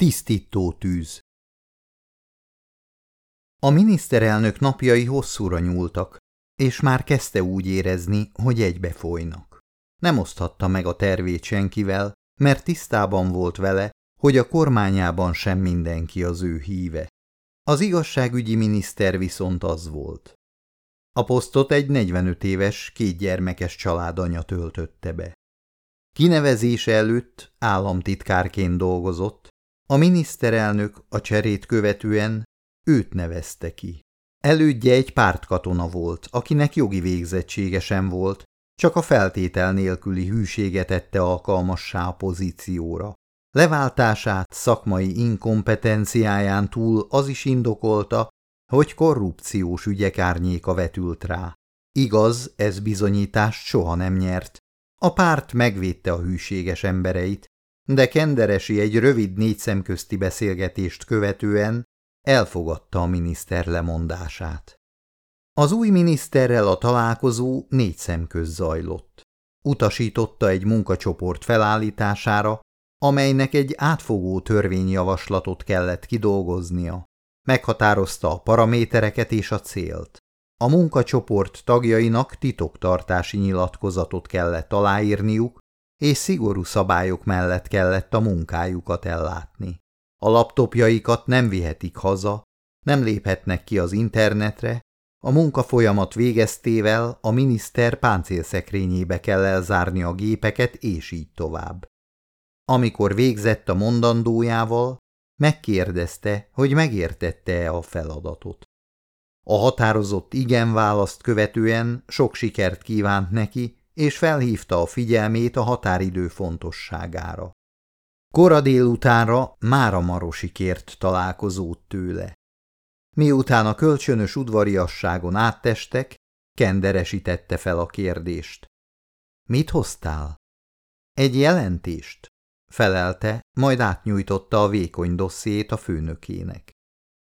Tisztító tűz A miniszterelnök napjai hosszúra nyúltak, és már kezdte úgy érezni, hogy egybefolynak. Nem oszthatta meg a tervét senkivel, mert tisztában volt vele, hogy a kormányában sem mindenki az ő híve. Az igazságügyi miniszter viszont az volt. A posztot egy 45 éves, kétgyermekes családanya töltötte be. Kinevezése előtt államtitkárként dolgozott, a miniszterelnök a cserét követően őt nevezte ki. Elődje egy pártkatona volt, akinek jogi végzettsége sem volt, csak a feltétel nélküli hűséget tette alkalmassá a pozícióra. Leváltását szakmai inkompetenciáján túl az is indokolta, hogy korrupciós ügyek árnyéka vetült rá. Igaz, ez bizonyítást soha nem nyert. A párt megvédte a hűséges embereit, de Kenderesi egy rövid négy szemközti beszélgetést követően elfogadta a miniszter lemondását. Az új miniszterrel a találkozó négy szemköz zajlott. Utasította egy munkacsoport felállítására, amelynek egy átfogó törvényjavaslatot kellett kidolgoznia. Meghatározta a paramétereket és a célt. A munkacsoport tagjainak titoktartási nyilatkozatot kellett aláírniuk, és szigorú szabályok mellett kellett a munkájukat ellátni. A laptopjaikat nem vihetik haza, nem léphetnek ki az internetre, a munkafolyamat végeztével a miniszter páncélszekrényébe kell elzárni a gépeket, és így tovább. Amikor végzett a mondandójával, megkérdezte, hogy megértette-e a feladatot. A határozott igen választ követően sok sikert kívánt neki, és felhívta a figyelmét a határidő fontosságára. Kora délutánra Marosi kért találkozót tőle. Miután a kölcsönös udvariasságon áttestek, kenderesítette fel a kérdést. Mit hoztál? Egy jelentést, felelte, majd átnyújtotta a vékony dossziét a főnökének.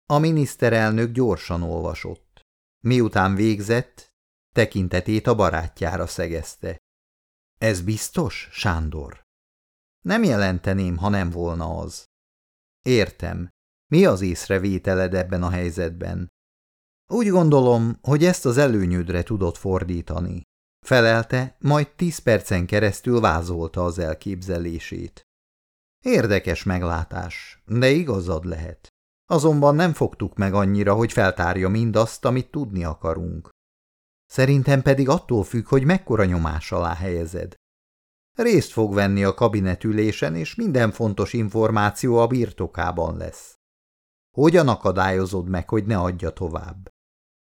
A miniszterelnök gyorsan olvasott. Miután végzett, tekintetét a barátjára szegezte. Ez biztos, Sándor? Nem jelenteném, ha nem volna az. Értem. Mi az észrevételed ebben a helyzetben? Úgy gondolom, hogy ezt az előnyödre tudod fordítani. Felelte, majd tíz percen keresztül vázolta az elképzelését. Érdekes meglátás, de igazad lehet. Azonban nem fogtuk meg annyira, hogy feltárja mindazt, amit tudni akarunk. Szerintem pedig attól függ, hogy mekkora nyomás alá helyezed. Részt fog venni a kabinetülésen, és minden fontos információ a birtokában lesz. Hogyan akadályozod meg, hogy ne adja tovább?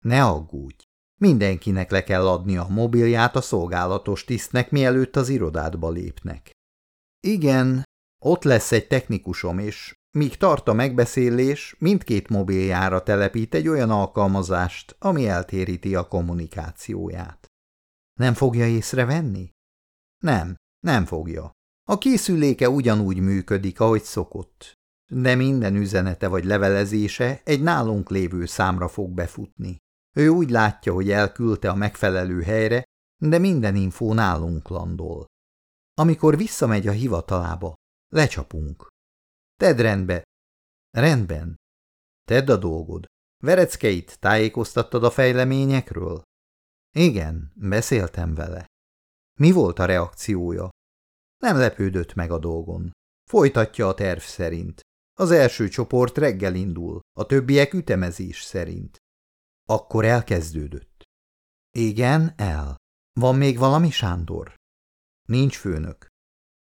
Ne aggódj! Mindenkinek le kell adni a mobilját a szolgálatos tisztnek, mielőtt az irodádba lépnek. Igen, ott lesz egy technikusom, és míg tart a megbeszélés, mindkét mobiljára telepít egy olyan alkalmazást, ami eltéríti a kommunikációját. Nem fogja észrevenni? Nem, nem fogja. A készüléke ugyanúgy működik, ahogy szokott, de minden üzenete vagy levelezése egy nálunk lévő számra fog befutni. Ő úgy látja, hogy elküldte a megfelelő helyre, de minden infó nálunk landol. Amikor visszamegy a hivatalába, lecsapunk. Tedd rendbe. Rendben. Tedd a dolgod. Vereckeit tájékoztattad a fejleményekről? Igen, beszéltem vele. Mi volt a reakciója? Nem lepődött meg a dolgon. Folytatja a terv szerint. Az első csoport reggel indul, a többiek ütemezés szerint. Akkor elkezdődött. Igen, el. Van még valami, Sándor? Nincs főnök.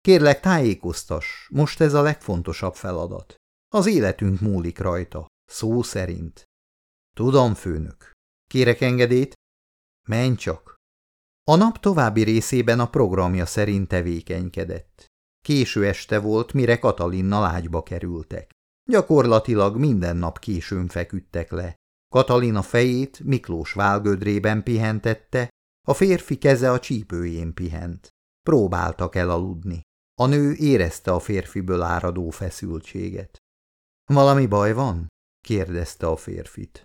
Kérlek, tájékoztass, most ez a legfontosabb feladat. Az életünk múlik rajta, szó szerint. Tudom, főnök. Kérek engedét? Menj csak. A nap további részében a programja szerint tevékenykedett. Késő este volt, mire Katalinnal ágyba kerültek. Gyakorlatilag minden nap későn feküdtek le. Katalina fejét Miklós válgödrében pihentette, a férfi keze a csípőjén pihent. Próbáltak elaludni. A nő érezte a férfiből áradó feszültséget. – Valami baj van? – kérdezte a férfit.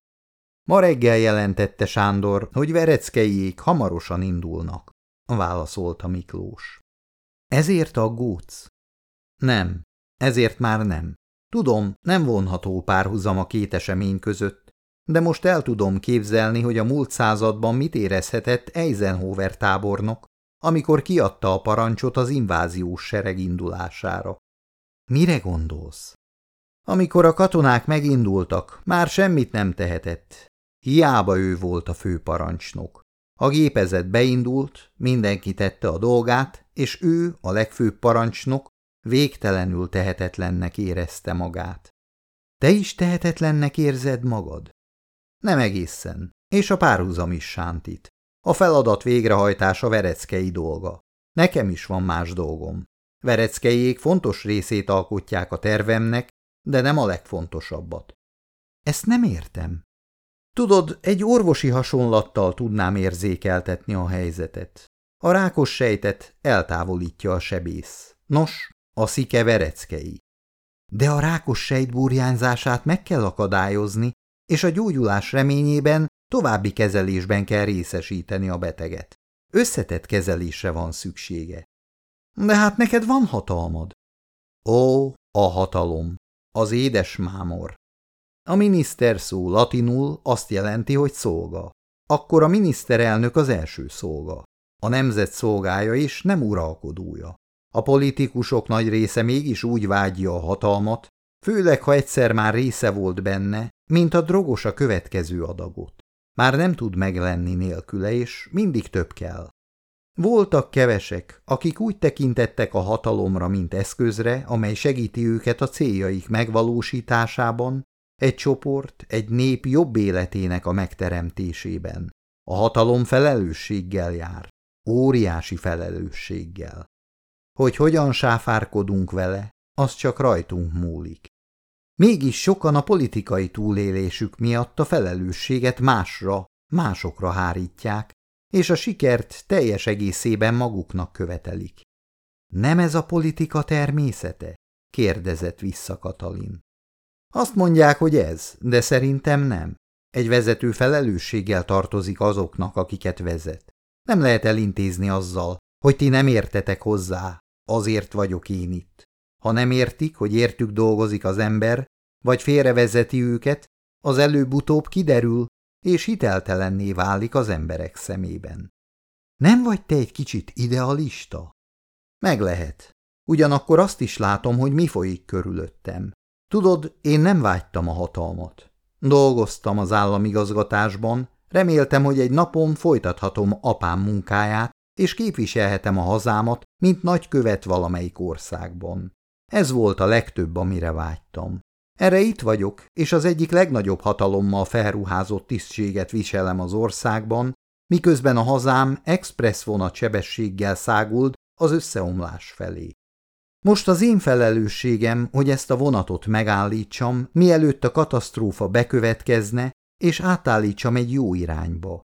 Ma reggel jelentette Sándor, hogy vereckeiék hamarosan indulnak, válaszolta Miklós. Ezért aggódsz? Nem, ezért már nem. Tudom, nem vonható párhuzam a két esemény között, de most el tudom képzelni, hogy a múlt században mit érezhetett Eisenhower tábornok, amikor kiadta a parancsot az inváziós sereg indulására. Mire gondolsz? Amikor a katonák megindultak, már semmit nem tehetett. Hiába ő volt a főparancsnok. A gépezet beindult, mindenki tette a dolgát, és ő, a legfőbb parancsnok, végtelenül tehetetlennek érezte magát. Te is tehetetlennek érzed magad? Nem egészen, és a párhuzam is sántít. A feladat végrehajtása Vereckei dolga. Nekem is van más dolgom. Vereckeiék fontos részét alkotják a tervemnek, de nem a legfontosabbat. Ezt nem értem. Tudod, egy orvosi hasonlattal tudnám érzékeltetni a helyzetet. A rákos sejtet eltávolítja a sebész. Nos, a szike vereckei. De a rákos sejt burjánzását meg kell akadályozni, és a gyógyulás reményében további kezelésben kell részesíteni a beteget. Összetett kezelésre van szüksége. De hát neked van hatalmad. Ó, a hatalom, az édes mámor. A miniszter szó latinul azt jelenti, hogy szolga. Akkor a miniszterelnök az első szolga. A nemzet szolgája is nem uralkodója. A politikusok nagy része mégis úgy vágyja a hatalmat, főleg ha egyszer már része volt benne, mint a drogos a következő adagot. Már nem tud meglenni nélküle, és mindig több kell. Voltak kevesek, akik úgy tekintettek a hatalomra, mint eszközre, amely segíti őket a céljaik megvalósításában, egy csoport, egy nép jobb életének a megteremtésében. A hatalom felelősséggel jár, óriási felelősséggel. Hogy hogyan sáfárkodunk vele, az csak rajtunk múlik. Mégis sokan a politikai túlélésük miatt a felelősséget másra, másokra hárítják, és a sikert teljes egészében maguknak követelik. Nem ez a politika természete? kérdezett vissza Katalin. Azt mondják, hogy ez, de szerintem nem. Egy vezető felelősséggel tartozik azoknak, akiket vezet. Nem lehet elintézni azzal, hogy ti nem értetek hozzá, azért vagyok én itt. Ha nem értik, hogy értük dolgozik az ember, vagy félrevezeti őket, az előbb-utóbb kiderül, és hiteltelenné válik az emberek szemében. Nem vagy te egy kicsit idealista? Meg lehet. Ugyanakkor azt is látom, hogy mi folyik körülöttem. Tudod, én nem vágytam a hatalmat. Dolgoztam az államigazgatásban, reméltem, hogy egy napon folytathatom apám munkáját, és képviselhetem a hazámat, mint nagykövet valamelyik országban. Ez volt a legtöbb, amire vágytam. Erre itt vagyok, és az egyik legnagyobb hatalommal felruházott tisztséget viselem az országban, miközben a hazám express vonat sebességgel száguld az összeomlás felé. Most az én felelősségem, hogy ezt a vonatot megállítsam, mielőtt a katasztrófa bekövetkezne, és átállítsam egy jó irányba.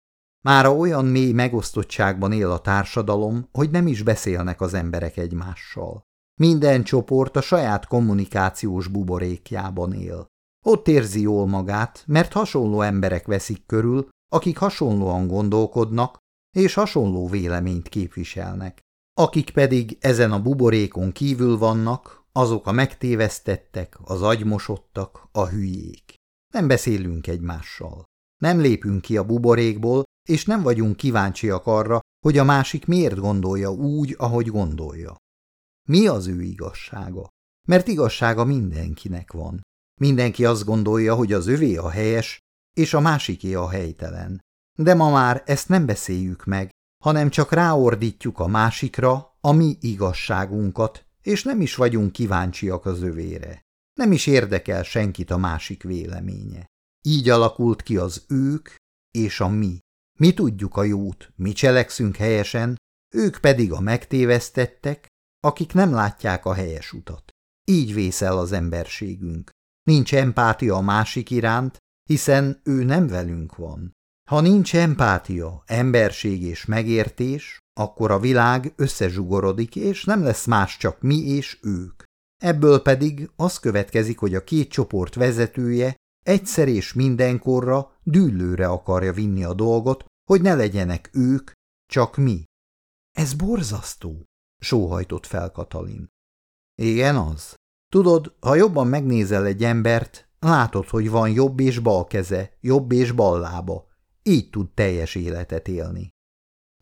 Mára olyan mély megosztottságban él a társadalom, hogy nem is beszélnek az emberek egymással. Minden csoport a saját kommunikációs buborékjában él. Ott érzi jól magát, mert hasonló emberek veszik körül, akik hasonlóan gondolkodnak, és hasonló véleményt képviselnek. Akik pedig ezen a buborékon kívül vannak, azok a megtévesztettek, az agymosottak, a hülyék. Nem beszélünk egymással. Nem lépünk ki a buborékból, és nem vagyunk kíváncsiak arra, hogy a másik miért gondolja úgy, ahogy gondolja. Mi az ő igazsága? Mert igazsága mindenkinek van. Mindenki azt gondolja, hogy az övé a helyes, és a másiké a helytelen. De ma már ezt nem beszéljük meg, hanem csak ráordítjuk a másikra a mi igazságunkat, és nem is vagyunk kíváncsiak az övére. Nem is érdekel senkit a másik véleménye. Így alakult ki az ők és a mi. Mi tudjuk a jót, mi cselekszünk helyesen, ők pedig a megtévesztettek, akik nem látják a helyes utat. Így vészel az emberségünk. Nincs empátia a másik iránt, hiszen ő nem velünk van. Ha nincs empátia, emberség és megértés, akkor a világ összezsugorodik, és nem lesz más csak mi és ők. Ebből pedig az következik, hogy a két csoport vezetője egyszer és mindenkorra dűlőre akarja vinni a dolgot, hogy ne legyenek ők, csak mi. Ez borzasztó, sóhajtott fel Katalin. Igen az. Tudod, ha jobban megnézel egy embert, látod, hogy van jobb és bal keze, jobb és bal lába. Így tud teljes életet élni.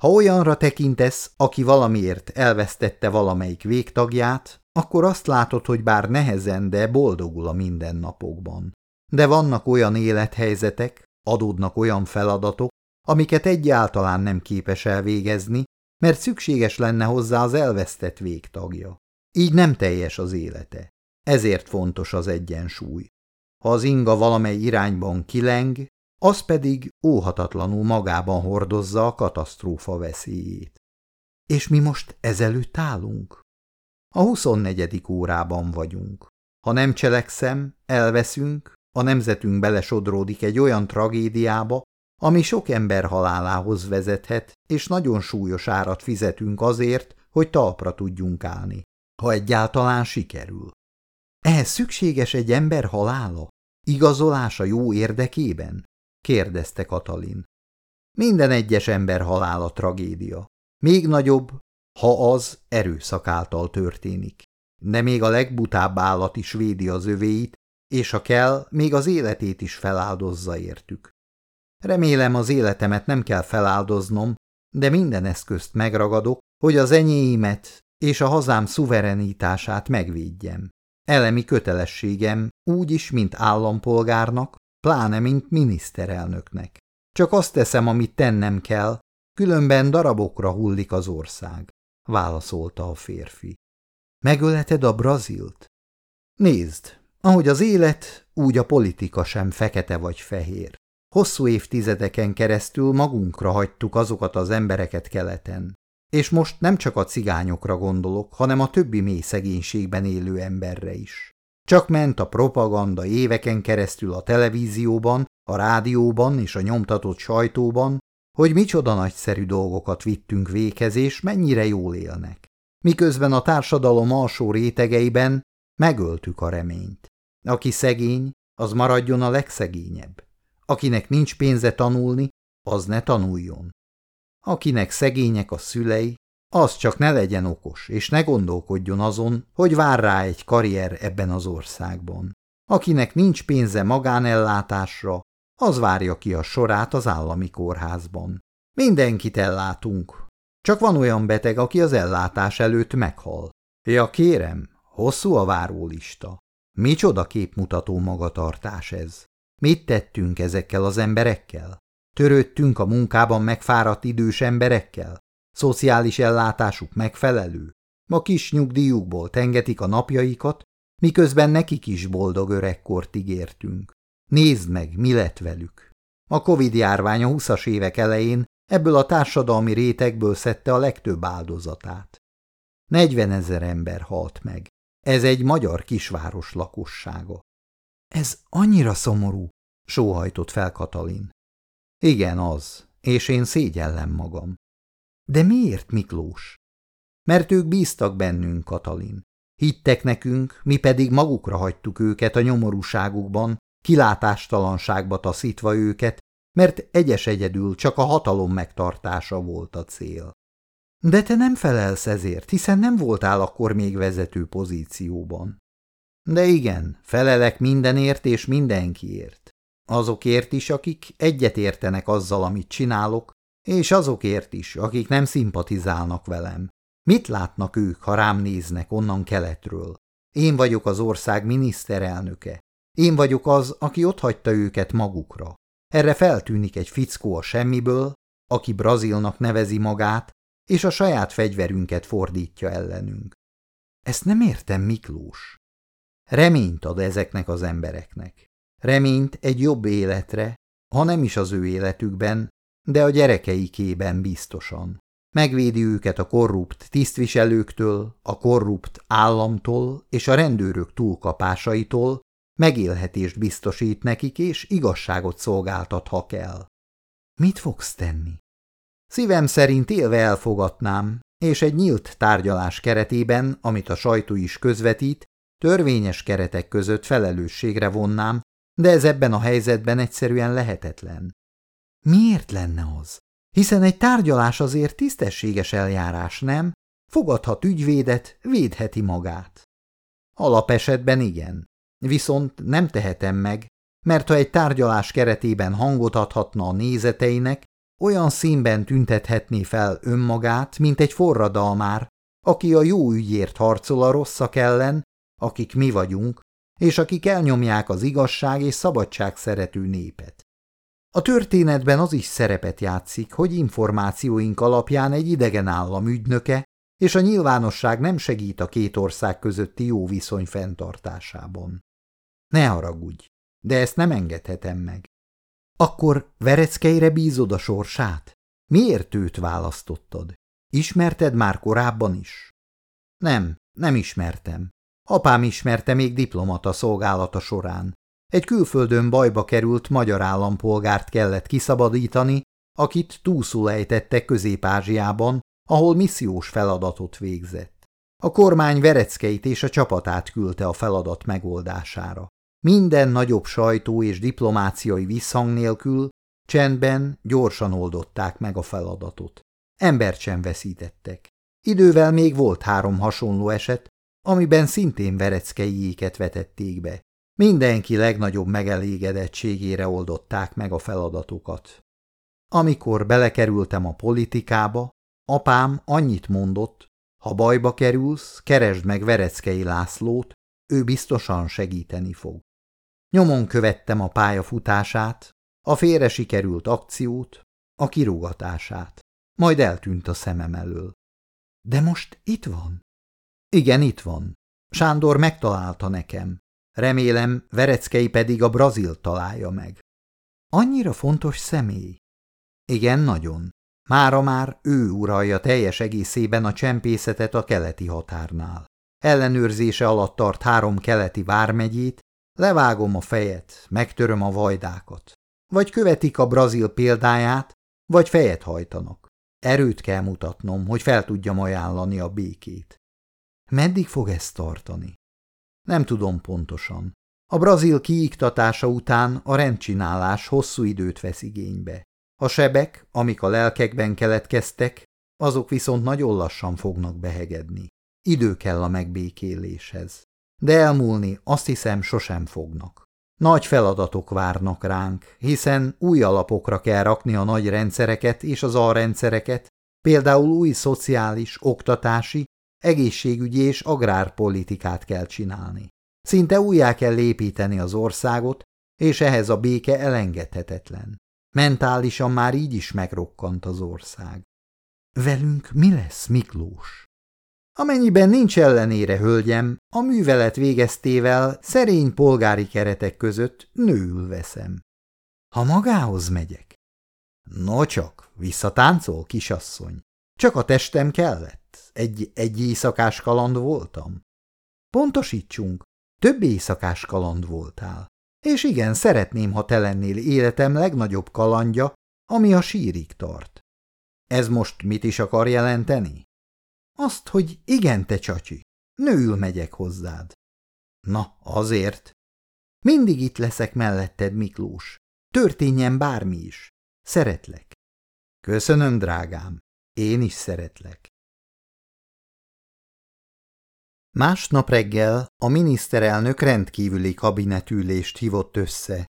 Ha olyanra tekintesz, aki valamiért elvesztette valamelyik végtagját, akkor azt látod, hogy bár nehezen, de boldogul a mindennapokban. De vannak olyan élethelyzetek, adódnak olyan feladatok, amiket egyáltalán nem képes elvégezni, mert szükséges lenne hozzá az elvesztett végtagja. Így nem teljes az élete. Ezért fontos az egyensúly. Ha az inga valamely irányban kileng, az pedig óhatatlanul magában hordozza a katasztrófa veszélyét. És mi most ezelőtt állunk? A huszonnegyedik órában vagyunk. Ha nem cselekszem, elveszünk, a nemzetünk belesodródik egy olyan tragédiába, ami sok ember halálához vezethet, és nagyon súlyos árat fizetünk azért, hogy talpra tudjunk állni, ha egyáltalán sikerül. Ehhez szükséges egy ember halála? Igazolása jó érdekében? kérdezte Katalin. Minden egyes ember halála tragédia. Még nagyobb, ha az erőszak által történik. De még a legbutább állat is védi az övéit, és ha kell, még az életét is feláldozza értük. Remélem az életemet nem kell feláldoznom, de minden eszközt megragadok, hogy az enyéimet és a hazám szuverenitását megvédjem. Elemi kötelességem úgy is, mint állampolgárnak, pláne mint miniszterelnöknek. Csak azt teszem, amit tennem kell, különben darabokra hullik az ország, válaszolta a férfi. Megöleted a Brazilt? Nézd, ahogy az élet, úgy a politika sem fekete vagy fehér. Hosszú évtizedeken keresztül magunkra hagytuk azokat az embereket keleten. És most nem csak a cigányokra gondolok, hanem a többi mély szegénységben élő emberre is. Csak ment a propaganda éveken keresztül a televízióban, a rádióban és a nyomtatott sajtóban, hogy micsoda nagyszerű dolgokat vittünk véghez, és mennyire jól élnek. Miközben a társadalom alsó rétegeiben megöltük a reményt. Aki szegény, az maradjon a legszegényebb. Akinek nincs pénze tanulni, az ne tanuljon. Akinek szegények a szülei, az csak ne legyen okos, és ne gondolkodjon azon, hogy vár rá egy karrier ebben az országban. Akinek nincs pénze magánellátásra, az várja ki a sorát az állami kórházban. Mindenkit ellátunk. Csak van olyan beteg, aki az ellátás előtt meghal. Ja kérem, hosszú a várólista. Micsoda képmutató magatartás ez? Mit tettünk ezekkel az emberekkel? Törődtünk a munkában megfáradt idős emberekkel? Szociális ellátásuk megfelelő? Ma kis nyugdíjukból tengetik a napjaikat, miközben nekik is boldog öregkort ígértünk. Nézd meg, mi lett velük. A Covid-járvány a 20 évek elején ebből a társadalmi rétegből szedte a legtöbb áldozatát. 40 ezer ember halt meg. Ez egy magyar kisváros lakossága. Ez annyira szomorú, sóhajtott fel Katalin. Igen, az, és én szégyellem magam. De miért, Miklós? Mert ők bíztak bennünk, Katalin. Hittek nekünk, mi pedig magukra hagytuk őket a nyomorúságukban, kilátástalanságba taszítva őket, mert egyes egyedül csak a hatalom megtartása volt a cél. De te nem felelsz ezért, hiszen nem voltál akkor még vezető pozícióban. De igen, felelek mindenért és mindenkiért. Azokért is, akik egyet értenek azzal, amit csinálok, és azokért is, akik nem szimpatizálnak velem. Mit látnak ők, ha rám néznek onnan keletről? Én vagyok az ország miniszterelnöke. Én vagyok az, aki otthagyta őket magukra. Erre feltűnik egy fickó a semmiből, aki Brazilnak nevezi magát, és a saját fegyverünket fordítja ellenünk. Ezt nem értem, Miklós. Reményt ad ezeknek az embereknek. Reményt egy jobb életre, ha nem is az ő életükben, de a gyerekeikében biztosan. Megvédi őket a korrupt tisztviselőktől, a korrupt államtól és a rendőrök túlkapásaitól, megélhetést biztosít nekik és igazságot szolgáltat, ha kell. Mit fogsz tenni? Szívem szerint élve elfogatnám, és egy nyílt tárgyalás keretében, amit a sajtó is közvetít, törvényes keretek között felelősségre vonnám, de ez ebben a helyzetben egyszerűen lehetetlen. Miért lenne az? Hiszen egy tárgyalás azért tisztességes eljárás, nem? Fogadhat ügyvédet, védheti magát. Alapesetben igen. Viszont nem tehetem meg, mert ha egy tárgyalás keretében hangot adhatna a nézeteinek, olyan színben tüntethetné fel önmagát, mint egy forradalmár, aki a jó ügyért harcol a rosszak ellen, akik mi vagyunk, és akik elnyomják az igazság és szabadság szerető népet. A történetben az is szerepet játszik, hogy információink alapján egy idegen állam ügynöke és a nyilvánosság nem segít a két ország közötti jó viszony fenntartásában. Ne haragudj, de ezt nem engedhetem meg. Akkor Vereckeire bízod a sorsát? Miért őt választottad? Ismerted már korábban is? Nem, nem ismertem. Apám ismerte még diplomata szolgálata során. Egy külföldön bajba került magyar állampolgárt kellett kiszabadítani, akit túlszul ejtettek Közép-Ázsiában, ahol missziós feladatot végzett. A kormány Vereckeit és a csapatát küldte a feladat megoldására. Minden nagyobb sajtó és diplomáciai visszhang nélkül csendben gyorsan oldották meg a feladatot. Embert sem veszítettek. Idővel még volt három hasonló eset, amiben szintén vereckeiéket vetették be. Mindenki legnagyobb megelégedettségére oldották meg a feladatokat. Amikor belekerültem a politikába, apám annyit mondott, ha bajba kerülsz, keresd meg Vereckei Lászlót, ő biztosan segíteni fog. Nyomon követtem a pályafutását, a félre sikerült akciót, a kirúgatását, majd eltűnt a szemem elől. De most itt van? Igen, itt van. Sándor megtalálta nekem. Remélem, Vereckei pedig a brazil találja meg. Annyira fontos személy? Igen, nagyon. Mára már ő uralja teljes egészében a csempészetet a keleti határnál. Ellenőrzése alatt tart három keleti vármegyét, levágom a fejet, megtöröm a vajdákat. Vagy követik a brazil példáját, vagy fejet hajtanak. Erőt kell mutatnom, hogy fel tudjam ajánlani a békét. Meddig fog ez tartani? Nem tudom pontosan. A brazil kiiktatása után a rendcsinálás hosszú időt vesz igénybe. A sebek, amik a lelkekben keletkeztek, azok viszont nagyon lassan fognak behegedni. Idő kell a megbékéléshez. De elmúlni azt hiszem sosem fognak. Nagy feladatok várnak ránk, hiszen új alapokra kell rakni a nagy rendszereket és az alrendszereket, például új szociális, oktatási, egészségügyi és agrárpolitikát kell csinálni. Szinte újjá kell építeni az országot, és ehhez a béke elengedhetetlen. Mentálisan már így is megrokkant az ország. Velünk mi lesz, Miklós? Amennyiben nincs ellenére, hölgyem, a művelet végeztével szerény polgári keretek között nőül veszem. Ha magához megyek? No csak, visszatáncol, kisasszony. Csak a testem kellett. Egy, egy éjszakás kaland voltam. Pontosítsunk, több éjszakás kaland voltál. És igen, szeretném, ha te lennél életem legnagyobb kalandja, ami a sírig tart. Ez most mit is akar jelenteni? Azt, hogy igen, te csacsi, nőül megyek hozzád. Na, azért. Mindig itt leszek melletted, Miklós. Történjen bármi is. Szeretlek. Köszönöm, drágám. Én is szeretlek. Másnap reggel a miniszterelnök rendkívüli kabinetülést hívott össze.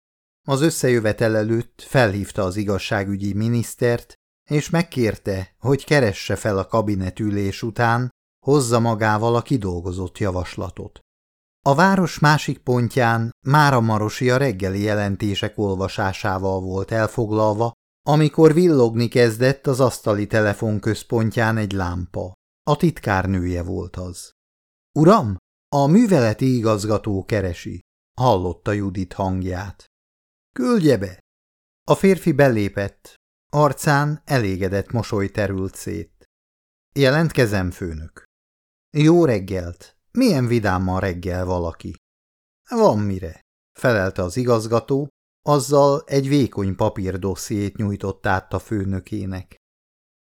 Az összejövetel előtt felhívta az igazságügyi minisztert, és megkérte, hogy keresse fel a kabinetülés után, hozza magával a kidolgozott javaslatot. A város másik pontján Mára Marosi a reggeli jelentések olvasásával volt elfoglalva, amikor villogni kezdett az asztali telefon központján egy lámpa. A titkárnője volt az. – Uram, a műveleti igazgató keresi – hallotta Judit hangját. – Küldje be! A férfi belépett, Arcán elégedett mosoly terült szét. Jelentkezem, főnök. Jó reggelt. Milyen vidám reggel valaki? Van mire, felelte az igazgató, azzal egy vékony papírdossziét nyújtott át a főnökének.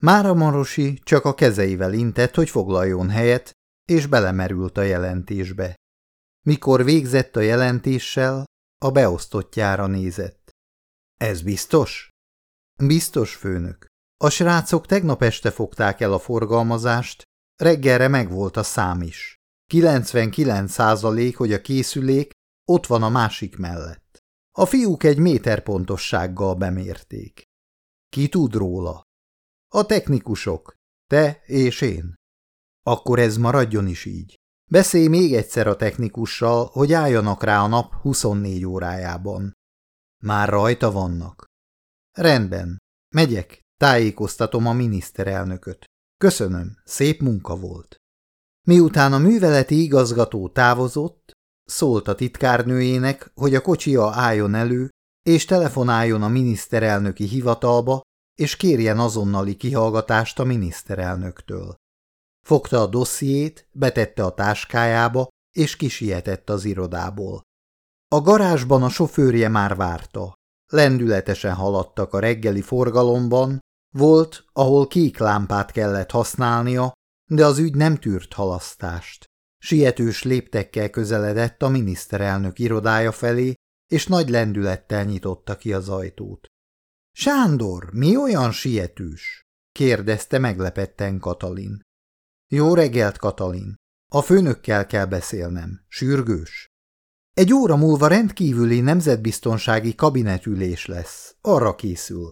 Mára Marosi csak a kezeivel intett, hogy foglaljon helyet, és belemerült a jelentésbe. Mikor végzett a jelentéssel, a beosztottjára nézett. Ez biztos? Biztos, főnök. A srácok tegnap este fogták el a forgalmazást, reggelre megvolt a szám is. 99 százalék, hogy a készülék ott van a másik mellett. A fiúk egy méter pontossággal bemérték. Ki tud róla? A technikusok, te és én. Akkor ez maradjon is így. Beszélj még egyszer a technikussal, hogy álljanak rá a nap 24 órájában. Már rajta vannak. Rendben. Megyek, tájékoztatom a miniszterelnököt. Köszönöm, szép munka volt. Miután a műveleti igazgató távozott, szólt a titkárnőjének, hogy a kocsia álljon elő, és telefonáljon a miniszterelnöki hivatalba, és kérjen azonnali kihallgatást a miniszterelnöktől. Fogta a dossziét, betette a táskájába, és kisietett az irodából. A garázsban a sofőrje már várta. Lendületesen haladtak a reggeli forgalomban, volt, ahol kék lámpát kellett használnia, de az ügy nem tűrt halasztást. Sietős léptekkel közeledett a miniszterelnök irodája felé, és nagy lendülettel nyitotta ki az ajtót. – Sándor, mi olyan sietős? – kérdezte meglepetten Katalin. – Jó reggelt, Katalin. A főnökkel kell beszélnem. Sürgős. Egy óra múlva rendkívüli nemzetbiztonsági kabinetülés lesz. Arra készül.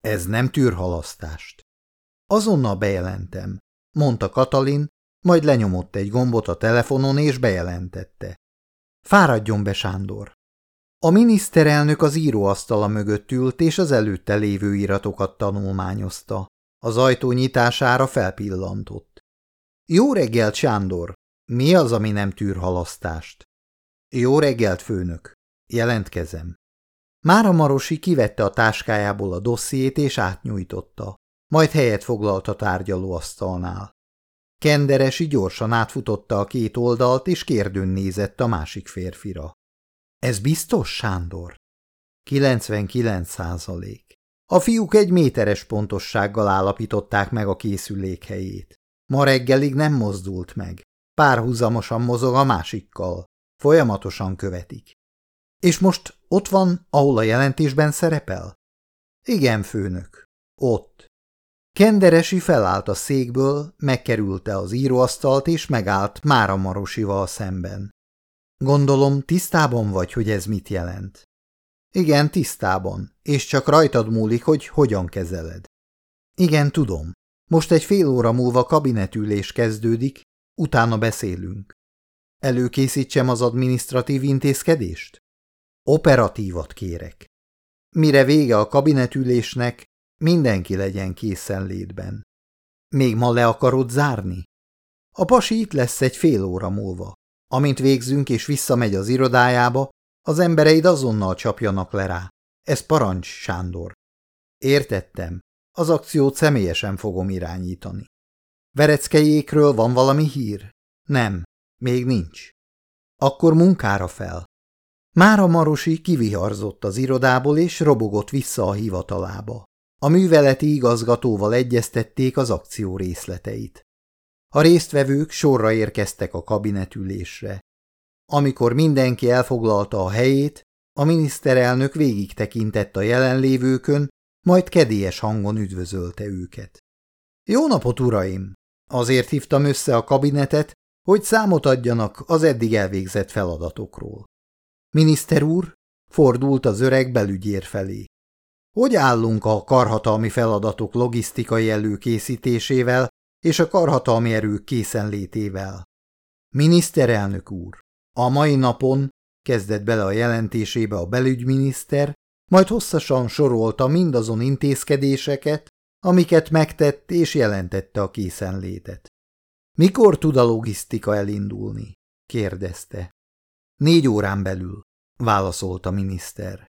Ez nem tűr halasztást. Azonnal bejelentem, mondta Katalin, majd lenyomott egy gombot a telefonon és bejelentette. Fáradjon be, Sándor. A miniszterelnök az íróasztala mögött ült, és az előtte lévő iratokat tanulmányozta. Az ajtó nyitására felpillantott. Jó reggelt, Sándor! Mi az, ami nem tűr halasztást? Jó reggelt, főnök! Jelentkezem. Mára Marosi kivette a táskájából a dossziét és átnyújtotta, majd helyet foglalt a tárgyalóasztalnál. Kenderesi gyorsan átfutotta a két oldalt, és kérdőn nézett a másik férfira. Ez biztos, Sándor? 99 százalék. A fiúk egy méteres pontossággal állapították meg a készülék helyét. Ma reggelig nem mozdult meg. Párhuzamosan mozog a másikkal. Folyamatosan követik. És most ott van, ahol a jelentésben szerepel? Igen, főnök. Ott. Kenderesi felállt a székből, megkerülte az íróasztalt és megállt Mára Marosival szemben. Gondolom, tisztában vagy, hogy ez mit jelent. Igen, tisztában, és csak rajtad múlik, hogy hogyan kezeled. Igen, tudom. Most egy fél óra múlva kabinetülés kezdődik, utána beszélünk. Előkészítsem az administratív intézkedést? Operatívat kérek. Mire vége a kabinetülésnek, mindenki legyen készenlétben. Még ma le akarod zárni? A pasi itt lesz egy fél óra múlva. Amint végzünk és visszamegy az irodájába, az embereid azonnal csapjanak le rá. Ez parancs, Sándor. Értettem. Az akciót személyesen fogom irányítani. Vereckejékről van valami hír? Nem, még nincs. Akkor munkára fel. Mára Marosi kiviharzott az irodából és robogott vissza a hivatalába. A műveleti igazgatóval egyeztették az akció részleteit. A résztvevők sorra érkeztek a kabinetülésre. Amikor mindenki elfoglalta a helyét, a miniszterelnök végig tekintett a jelenlévőkön, majd kedélyes hangon üdvözölte őket. Jó napot, uraim! Azért hívtam össze a kabinetet, hogy számot adjanak az eddig elvégzett feladatokról. Miniszter úr, fordult az öreg belügyér felé. Hogy állunk a karhatalmi feladatok logisztikai előkészítésével és a karhatalmi erők készenlétével? Miniszterelnök úr, a mai napon kezdett bele a jelentésébe a belügyminiszter, majd hosszasan sorolta mindazon intézkedéseket, amiket megtett és jelentette a készenlétet. Mikor tud a logisztika elindulni? kérdezte. Négy órán belül, válaszolta a miniszter.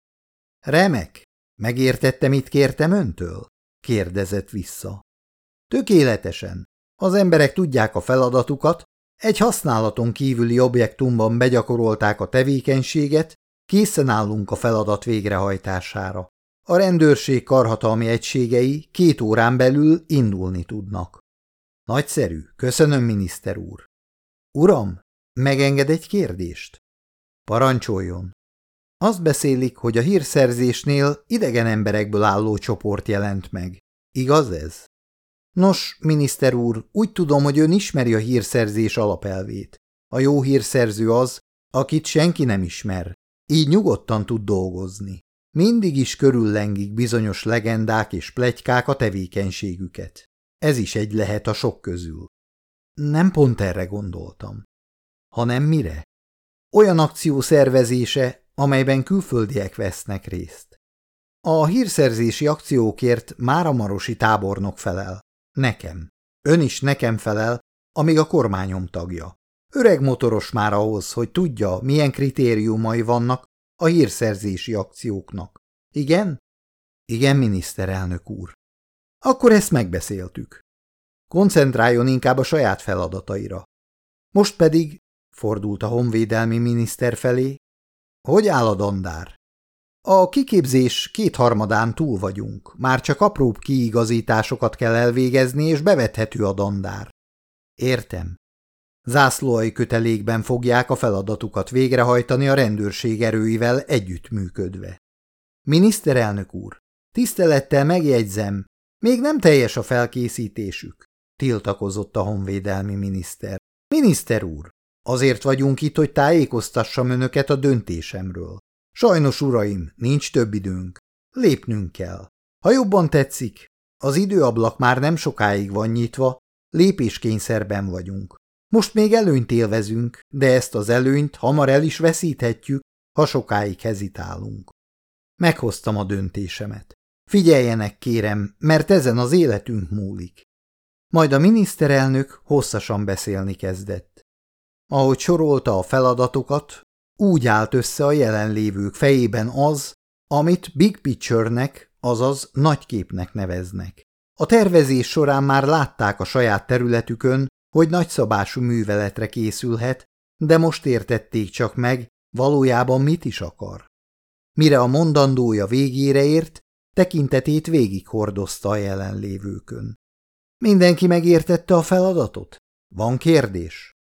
Remek, megértette, mit kértem öntől? kérdezett vissza. Tökéletesen. Az emberek tudják a feladatukat, egy használaton kívüli objektumban begyakorolták a tevékenységet, készen állunk a feladat végrehajtására. A rendőrség karhatalmi egységei két órán belül indulni tudnak. Nagyszerű, köszönöm, miniszter úr. Uram, megenged egy kérdést? Parancsoljon. Azt beszélik, hogy a hírszerzésnél idegen emberekből álló csoport jelent meg. Igaz ez? Nos, miniszter úr, úgy tudom, hogy ön ismeri a hírszerzés alapelvét. A jó hírszerző az, akit senki nem ismer, így nyugodtan tud dolgozni. Mindig is körüllengik bizonyos legendák és plegykák a tevékenységüket. Ez is egy lehet a sok közül. Nem pont erre gondoltam. Hanem mire? Olyan akció szervezése, amelyben külföldiek vesznek részt. A hírszerzési akciókért már a marosi tábornok felel. Nekem. Ön is nekem felel, amíg a kormányom tagja. Öreg motoros már ahhoz, hogy tudja, milyen kritériumai vannak a hírszerzési akcióknak. Igen? Igen, miniszterelnök úr. Akkor ezt megbeszéltük. Koncentráljon inkább a saját feladataira. Most pedig, fordult a honvédelmi miniszter felé, hogy áll a dandár? A kiképzés kétharmadán túl vagyunk, már csak apróbb kiigazításokat kell elvégezni, és bevethető a dandár. Értem. Zászlóai kötelékben fogják a feladatukat végrehajtani a rendőrség erőivel együttműködve. Miniszterelnök úr, tisztelettel megjegyzem, még nem teljes a felkészítésük, tiltakozott a honvédelmi miniszter. Miniszter úr, azért vagyunk itt, hogy tájékoztassam önöket a döntésemről. Sajnos, uraim, nincs több időnk. Lépnünk kell. Ha jobban tetszik, az időablak már nem sokáig van nyitva, lépéskényszerben vagyunk. Most még előnyt élvezünk, de ezt az előnyt hamar el is veszíthetjük, ha sokáig hezitálunk. Meghoztam a döntésemet. Figyeljenek, kérem, mert ezen az életünk múlik. Majd a miniszterelnök hosszasan beszélni kezdett. Ahogy sorolta a feladatokat, úgy állt össze a jelenlévők fejében az, amit Big Picture-nek, azaz nagyképnek neveznek. A tervezés során már látták a saját területükön, hogy nagyszabású műveletre készülhet, de most értették csak meg, valójában mit is akar. Mire a mondandója végére ért, tekintetét végig hordozta a jelenlévőkön. Mindenki megértette a feladatot? Van kérdés?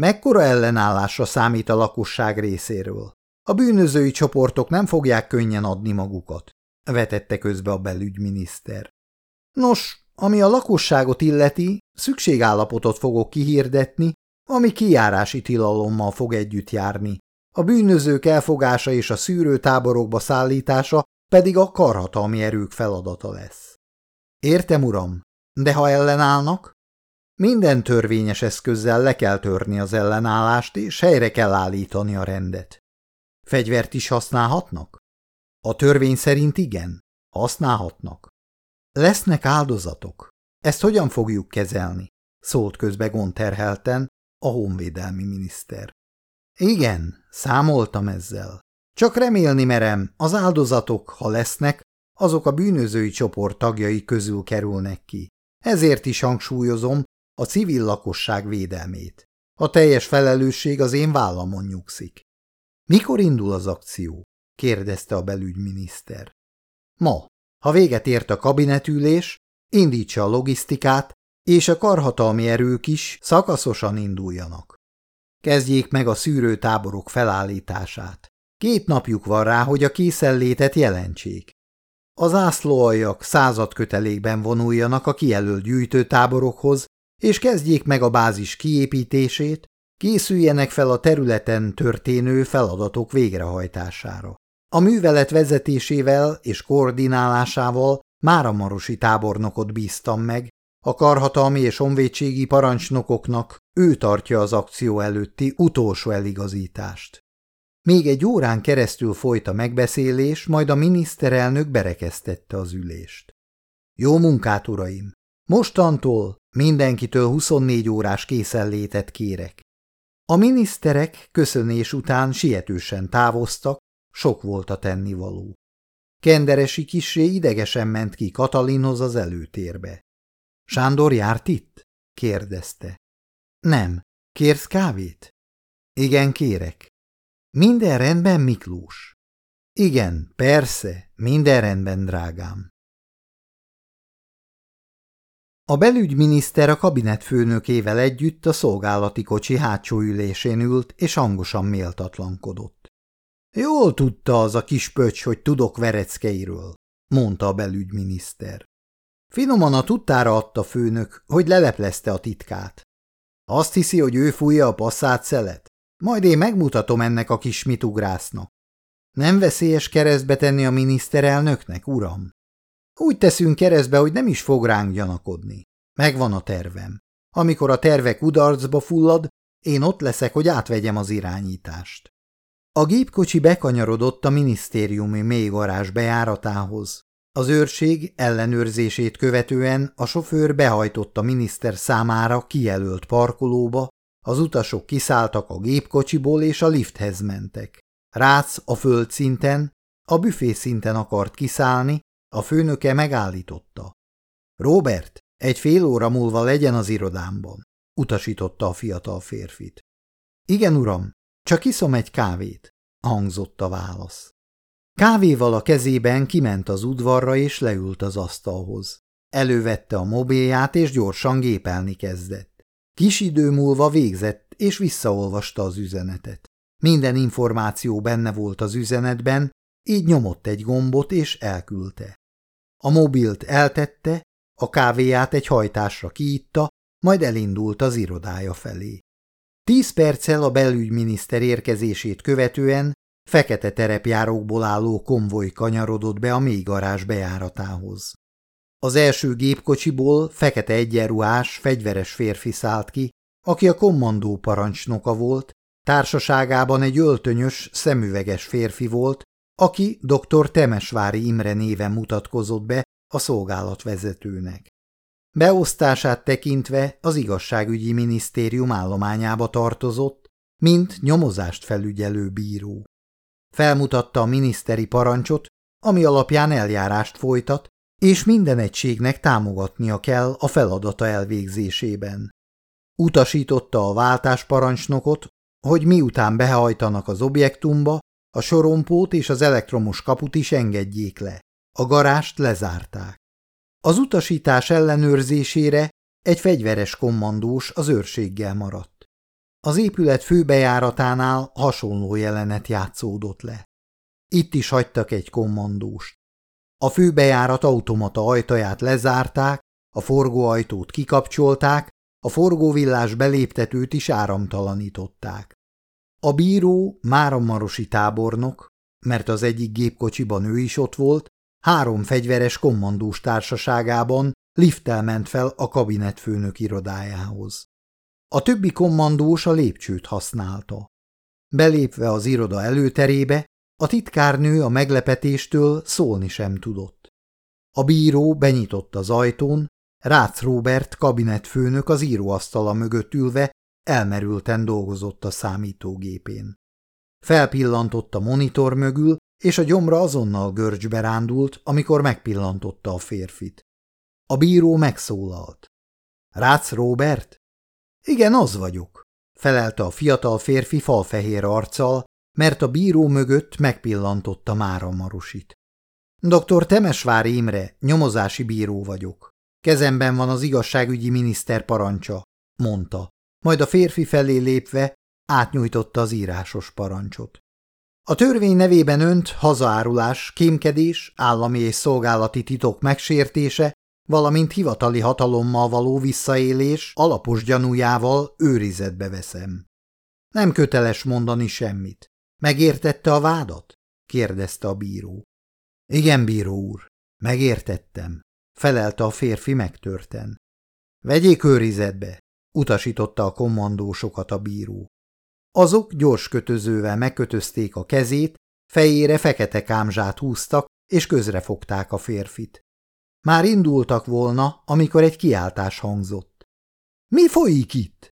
Mekkora ellenállásra számít a lakosság részéről? A bűnözői csoportok nem fogják könnyen adni magukat, vetette közbe a belügyminiszter. Nos, ami a lakosságot illeti, szükségállapotot fogok kihirdetni, ami kijárási tilalommal fog együtt járni. A bűnözők elfogása és a szűrőtáborokba szállítása pedig a karhatalmi erők feladata lesz. Értem, uram, de ha ellenállnak? Minden törvényes eszközzel le kell törni az ellenállást, és helyre kell állítani a rendet. Fegyvert is használhatnak? A törvény szerint igen, használhatnak. Lesznek áldozatok. Ezt hogyan fogjuk kezelni? szólt közbe gonterhelten a honvédelmi miniszter. Igen, számoltam ezzel. Csak remélni merem, az áldozatok, ha lesznek, azok a bűnözői csoport tagjai közül kerülnek ki. Ezért is hangsúlyozom a civil lakosság védelmét. A teljes felelősség az én vállamon nyugszik. Mikor indul az akció? kérdezte a belügyminiszter. Ma, ha véget ért a kabinetülés, indítsa a logisztikát, és a karhatalmi erők is szakaszosan induljanak. Kezdjék meg a szűrőtáborok felállítását. Két napjuk van rá, hogy a készenlétet jelentsék. Az ászlóaljak század kötelékben vonuljanak a kijelölt gyűjtőtáborokhoz, és kezdjék meg a bázis kiépítését, készüljenek fel a területen történő feladatok végrehajtására. A művelet vezetésével és koordinálásával már a marosi tábornokot bíztam meg, a karhatalmi és honvédségi parancsnokoknak ő tartja az akció előtti utolsó eligazítást. Még egy órán keresztül folyt a megbeszélés, majd a miniszterelnök berekeztette az ülést. Jó munkát, uraim! Mostantól mindenkitől 24 órás készenlétet kérek. A miniszterek köszönés után sietősen távoztak, sok volt a tennivaló. Kenderesi kisé idegesen ment ki Katalinhoz az előtérbe. – Sándor járt itt? – kérdezte. – Nem. Kérsz kávét? – Igen, kérek. – Minden rendben, Miklós? – Igen, persze, minden rendben, drágám. A belügyminiszter a kabinetfőnökével együtt a szolgálati kocsi hátsó ülésén ült, és hangosan méltatlankodott. Jól tudta az a kis pöcs, hogy tudok vereckeiről, mondta a belügyminiszter. Finoman a tudtára adta főnök, hogy leleplezte a titkát. Azt hiszi, hogy ő fújja a passzát szelet? Majd én megmutatom ennek a kis mitugrásznak. Nem veszélyes keresztbe tenni a miniszterelnöknek, uram? Úgy teszünk keresztbe, hogy nem is fog ránk gyanakodni. Megvan a tervem. Amikor a tervek udarcba fullad, én ott leszek, hogy átvegyem az irányítást. A gépkocsi bekanyarodott a minisztériumi mélygarázs bejáratához. Az őrség ellenőrzését követően a sofőr behajtott a miniszter számára kijelölt parkolóba, az utasok kiszálltak a gépkocsiból és a lifthez mentek. Rác a földszinten, a büfé szinten akart kiszállni, a főnöke megállította. Robert, egy fél óra múlva legyen az irodámban, utasította a fiatal férfit. Igen, uram, csak iszom egy kávét, hangzott a válasz. Kávéval a kezében kiment az udvarra és leült az asztalhoz. Elővette a mobilját és gyorsan gépelni kezdett. Kis idő múlva végzett és visszaolvasta az üzenetet. Minden információ benne volt az üzenetben, így nyomott egy gombot és elküldte. A mobilt eltette, a kávéját egy hajtásra kiitta, majd elindult az irodája felé. Tíz perccel a belügyminiszter érkezését követően fekete terepjárókból álló konvoj kanyarodott be a mélygarázs bejáratához. Az első gépkocsiból fekete egyenruhás, fegyveres férfi szállt ki, aki a kommandó parancsnoka volt, társaságában egy öltönyös, szemüveges férfi volt, aki dr. Temesvári Imre néven mutatkozott be a szolgálatvezetőnek. Beosztását tekintve az igazságügyi minisztérium állományába tartozott, mint nyomozást felügyelő bíró. Felmutatta a miniszteri parancsot, ami alapján eljárást folytat, és minden egységnek támogatnia kell a feladata elvégzésében. Utasította a váltásparancsnokot, hogy miután behajtanak az objektumba, a sorompót és az elektromos kaput is engedjék le. A garást lezárták. Az utasítás ellenőrzésére egy fegyveres kommandós az őrséggel maradt. Az épület főbejáratánál hasonló jelenet játszódott le. Itt is hagytak egy kommandóst. A főbejárat automata ajtaját lezárták, a forgóajtót kikapcsolták, a forgóvillás beléptetőt is áramtalanították. A bíró Máramarosi tábornok, mert az egyik gépkocsiban ő is ott volt, három fegyveres kommandós társaságában lifttel ment fel a kabinetfőnök irodájához. A többi kommandós a lépcsőt használta. Belépve az iroda előterébe, a titkárnő a meglepetéstől szólni sem tudott. A bíró benyitott az ajtón, Rácz Robert kabinetfőnök az íróasztala mögött ülve elmerülten dolgozott a számítógépén. Felpillantott a monitor mögül, és a gyomra azonnal görcsbe rándult, amikor megpillantotta a férfit. A bíró megszólalt. Rácz Robert? Igen, az vagyok, felelte a fiatal férfi falfehér arccal, mert a bíró mögött megpillantotta Mára Marusit. Dr. Temesvári Imre, nyomozási bíró vagyok. Kezemben van az igazságügyi miniszter parancsa, mondta, majd a férfi felé lépve átnyújtotta az írásos parancsot. A törvény nevében önt hazaárulás, kémkedés, állami és szolgálati titok megsértése, valamint hivatali hatalommal való visszaélés alapos gyanújával őrizetbe veszem. Nem köteles mondani semmit. Megértette a vádat? kérdezte a bíró. Igen, bíró úr, megértettem, felelte a férfi megtörten. Vegyék őrizetbe, utasította a kommandósokat a bíró. Azok gyors kötözővel megkötözték a kezét, fejére fekete kámzsát húztak, és közrefogták a férfit. Már indultak volna, amikor egy kiáltás hangzott. – Mi folyik itt?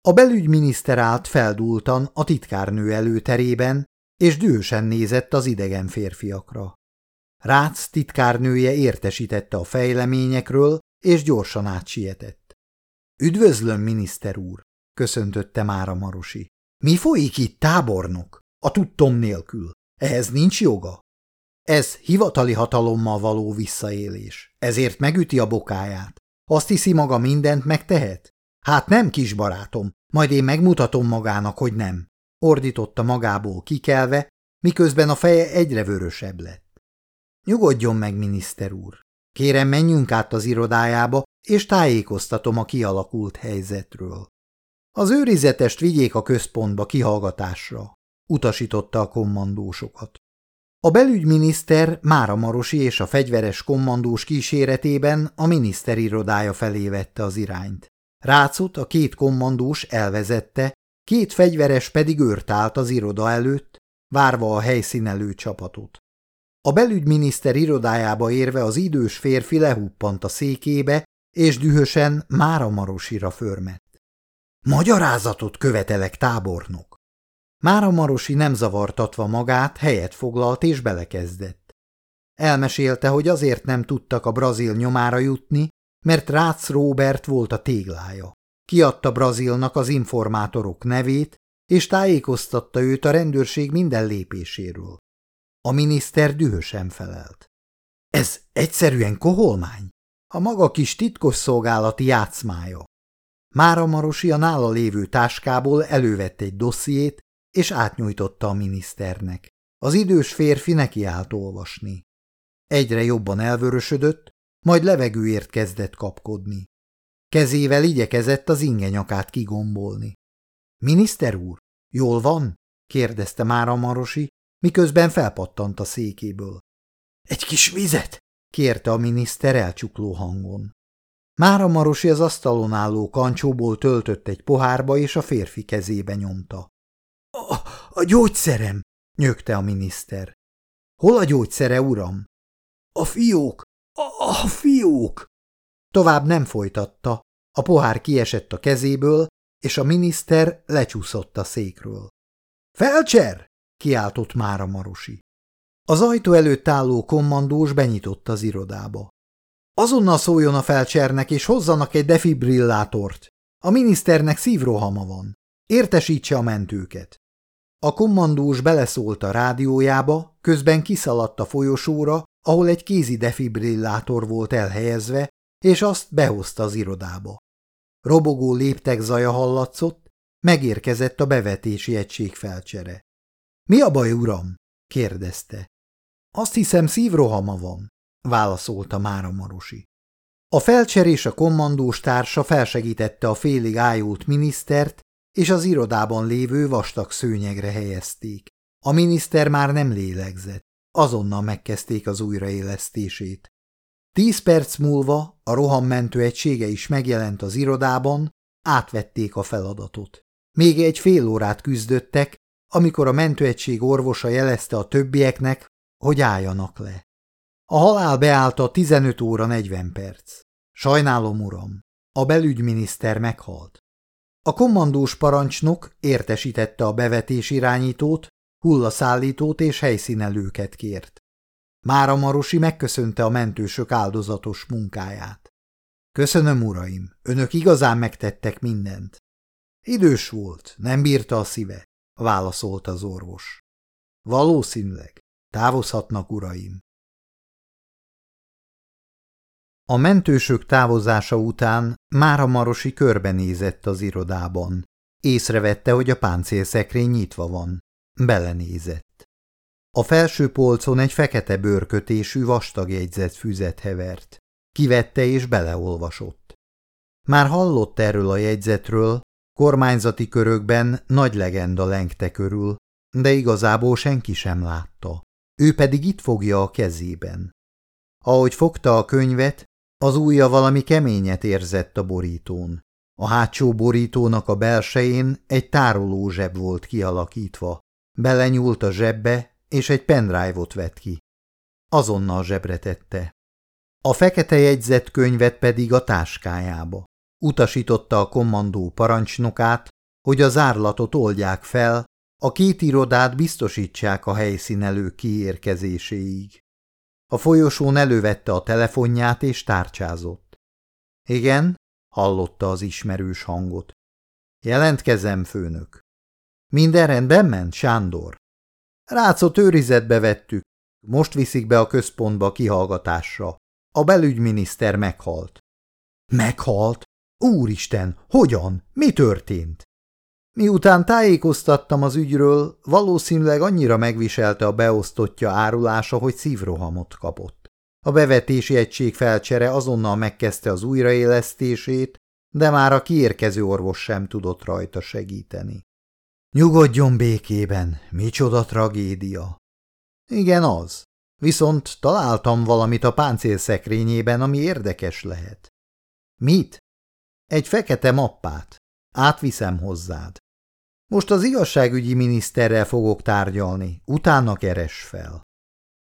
A belügyminiszter állt feldúltan a titkárnő előterében, és dühösen nézett az idegen férfiakra. Rácz titkárnője értesítette a fejleményekről, és gyorsan átsietett. – Üdvözlöm, miniszter úr! – köszöntötte már a Marosi. – Mi folyik itt, tábornok? A tudtom nélkül. Ehhez nincs joga. Ez hivatali hatalommal való visszaélés. Ezért megüti a bokáját. Azt hiszi maga mindent megtehet? Hát nem, kis barátom, majd én megmutatom magának, hogy nem. Ordította magából kikelve, miközben a feje egyre vörösebb lett. Nyugodjon meg, miniszter úr. Kérem, menjünk át az irodájába, és tájékoztatom a kialakult helyzetről. Az őrizetest vigyék a központba kihallgatásra, utasította a kommandósokat. A belügyminiszter Mára Marosi és a fegyveres kommandós kíséretében a miniszter irodája felé vette az irányt. Rácot a két kommandós elvezette, két fegyveres pedig őrt állt az iroda előtt, várva a helyszínelő csapatot. A belügyminiszter irodájába érve az idős férfi lehuppant a székébe, és dühösen Mára Marosira förmett. Magyarázatot követelek, tábornok! Mára Marosi nem zavartatva magát, helyet foglalt és belekezdett. Elmesélte, hogy azért nem tudtak a brazil nyomára jutni, mert Rácz Robert volt a téglája. Kiadta Brazilnak az informátorok nevét, és tájékoztatta őt a rendőrség minden lépéséről. A miniszter dühösen felelt. Ez egyszerűen koholmány? A maga kis titkosszolgálati játszmája. Mára Marosi a nála lévő táskából elővette egy dossziét, és átnyújtotta a miniszternek. Az idős férfi nekiállt olvasni. Egyre jobban elvörösödött, majd levegőért kezdett kapkodni. Kezével igyekezett az ingenyakát kigombolni. – Miniszter úr, jól van? – kérdezte Mára Marosi, miközben felpattant a székéből. – Egy kis vizet? – kérte a miniszter elcsukló hangon. Mára Marosi az asztalon álló kancsóból töltött egy pohárba, és a férfi kezébe nyomta. A, – A gyógyszerem! – nyögte a miniszter. – Hol a gyógyszere, uram? – A fiók! A, a fiók! Tovább nem folytatta, a pohár kiesett a kezéből, és a miniszter lecsúszott a székről. – Felcser! – kiáltott már a Marosi. Az ajtó előtt álló kommandós benyitott az irodába. – Azonnal szóljon a felcsernek, és hozzanak egy defibrillátort. A miniszternek szívrohama van. Értesítse a mentőket. A kommandós beleszólt a rádiójába, közben kiszaladt a folyosóra, ahol egy kézi defibrillátor volt elhelyezve, és azt behozta az irodába. Robogó léptek zaja hallatszott, megérkezett a bevetési egység felcsere. – Mi a baj, uram? – kérdezte. – Azt hiszem szívrohama van – válaszolta Mára Marosi. A felcser és a kommandós társa felsegítette a félig ájult minisztert, és az irodában lévő vastag szőnyegre helyezték. A miniszter már nem lélegzett, azonnal megkezdték az újraélesztését. Tíz perc múlva a rohammentő egysége is megjelent az irodában, átvették a feladatot. Még egy fél órát küzdöttek, amikor a mentőegység orvosa jelezte a többieknek, hogy álljanak le. A halál beállta 15 óra 40 perc. Sajnálom, uram, a belügyminiszter meghalt. A kommandós parancsnok értesítette a bevetés irányítót, hullaszállítót és helyszínelőket kért. Mára Marosi megköszönte a mentősök áldozatos munkáját. Köszönöm, uraim, önök igazán megtettek mindent. Idős volt, nem bírta a szíve, válaszolt az orvos. Valószínűleg, távozhatnak, uraim. A mentősök távozása után Mára Marosi körbenézett az irodában. Észrevette, hogy a páncélszekrény nyitva van. Belenézett. A felső polcon egy fekete bőrkötésű vastag jegyzett füzet hevert. Kivette és beleolvasott. Már hallott erről a jegyzetről, kormányzati körökben nagy legenda lengte körül, de igazából senki sem látta. Ő pedig itt fogja a kezében. Ahogy fogta a könyvet, az ujja valami keményet érzett a borítón. A hátsó borítónak a belsején egy tároló zseb volt kialakítva. Belenyúlt a zsebbe, és egy pendrive-ot vett ki. Azonnal zsebre tette. A fekete jegyzett könyvet pedig a táskájába. Utasította a kommandó parancsnokát, hogy a zárlatot oldják fel, a két irodát biztosítsák a helyszínelő kiérkezéséig. A folyosón elővette a telefonját és tárcsázott. Igen, hallotta az ismerős hangot. Jelentkezem, főnök. Minden rendben ment, Sándor? Rácot őrizetbe vettük. Most viszik be a központba kihallgatásra. A belügyminiszter meghalt. Meghalt? Úristen, hogyan? Mi történt? Miután tájékoztattam az ügyről, valószínűleg annyira megviselte a beosztottja árulása, hogy szívrohamot kapott. A bevetési egység felcsere azonnal megkezdte az újraélesztését, de már a kiérkező orvos sem tudott rajta segíteni. Nyugodjon békében, micsoda tragédia. Igen, az. Viszont találtam valamit a páncélszekrényében, ami érdekes lehet. Mit? Egy fekete mappát. Átviszem hozzád. Most az igazságügyi miniszterrel fogok tárgyalni, utána keres fel.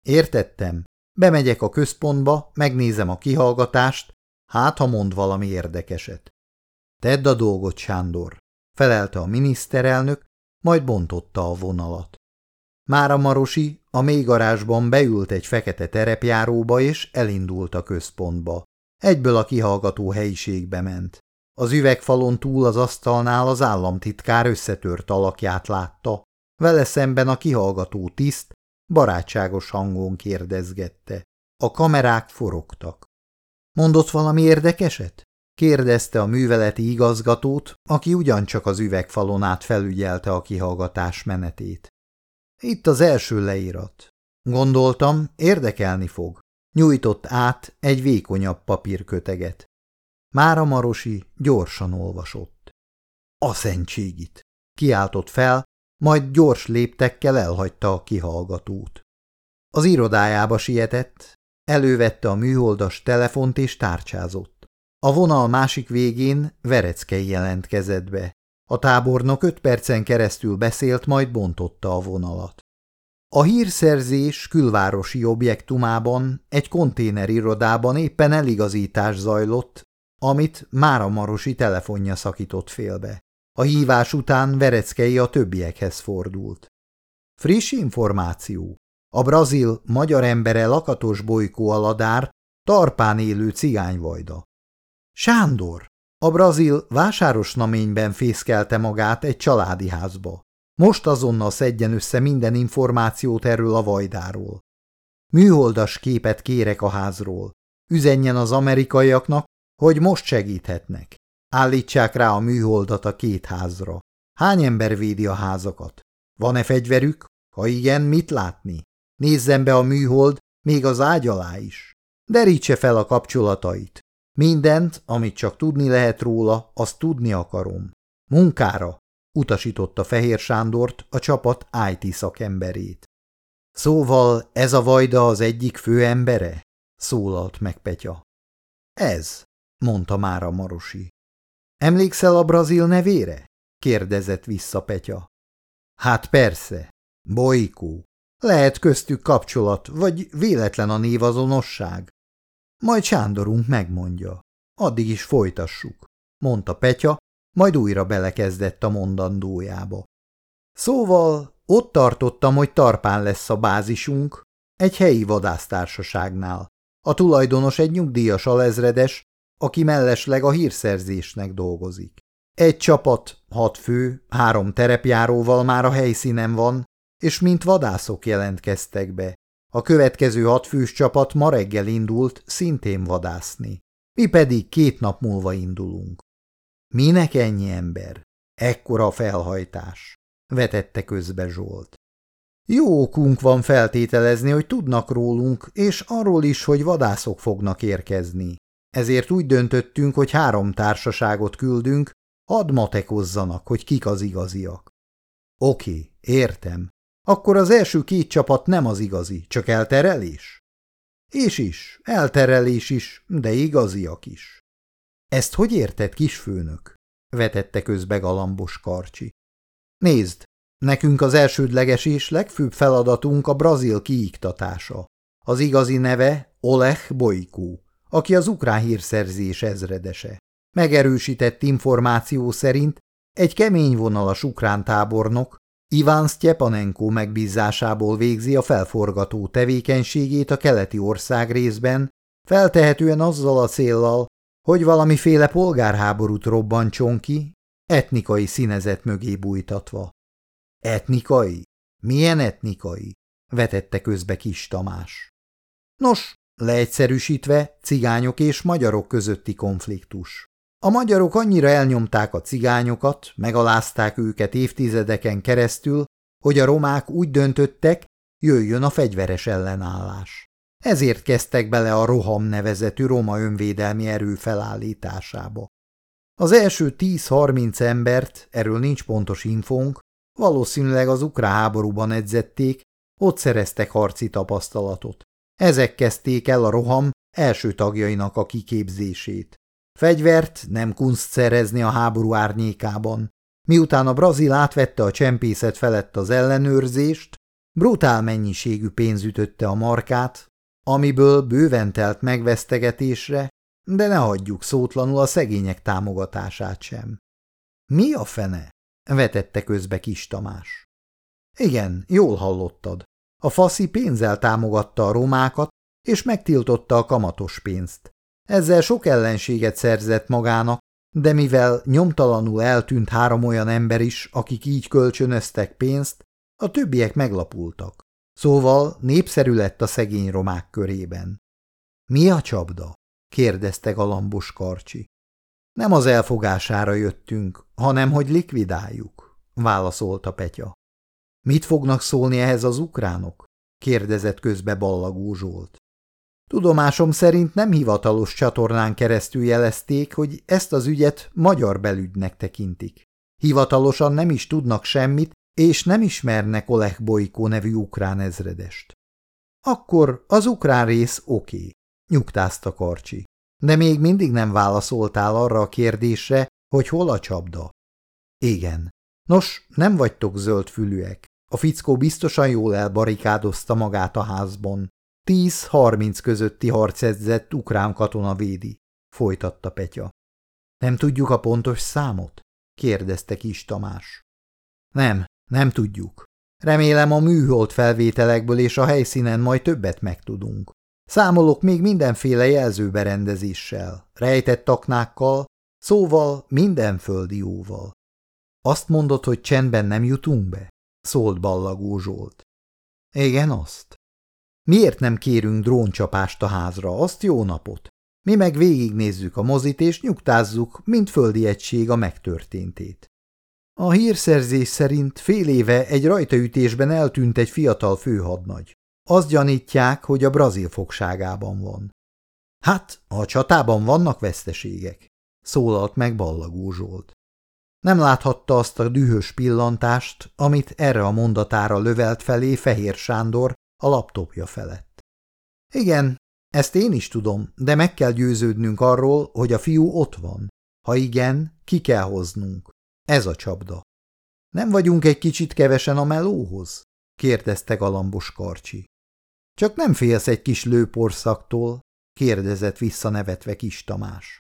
Értettem. Bemegyek a központba, megnézem a kihallgatást, hát ha mond valami érdekeset. Tedd a dolgot, Sándor, felelte a miniszterelnök, majd bontotta a vonalat. Mára Marosi a mélygarázsban beült egy fekete terepjáróba, és elindult a központba. Egyből a kihallgató helyiségbe ment. Az üvegfalon túl az asztalnál az államtitkár összetört alakját látta. Vele szemben a kihallgató tiszt barátságos hangon kérdezgette. A kamerák forogtak. Mondott valami érdekeset? kérdezte a műveleti igazgatót, aki ugyancsak az üvegfalon át felügyelte a kihallgatás menetét. Itt az első leírat. Gondoltam, érdekelni fog. Nyújtott át egy vékonyabb papírköteget. Mára Marosi gyorsan olvasott. A szentségit! Kiáltott fel, majd gyors léptekkel elhagyta a kihallgatót. Az irodájába sietett, elővette a műholdas telefont és tárcsázott. A vonal másik végén Vereckei jelentkezett be. A tábornok öt percen keresztül beszélt, majd bontotta a vonalat. A hírszerzés külvárosi objektumában, egy konténerirodában éppen eligazítás zajlott, amit Mára Marosi telefonja szakított félbe. A hívás után Vereckei a többiekhez fordult. Friss információ. A brazil magyar embere lakatos bolykó aladár, tarpán élő cigányvajda. Sándor! A brazil vásáros naményben fészkelte magát egy családi házba. Most azonnal szedjen össze minden információt erről a vajdáról. Műholdas képet kérek a házról. Üzenjen az amerikaiaknak, hogy most segíthetnek. Állítsák rá a műholdat a két házra. Hány ember védi a házakat? Van-e fegyverük? Ha igen, mit látni? Nézzen be a műhold, még az ágy alá is. Derítse fel a kapcsolatait. Mindent, amit csak tudni lehet róla, azt tudni akarom. Munkára, utasította Fehér Sándort a csapat IT szakemberét. Szóval ez a vajda az egyik fő embere? szólalt meg Petya. Ez, mondta már a Marosi. Emlékszel a brazil nevére? kérdezett vissza Petya. Hát persze, Boikó. Lehet köztük kapcsolat, vagy véletlen a névazonosság. Majd Sándorunk megmondja. Addig is folytassuk, mondta Petya, majd újra belekezdett a mondandójába. Szóval ott tartottam, hogy tarpán lesz a bázisunk, egy helyi vadásztársaságnál. A tulajdonos egy nyugdíjas alezredes, aki mellesleg a hírszerzésnek dolgozik. Egy csapat, hat fő, három terepjáróval már a helyszínen van, és mint vadászok jelentkeztek be. A következő hatfős csapat ma reggel indult szintén vadászni. Mi pedig két nap múlva indulunk. Minek ennyi ember? Ekkora felhajtás, vetette közbe Zsolt. Jó okunk van feltételezni, hogy tudnak rólunk, és arról is, hogy vadászok fognak érkezni. Ezért úgy döntöttünk, hogy három társaságot küldünk, hadd matekozzanak, hogy kik az igaziak. Oké, értem. Akkor az első két csapat nem az igazi, csak elterelés? És is, elterelés is, de igaziak is. Ezt hogy érted, kisfőnök? vetette közbe galambos karcsi. Nézd, nekünk az elsődleges és legfőbb feladatunk a brazil kiiktatása. Az igazi neve Oleg Bojkó, aki az ukrán hírszerzés ezredese. Megerősített információ szerint egy kemény vonalas ukrán tábornok Iván Styepanenko megbízásából végzi a felforgató tevékenységét a keleti ország részben, feltehetően azzal a céllal, hogy valamiféle polgárháborút robbantson ki, etnikai színezet mögé bújtatva. Etnikai? Milyen etnikai? vetette közbe Kis Tamás. Nos, leegyszerűsítve cigányok és magyarok közötti konfliktus. A magyarok annyira elnyomták a cigányokat, megalázták őket évtizedeken keresztül, hogy a romák úgy döntöttek, jöjjön a fegyveres ellenállás. Ezért kezdtek bele a Roham nevezetű roma önvédelmi erő felállításába. Az első 10-30 embert, erről nincs pontos infónk, valószínűleg az ukrán háborúban edzették, ott szereztek harci tapasztalatot. Ezek kezdték el a roham első tagjainak a kiképzését. Fegyvert nem kunst szerezni a háború árnyékában. Miután a brazil átvette a csempészet felett az ellenőrzést, brutál mennyiségű pénz ütötte a markát, amiből bőven telt megvesztegetésre, de ne hagyjuk szótlanul a szegények támogatását sem. Mi a fene? vetette közbe Kis Tamás. Igen, jól hallottad. A faszi pénzzel támogatta a romákat, és megtiltotta a kamatos pénzt. Ezzel sok ellenséget szerzett magának, de mivel nyomtalanul eltűnt három olyan ember is, akik így kölcsönöztek pénzt, a többiek meglapultak. Szóval népszerű lett a szegény romák körében. – Mi a csapda? – kérdezte galambos karcsi. – Nem az elfogására jöttünk, hanem hogy likvidáljuk – válaszolta Petya. – Mit fognak szólni ehhez az ukránok? – kérdezett közbe Ballagó Zsolt. Tudomásom szerint nem hivatalos csatornán keresztül jelezték, hogy ezt az ügyet magyar belügynek tekintik. Hivatalosan nem is tudnak semmit, és nem ismernek Oleg Bojko nevű ukrán ezredest. Akkor az ukrán rész oké, nyugtázta Karcsi. De még mindig nem válaszoltál arra a kérdésre, hogy hol a csapda. Igen. Nos, nem vagytok zöldfülűek. A fickó biztosan jól elbarikádozta magát a házban. Tíz-harminc közötti harcedzett ukrán katona védi, folytatta Petya. Nem tudjuk a pontos számot? kérdezte Kis Tamás. Nem, nem tudjuk. Remélem a műhold felvételekből és a helyszínen majd többet megtudunk. Számolok még mindenféle jelzőberendezéssel, rejtett aknákkal, szóval minden földi jóval. Azt mondod, hogy csendben nem jutunk be? Szólt Ballagó Zsolt. Igen, azt. Miért nem kérünk dróncsapást a házra, azt jó napot? Mi meg végignézzük a mozit, és nyugtázzuk, mint földi egység a megtörténtét. A hírszerzés szerint fél éve egy rajtaütésben eltűnt egy fiatal főhadnagy. Azt gyanítják, hogy a brazil fogságában van. Hát, a csatában vannak veszteségek, szólalt meg Ballagó Zsolt. Nem láthatta azt a dühös pillantást, amit erre a mondatára lövelt felé Fehér Sándor a laptopja felett. Igen, ezt én is tudom, de meg kell győződnünk arról, hogy a fiú ott van. Ha igen, ki kell hoznunk. Ez a csapda. Nem vagyunk egy kicsit kevesen a melóhoz? kérdezte galambos karcsi. Csak nem félsz egy kis lőporszaktól? kérdezett visszanevetve kis Tamás.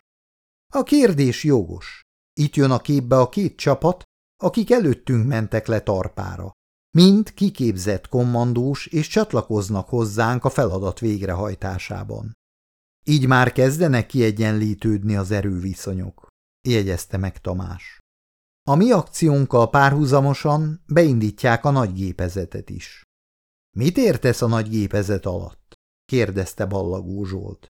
A kérdés jogos. Itt jön a képbe a két csapat, akik előttünk mentek le tarpára. Mind kiképzett kommandós és csatlakoznak hozzánk a feladat végrehajtásában. Így már kezdenek kiegyenlítődni az erőviszonyok, jegyezte meg Tamás. A mi akciónkkal párhuzamosan beindítják a nagygépezetet is. Mit értesz a nagygépezet alatt? kérdezte Ballagó Zsolt.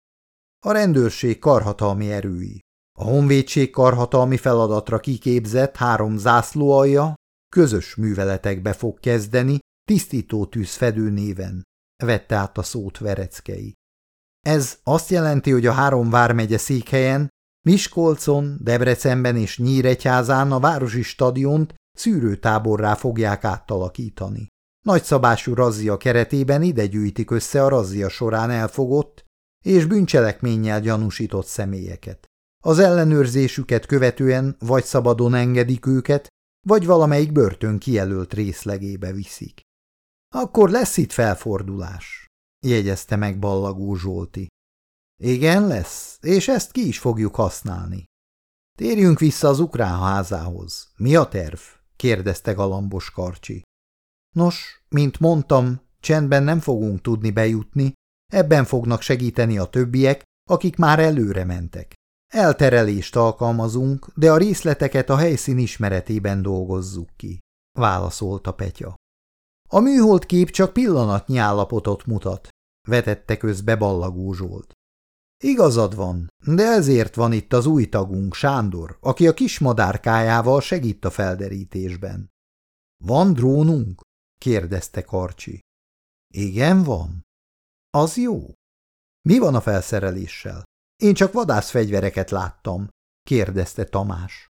A rendőrség karhatalmi erői. A honvédség karhatalmi feladatra kiképzett három zászlóalja közös műveletekbe fog kezdeni, tisztító tűzfedő néven, vette át a szót Vereckei. Ez azt jelenti, hogy a három vármegye székhelyen, Miskolcon, Debrecenben és Nyíregyházán a városi stadiont szűrőtáborrá fogják átalakítani. Nagyszabású razzia keretében ide gyűjtik össze a razzia során elfogott és bűncselekménnyel gyanúsított személyeket. Az ellenőrzésüket követően vagy szabadon engedik őket, vagy valamelyik börtön kijelölt részlegébe viszik. Akkor lesz itt felfordulás, jegyezte meg Ballagó Zsolti. Igen, lesz, és ezt ki is fogjuk használni. Térjünk vissza az ukrán házához. Mi a terv? kérdezte galambos karcsi. Nos, mint mondtam, csendben nem fogunk tudni bejutni, ebben fognak segíteni a többiek, akik már előre mentek. Elterelést alkalmazunk, de a részleteket a helyszín ismeretében dolgozzuk ki, válaszolta Petya. A műhold kép csak pillanatnyi állapotot mutat, vetette közbe Ballagó Zsolt. Igazad van, de ezért van itt az új tagunk, Sándor, aki a kis madárkájával segít a felderítésben. Van drónunk? kérdezte Karcsi. Igen, van. Az jó. Mi van a felszereléssel? Én csak vadászfegyvereket láttam. kérdezte Tamás.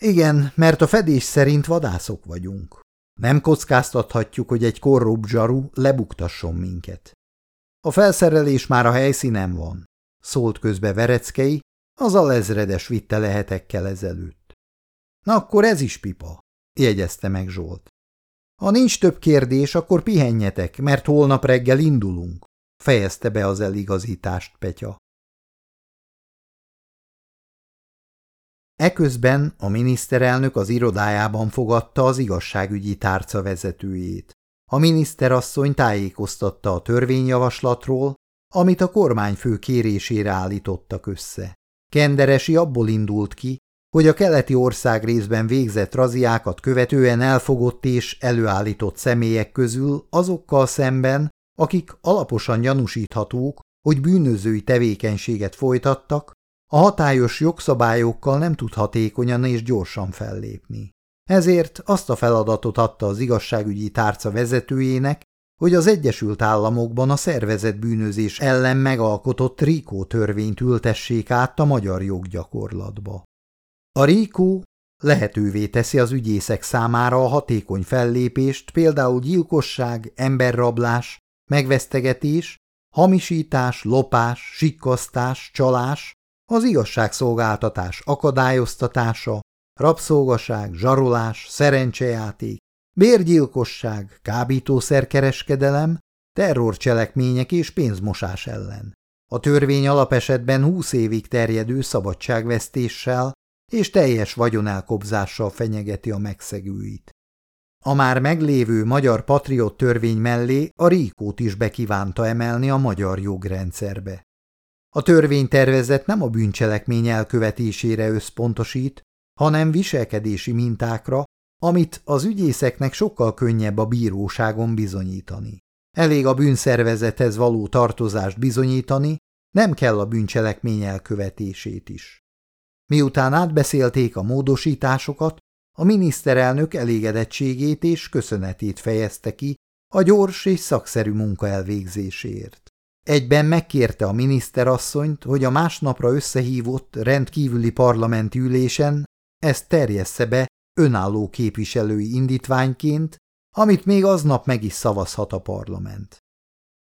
Igen, mert a fedés szerint vadászok vagyunk. Nem kockáztathatjuk, hogy egy korrupt zsaru lebuktasson minket. A felszerelés már a helyszínen van, szólt közbe Vereckei, az a lezredes vitte lehetekkel ezelőtt. Na akkor ez is pipa, jegyezte meg Zsolt. Ha nincs több kérdés, akkor pihenjetek, mert holnap reggel indulunk, fejezte be az eligazítást Petya. Eközben a miniszterelnök az irodájában fogadta az igazságügyi tárca vezetőjét. A miniszterasszony tájékoztatta a törvényjavaslatról, amit a kormányfő kérésére állítottak össze. Kenderesi abból indult ki, hogy a keleti ország részben végzett raziákat követően elfogott és előállított személyek közül azokkal szemben, akik alaposan gyanúsíthatók, hogy bűnözői tevékenységet folytattak, a hatályos jogszabályokkal nem tud hatékonyan és gyorsan fellépni. Ezért azt a feladatot adta az igazságügyi tárca vezetőjének, hogy az Egyesült Államokban a szervezett bűnözés ellen megalkotott Rikó törvényt ültessék át a magyar joggyakorlatba. A Rikó lehetővé teszi az ügyészek számára a hatékony fellépést, például gyilkosság, emberrablás, megvesztegetés, hamisítás, lopás, sikkasztás, csalás, az igazságszolgáltatás akadályoztatása, rabszolgaság, zsarolás, szerencsejáték, bérgyilkosság, kábítószerkereskedelem, terrorcselekmények és pénzmosás ellen. A törvény alapesetben húsz évig terjedő szabadságvesztéssel és teljes vagyonelkobzással fenyegeti a megszegőit. A már meglévő magyar patriot törvény mellé a Ríkót is bekívánta emelni a magyar jogrendszerbe. A törvénytervezet nem a bűncselekmény elkövetésére összpontosít, hanem viselkedési mintákra, amit az ügyészeknek sokkal könnyebb a bíróságon bizonyítani. Elég a bűnszervezethez való tartozást bizonyítani, nem kell a bűncselekmény elkövetését is. Miután átbeszélték a módosításokat, a miniszterelnök elégedettségét és köszönetét fejezte ki a gyors és szakszerű munka elvégzéséért. Egyben megkérte a miniszterasszonyt, hogy a másnapra összehívott rendkívüli parlamenti ülésen ezt terjessze be önálló képviselői indítványként, amit még aznap meg is szavazhat a parlament.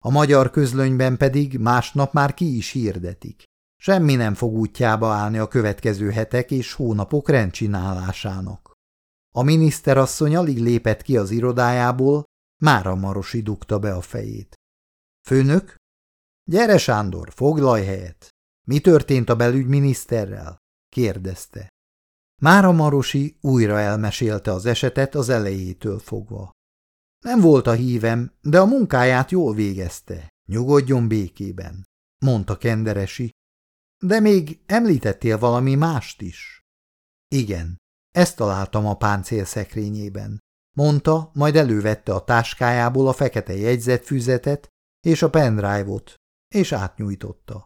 A magyar közlönyben pedig másnap már ki is hirdetik. Semmi nem fog útjába állni a következő hetek és hónapok rendcsinálásának. A miniszterasszony alig lépett ki az irodájából, mára Marosi dugta be a fejét. Főnök? Gyere, Sándor, foglalj helyet! Mi történt a belügyminiszterrel? kérdezte. Mára Marosi újra elmesélte az esetet az elejétől fogva. Nem volt a hívem, de a munkáját jól végezte. Nyugodjon békében, mondta Kenderesi. De még említettél valami mást is. Igen, ezt találtam a páncél szekrényében, mondta, majd elővette a táskájából a fekete jegyzetfüzetet és a pendrive-ot, és átnyújtotta.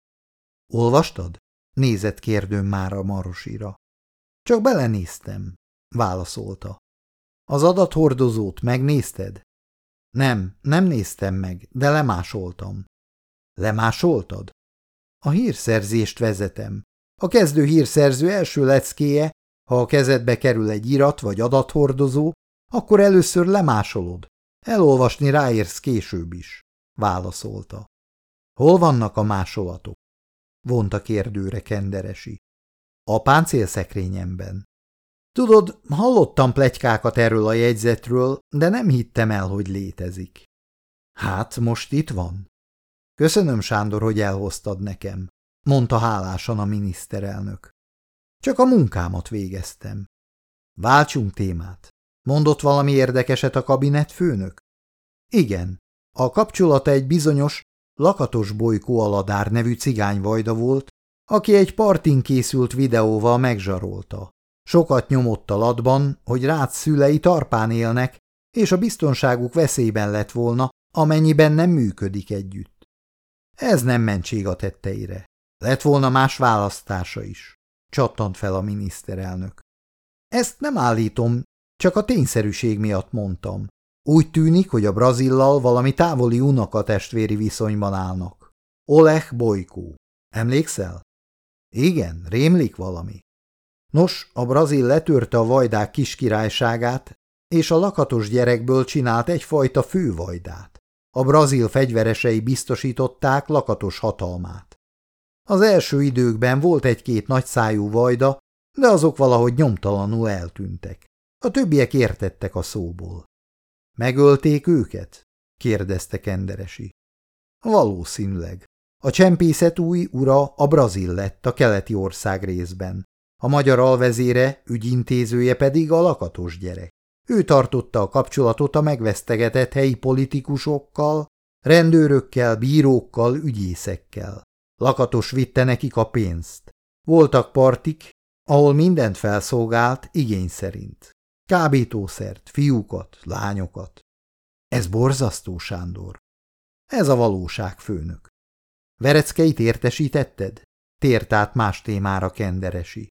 Olvastad? Nézett kérdőn már a Marosira. Csak belenéztem, válaszolta. Az adathordozót megnézted? Nem, nem néztem meg, de lemásoltam. Lemásoltad? A hírszerzést vezetem. A kezdő hírszerző első leckéje, ha a kezedbe kerül egy irat vagy adathordozó, akkor először lemásolod. Elolvasni ráérsz később is, válaszolta. Hol vannak a másolatok? vonta kérdőre kenderesi. A páncélszekrényemben. Tudod, hallottam plegykákat erről a jegyzetről, de nem hittem el, hogy létezik. Hát, most itt van. Köszönöm, Sándor, hogy elhoztad nekem, mondta hálásan a miniszterelnök. Csak a munkámat végeztem. Váltsunk témát. Mondott valami érdekeset a kabinet főnök? Igen. A kapcsolata egy bizonyos Lakatos Bolykó Aladár nevű cigányvajda volt, aki egy partin készült videóval megzsarolta. Sokat nyomott a latban, hogy Rácz szülei tarpán élnek, és a biztonságuk veszélyben lett volna, amennyiben nem működik együtt. Ez nem mentség a tetteire. Lett volna más választása is, csattant fel a miniszterelnök. Ezt nem állítom, csak a tényszerűség miatt mondtam. Úgy tűnik, hogy a Brazillal valami távoli unokatestvéri viszonyban állnak. Oleg Bolykó. Emlékszel? Igen, rémlik valami. Nos, a brazil letörte a vajdák kiskirályságát, és a lakatos gyerekből csinált egyfajta fővajdát. A brazil fegyveresei biztosították lakatos hatalmát. Az első időkben volt egy-két nagyszájú vajda, de azok valahogy nyomtalanul eltűntek. A többiek értettek a szóból. Megölték őket? kérdezte Kenderesi. Valószínűleg. A csempészet új ura a brazil lett a keleti ország részben. A magyar alvezére, ügyintézője pedig a lakatos gyerek. Ő tartotta a kapcsolatot a megvesztegetett helyi politikusokkal, rendőrökkel, bírókkal, ügyészekkel. Lakatos vitte nekik a pénzt. Voltak partik, ahol mindent felszolgált igény szerint. Kábítószert, fiúkat, lányokat. Ez borzasztó, Sándor. Ez a valóság, főnök. Vereckeit értesítetted? Tért át más témára kenderesi.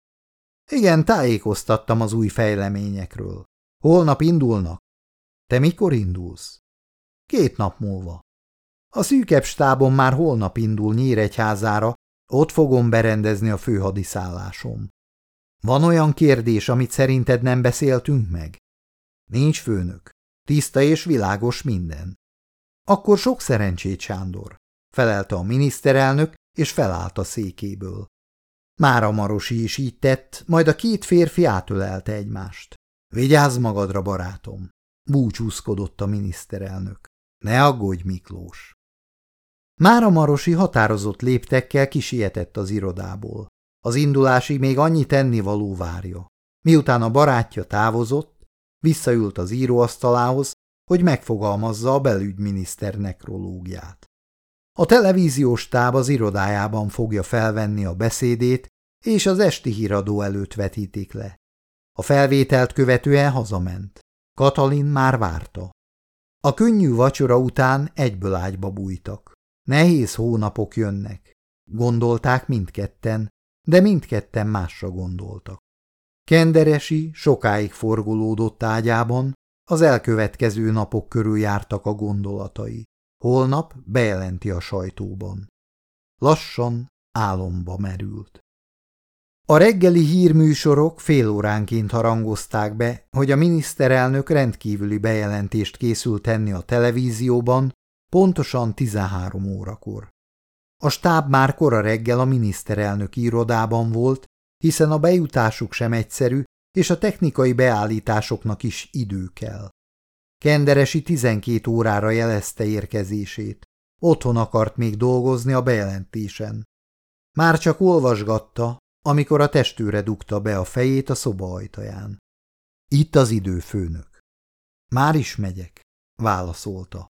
Igen, tájékoztattam az új fejleményekről. Holnap indulnak. Te mikor indulsz? Két nap múlva. A szűkebb stábom már holnap indul Nyíregyházára, ott fogom berendezni a főhadiszállásom. Van olyan kérdés, amit szerinted nem beszéltünk meg? Nincs főnök. Tiszta és világos minden. Akkor sok szerencsét, Sándor, felelte a miniszterelnök, és felállt a székéből. Mára Marosi is így tett, majd a két férfi átölelte egymást. Vigyázz magadra, barátom! Búcsúzkodott a miniszterelnök. Ne aggódj, Miklós! Mára Marosi határozott léptekkel kisietett az irodából. Az indulásig még annyi tennivaló várja. Miután a barátja távozott, visszaült az íróasztalához, hogy megfogalmazza a belügyminiszter nekrológiát. A televíziós táb az irodájában fogja felvenni a beszédét, és az esti híradó előtt vetítik le. A felvételt követően hazament. Katalin már várta. A könnyű vacsora után egyből ágyba bújtak. Nehéz hónapok jönnek. Gondolták mindketten, de mindketten másra gondoltak. Kenderesi sokáig forgolódott ágyában, az elkövetkező napok körül jártak a gondolatai. Holnap bejelenti a sajtóban. Lassan álomba merült. A reggeli hírműsorok fél óránként harangozták be, hogy a miniszterelnök rendkívüli bejelentést készül tenni a televízióban, pontosan 13 órakor. A stáb már kora reggel a miniszterelnök irodában volt, hiszen a bejutásuk sem egyszerű, és a technikai beállításoknak is idő kell. Kenderesi 12 órára jelezte érkezését. Otthon akart még dolgozni a bejelentésen. Már csak olvasgatta, amikor a testőre dugta be a fejét a szoba ajtaján. Itt az idő, főnök. Már is megyek, válaszolta.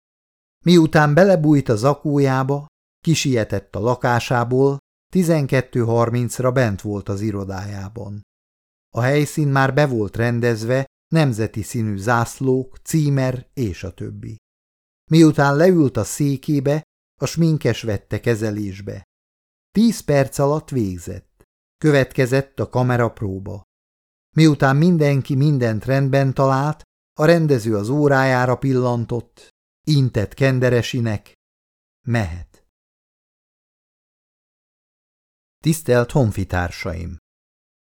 Miután belebújt a zakójába, kisietett a lakásából, 12.30-ra bent volt az irodájában. A helyszín már be volt rendezve, nemzeti színű zászlók, címer és a többi. Miután leült a székébe, a sminkes vette kezelésbe. Tíz perc alatt végzett. Következett a kamerapróba. Miután mindenki mindent rendben talált, a rendező az órájára pillantott, intett kenderesinek, mehet. Tisztelt honfitársaim!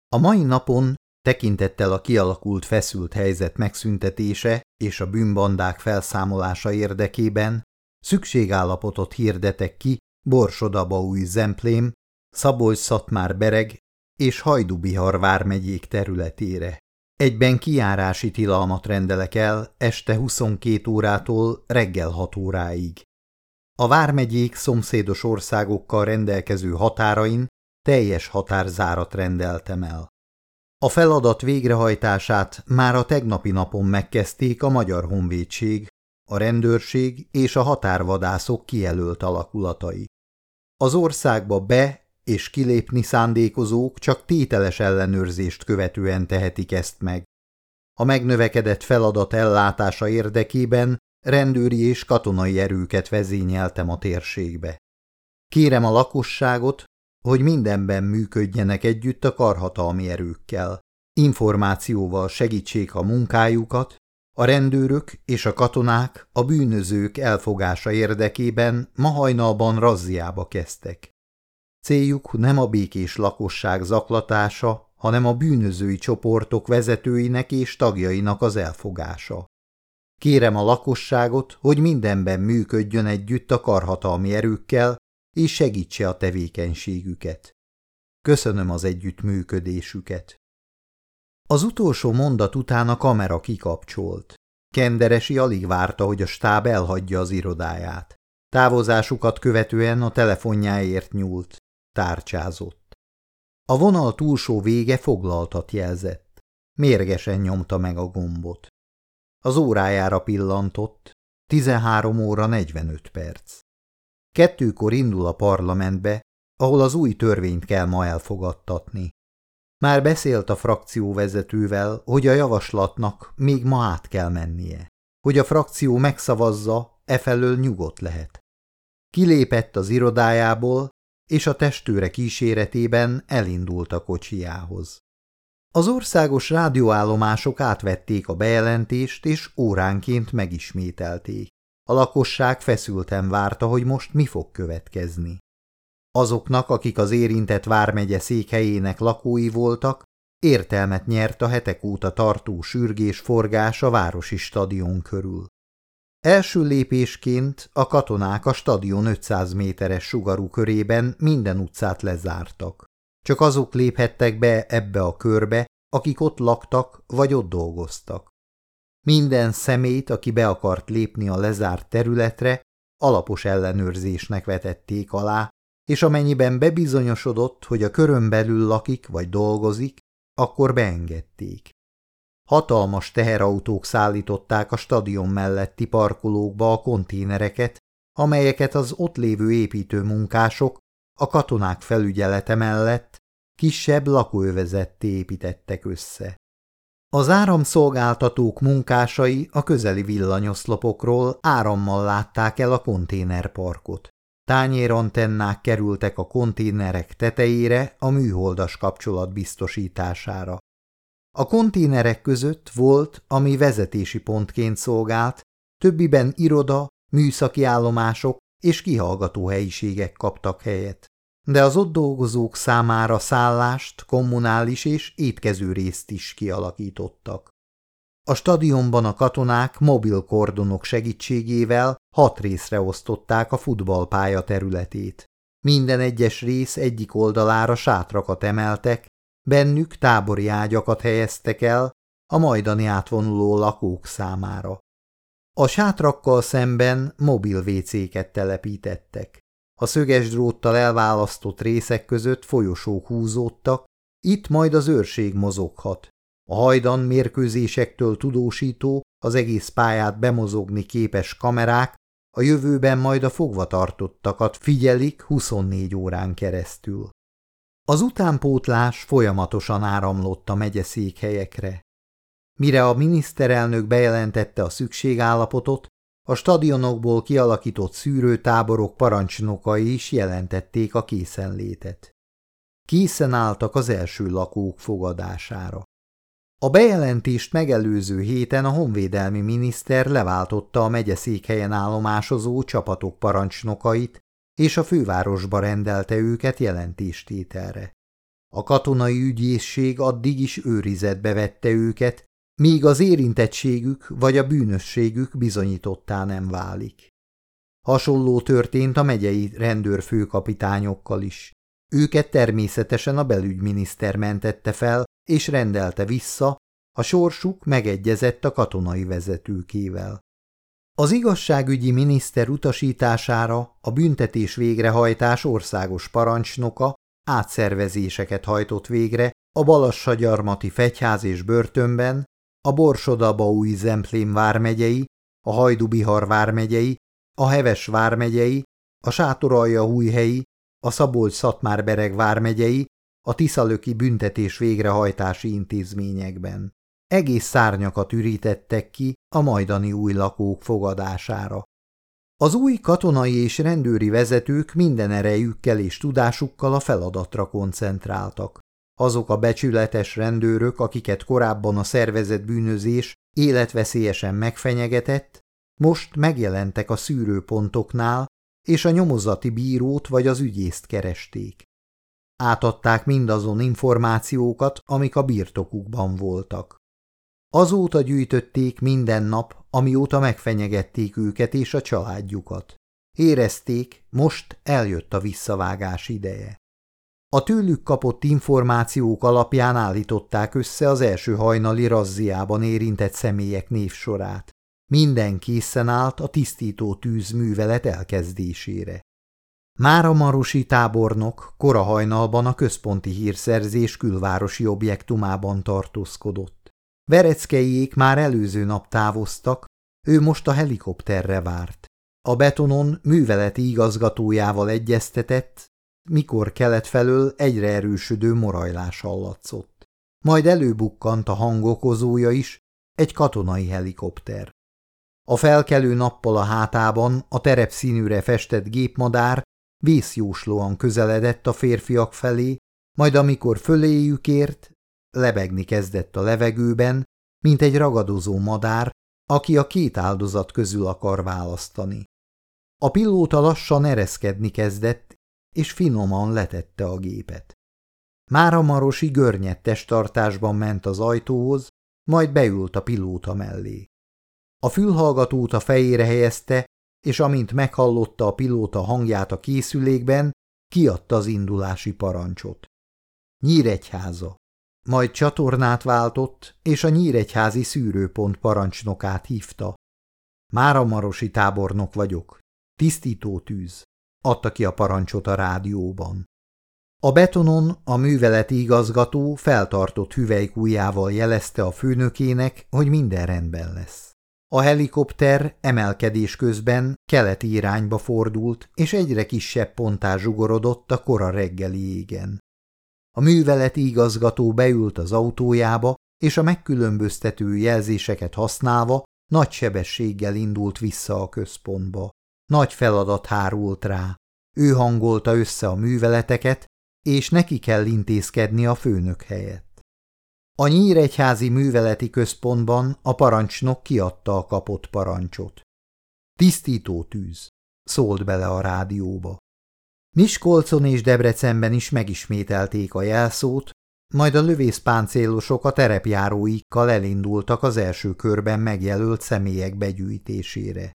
A mai napon tekintettel a kialakult feszült helyzet megszüntetése és a bűnbandák felszámolása érdekében szükségállapotot hirdetek ki Borsodabaúj Zemplém, Szabolcs-Szatmár-Bereg és Hajdubihar vármegyék területére. Egyben kiárási tilalmat rendelek el este 22 órától reggel 6 óráig. A vármegyék szomszédos országokkal rendelkező határain teljes határzárat rendeltem el. A feladat végrehajtását már a tegnapi napon megkezdték a Magyar Honvédség, a rendőrség és a határvadászok kijelölt alakulatai. Az országba be és kilépni szándékozók csak tételes ellenőrzést követően tehetik ezt meg. A megnövekedett feladat ellátása érdekében rendőri és katonai erőket vezényeltem a térségbe. Kérem a lakosságot, hogy mindenben működjenek együtt a karhatalmi erőkkel. Információval segítsék a munkájukat, a rendőrök és a katonák a bűnözők elfogása érdekében ma hajnalban razziába kezdtek. Céljuk nem a békés lakosság zaklatása, hanem a bűnözői csoportok vezetőinek és tagjainak az elfogása. Kérem a lakosságot, hogy mindenben működjön együtt a karhatalmi erőkkel, és segítse a tevékenységüket. Köszönöm az együttműködésüket. Az utolsó mondat után a kamera kikapcsolt. Kenderesi alig várta, hogy a stáb elhagyja az irodáját. Távozásukat követően a telefonjáért nyúlt, tárcsázott. A vonal túlsó vége foglaltat jelzett. Mérgesen nyomta meg a gombot. Az órájára pillantott, 13 óra 45 perc. Kettőkor indul a parlamentbe, ahol az új törvényt kell ma elfogadtatni. Már beszélt a frakcióvezetővel, hogy a javaslatnak még ma át kell mennie. Hogy a frakció megszavazza, efelől nyugodt lehet. Kilépett az irodájából, és a testőre kíséretében elindult a kocsijához. Az országos rádióállomások átvették a bejelentést, és óránként megismételték. A lakosság feszülten várta, hogy most mi fog következni. Azoknak, akik az érintett vármegye székhelyének lakói voltak, értelmet nyert a hetek óta tartó sürgés-forgás a városi stadion körül. Első lépésként a katonák a stadion 500 méteres sugarú körében minden utcát lezártak. Csak azok léphettek be ebbe a körbe, akik ott laktak vagy ott dolgoztak. Minden szemét, aki be akart lépni a lezárt területre, alapos ellenőrzésnek vetették alá, és amennyiben bebizonyosodott, hogy a körön belül lakik vagy dolgozik, akkor beengedték. Hatalmas teherautók szállították a stadion melletti parkolókba a konténereket, amelyeket az ott lévő építőmunkások a katonák felügyelete mellett kisebb lakóövezetté építettek össze. Az áramszolgáltatók munkásai a közeli villanyoszlopokról árammal látták el a konténerparkot. Tányérantennák kerültek a konténerek tetejére a műholdas kapcsolat biztosítására. A konténerek között volt, ami vezetési pontként szolgált, többiben iroda, műszaki állomások és kihallgató helyiségek kaptak helyet. De az ott dolgozók számára szállást, kommunális és étkező részt is kialakítottak. A stadionban a katonák mobil kordonok segítségével hat részre osztották a futballpálya területét. Minden egyes rész egyik oldalára sátrakat emeltek, bennük tábori ágyakat helyeztek el a majdani átvonuló lakók számára. A sátrakkal szemben mobil vécéket telepítettek. A szöges dróttal elválasztott részek között folyosók húzódtak, itt majd az őrség mozoghat. A hajdan mérkőzésektől tudósító, az egész pályát bemozogni képes kamerák a jövőben majd a fogvatartottakat figyelik 24 órán keresztül. Az utánpótlás folyamatosan áramlott a megyeszékhelyekre. Mire a miniszterelnök bejelentette a szükségállapotot, a stadionokból kialakított szűrőtáborok parancsnokai is jelentették a készenlétet. Készen álltak az első lakók fogadására. A bejelentést megelőző héten a honvédelmi miniszter leváltotta a megyeszékhelyen állomásozó csapatok parancsnokait, és a fővárosba rendelte őket jelentéstételre. A katonai ügyészség addig is őrizetbe vette őket, míg az érintettségük vagy a bűnösségük bizonyítottá nem válik. Hasonló történt a megyei rendőrfőkapitányokkal is. Őket természetesen a belügyminiszter mentette fel, és rendelte vissza, a sorsuk megegyezett a katonai vezetőkével. Az igazságügyi miniszter utasítására a büntetés végrehajtás országos parancsnoka átszervezéseket hajtott végre a Balassagyarmati fegyház és börtönben, a Borsodabaúj Zemplén vármegyei, a Hajdubihar vármegyei, a Heves vármegyei, a Sátoralja újhelyi, a Szabolcs-Szatmár-Bereg vármegyei, a Tiszalöki büntetés végrehajtási intézményekben. Egész szárnyakat ürítettek ki a majdani új lakók fogadására. Az új katonai és rendőri vezetők minden erejükkel és tudásukkal a feladatra koncentráltak. Azok a becsületes rendőrök, akiket korábban a szervezett bűnözés életveszélyesen megfenyegetett, most megjelentek a szűrőpontoknál, és a nyomozati bírót vagy az ügyészt keresték. átadták mindazon információkat, amik a birtokukban voltak. Azóta gyűjtötték minden nap, amióta megfenyegették őket és a családjukat. Érezték, most eljött a visszavágás ideje. A tőlük kapott információk alapján állították össze az első hajnali razziában érintett személyek névsorát. Minden készen állt a tisztító tűzművelet elkezdésére. Már a marosi tábornok kora hajnalban a központi hírszerzés külvárosi objektumában tartózkodott. Vereckeiék már előző nap távoztak, ő most a helikopterre várt. A betonon műveleti igazgatójával egyeztetett, mikor kelet felől egyre erősödő morajlás hallatszott. Majd előbukkant a hangokozója is, egy katonai helikopter. A felkelő nappal a hátában a terep színűre festett gépmadár vészjóslóan közeledett a férfiak felé, majd amikor föléjük ért, lebegni kezdett a levegőben, mint egy ragadozó madár, aki a két áldozat közül akar választani. A pilóta lassan ereszkedni kezdett, és finoman letette a gépet. Mára Marosi görnyett testtartásban ment az ajtóhoz, majd beült a pilóta mellé. A fülhallgatót a fejére helyezte, és amint meghallotta a pilóta hangját a készülékben, kiadta az indulási parancsot. Nyíregyháza. Majd csatornát váltott, és a nyíregyházi szűrőpont parancsnokát hívta. Máramarosi tábornok vagyok. Tisztító tűz. Adta ki a parancsot a rádióban. A betonon a műveleti igazgató feltartott hüvelykújjával jelezte a főnökének, hogy minden rendben lesz. A helikopter emelkedés közben keleti irányba fordult, és egyre kisebb pontá zsugorodott a kora reggeli égen. A műveleti igazgató beült az autójába, és a megkülönböztető jelzéseket használva nagy sebességgel indult vissza a központba. Nagy feladat hárult rá. Ő hangolta össze a műveleteket, és neki kell intézkedni a főnök helyett. A Nyíregyházi Műveleti Központban a parancsnok kiadta a kapott parancsot. Tisztító tűz, szólt bele a rádióba. Miskolcon és Debrecenben is megismételték a jelszót, majd a lövészpáncélosok a terepjáróikkal elindultak az első körben megjelölt személyek begyűjtésére.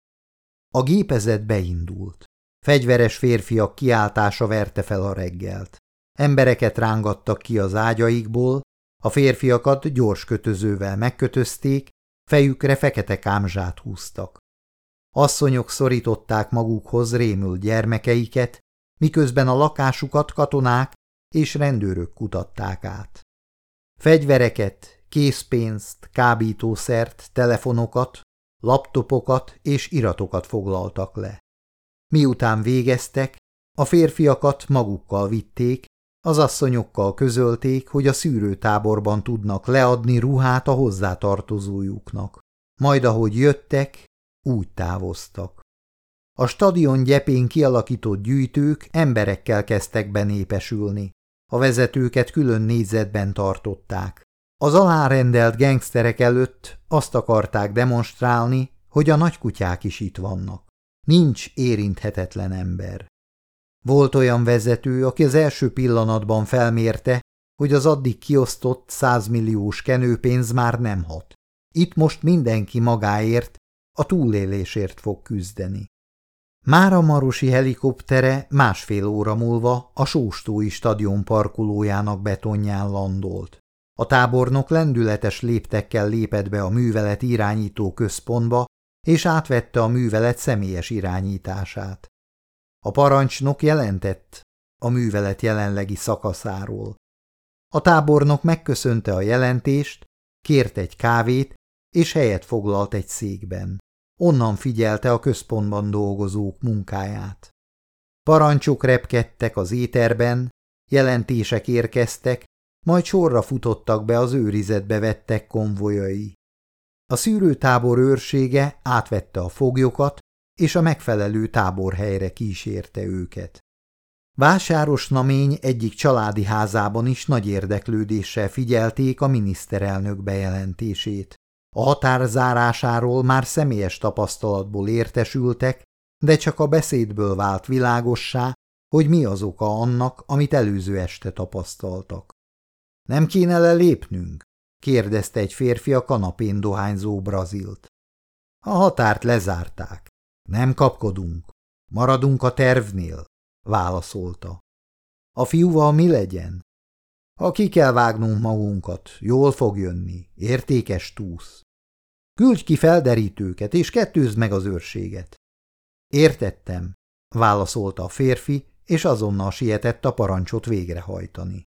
A gépezet beindult. Fegyveres férfiak kiáltása verte fel a reggelt. Embereket rángattak ki az ágyaikból, a férfiakat gyors kötözővel megkötözték, fejükre fekete kámzsát húztak. Asszonyok szorították magukhoz rémült gyermekeiket, miközben a lakásukat katonák és rendőrök kutatták át. Fegyvereket, készpénzt, kábítószert, telefonokat, laptopokat és iratokat foglaltak le. Miután végeztek, a férfiakat magukkal vitték, az asszonyokkal közölték, hogy a szűrőtáborban tudnak leadni ruhát a hozzátartozójuknak. Majd ahogy jöttek, úgy távoztak. A stadion gyepén kialakított gyűjtők emberekkel kezdtek benépesülni. A vezetőket külön négyzetben tartották. Az alárendelt gengszterek előtt azt akarták demonstrálni, hogy a nagykutyák is itt vannak. Nincs érinthetetlen ember. Volt olyan vezető, aki az első pillanatban felmérte, hogy az addig kiosztott százmilliós kenőpénz már nem hat. Itt most mindenki magáért, a túlélésért fog küzdeni. Már a marosi helikoptere másfél óra múlva a Sóstói stadion parkolójának betonján landolt. A tábornok lendületes léptekkel lépett be a művelet irányító központba, és átvette a művelet személyes irányítását. A parancsnok jelentett a művelet jelenlegi szakaszáról. A tábornok megköszönte a jelentést, kért egy kávét, és helyet foglalt egy székben. Onnan figyelte a központban dolgozók munkáját. Parancsok repkedtek az éterben, jelentések érkeztek, majd sorra futottak be az őrizetbe vettek konvojai. A szűrőtábor őrsége átvette a foglyokat, és a megfelelő táborhelyre kísérte őket. Vásáros Namény egyik családi házában is nagy érdeklődéssel figyelték a miniszterelnök bejelentését. A határzárásáról már személyes tapasztalatból értesültek, de csak a beszédből vált világossá, hogy mi az oka annak, amit előző este tapasztaltak. Nem kéne lelépnünk? kérdezte egy férfi a kanapén dohányzó brazilt. A határt lezárták. Nem kapkodunk. Maradunk a tervnél, válaszolta. A fiúval mi legyen? Ha ki kell vágnunk magunkat, jól fog jönni, értékes túsz. Küldj ki felderítőket, és kettőzd meg az őrséget. Értettem, válaszolta a férfi, és azonnal sietett a parancsot végrehajtani.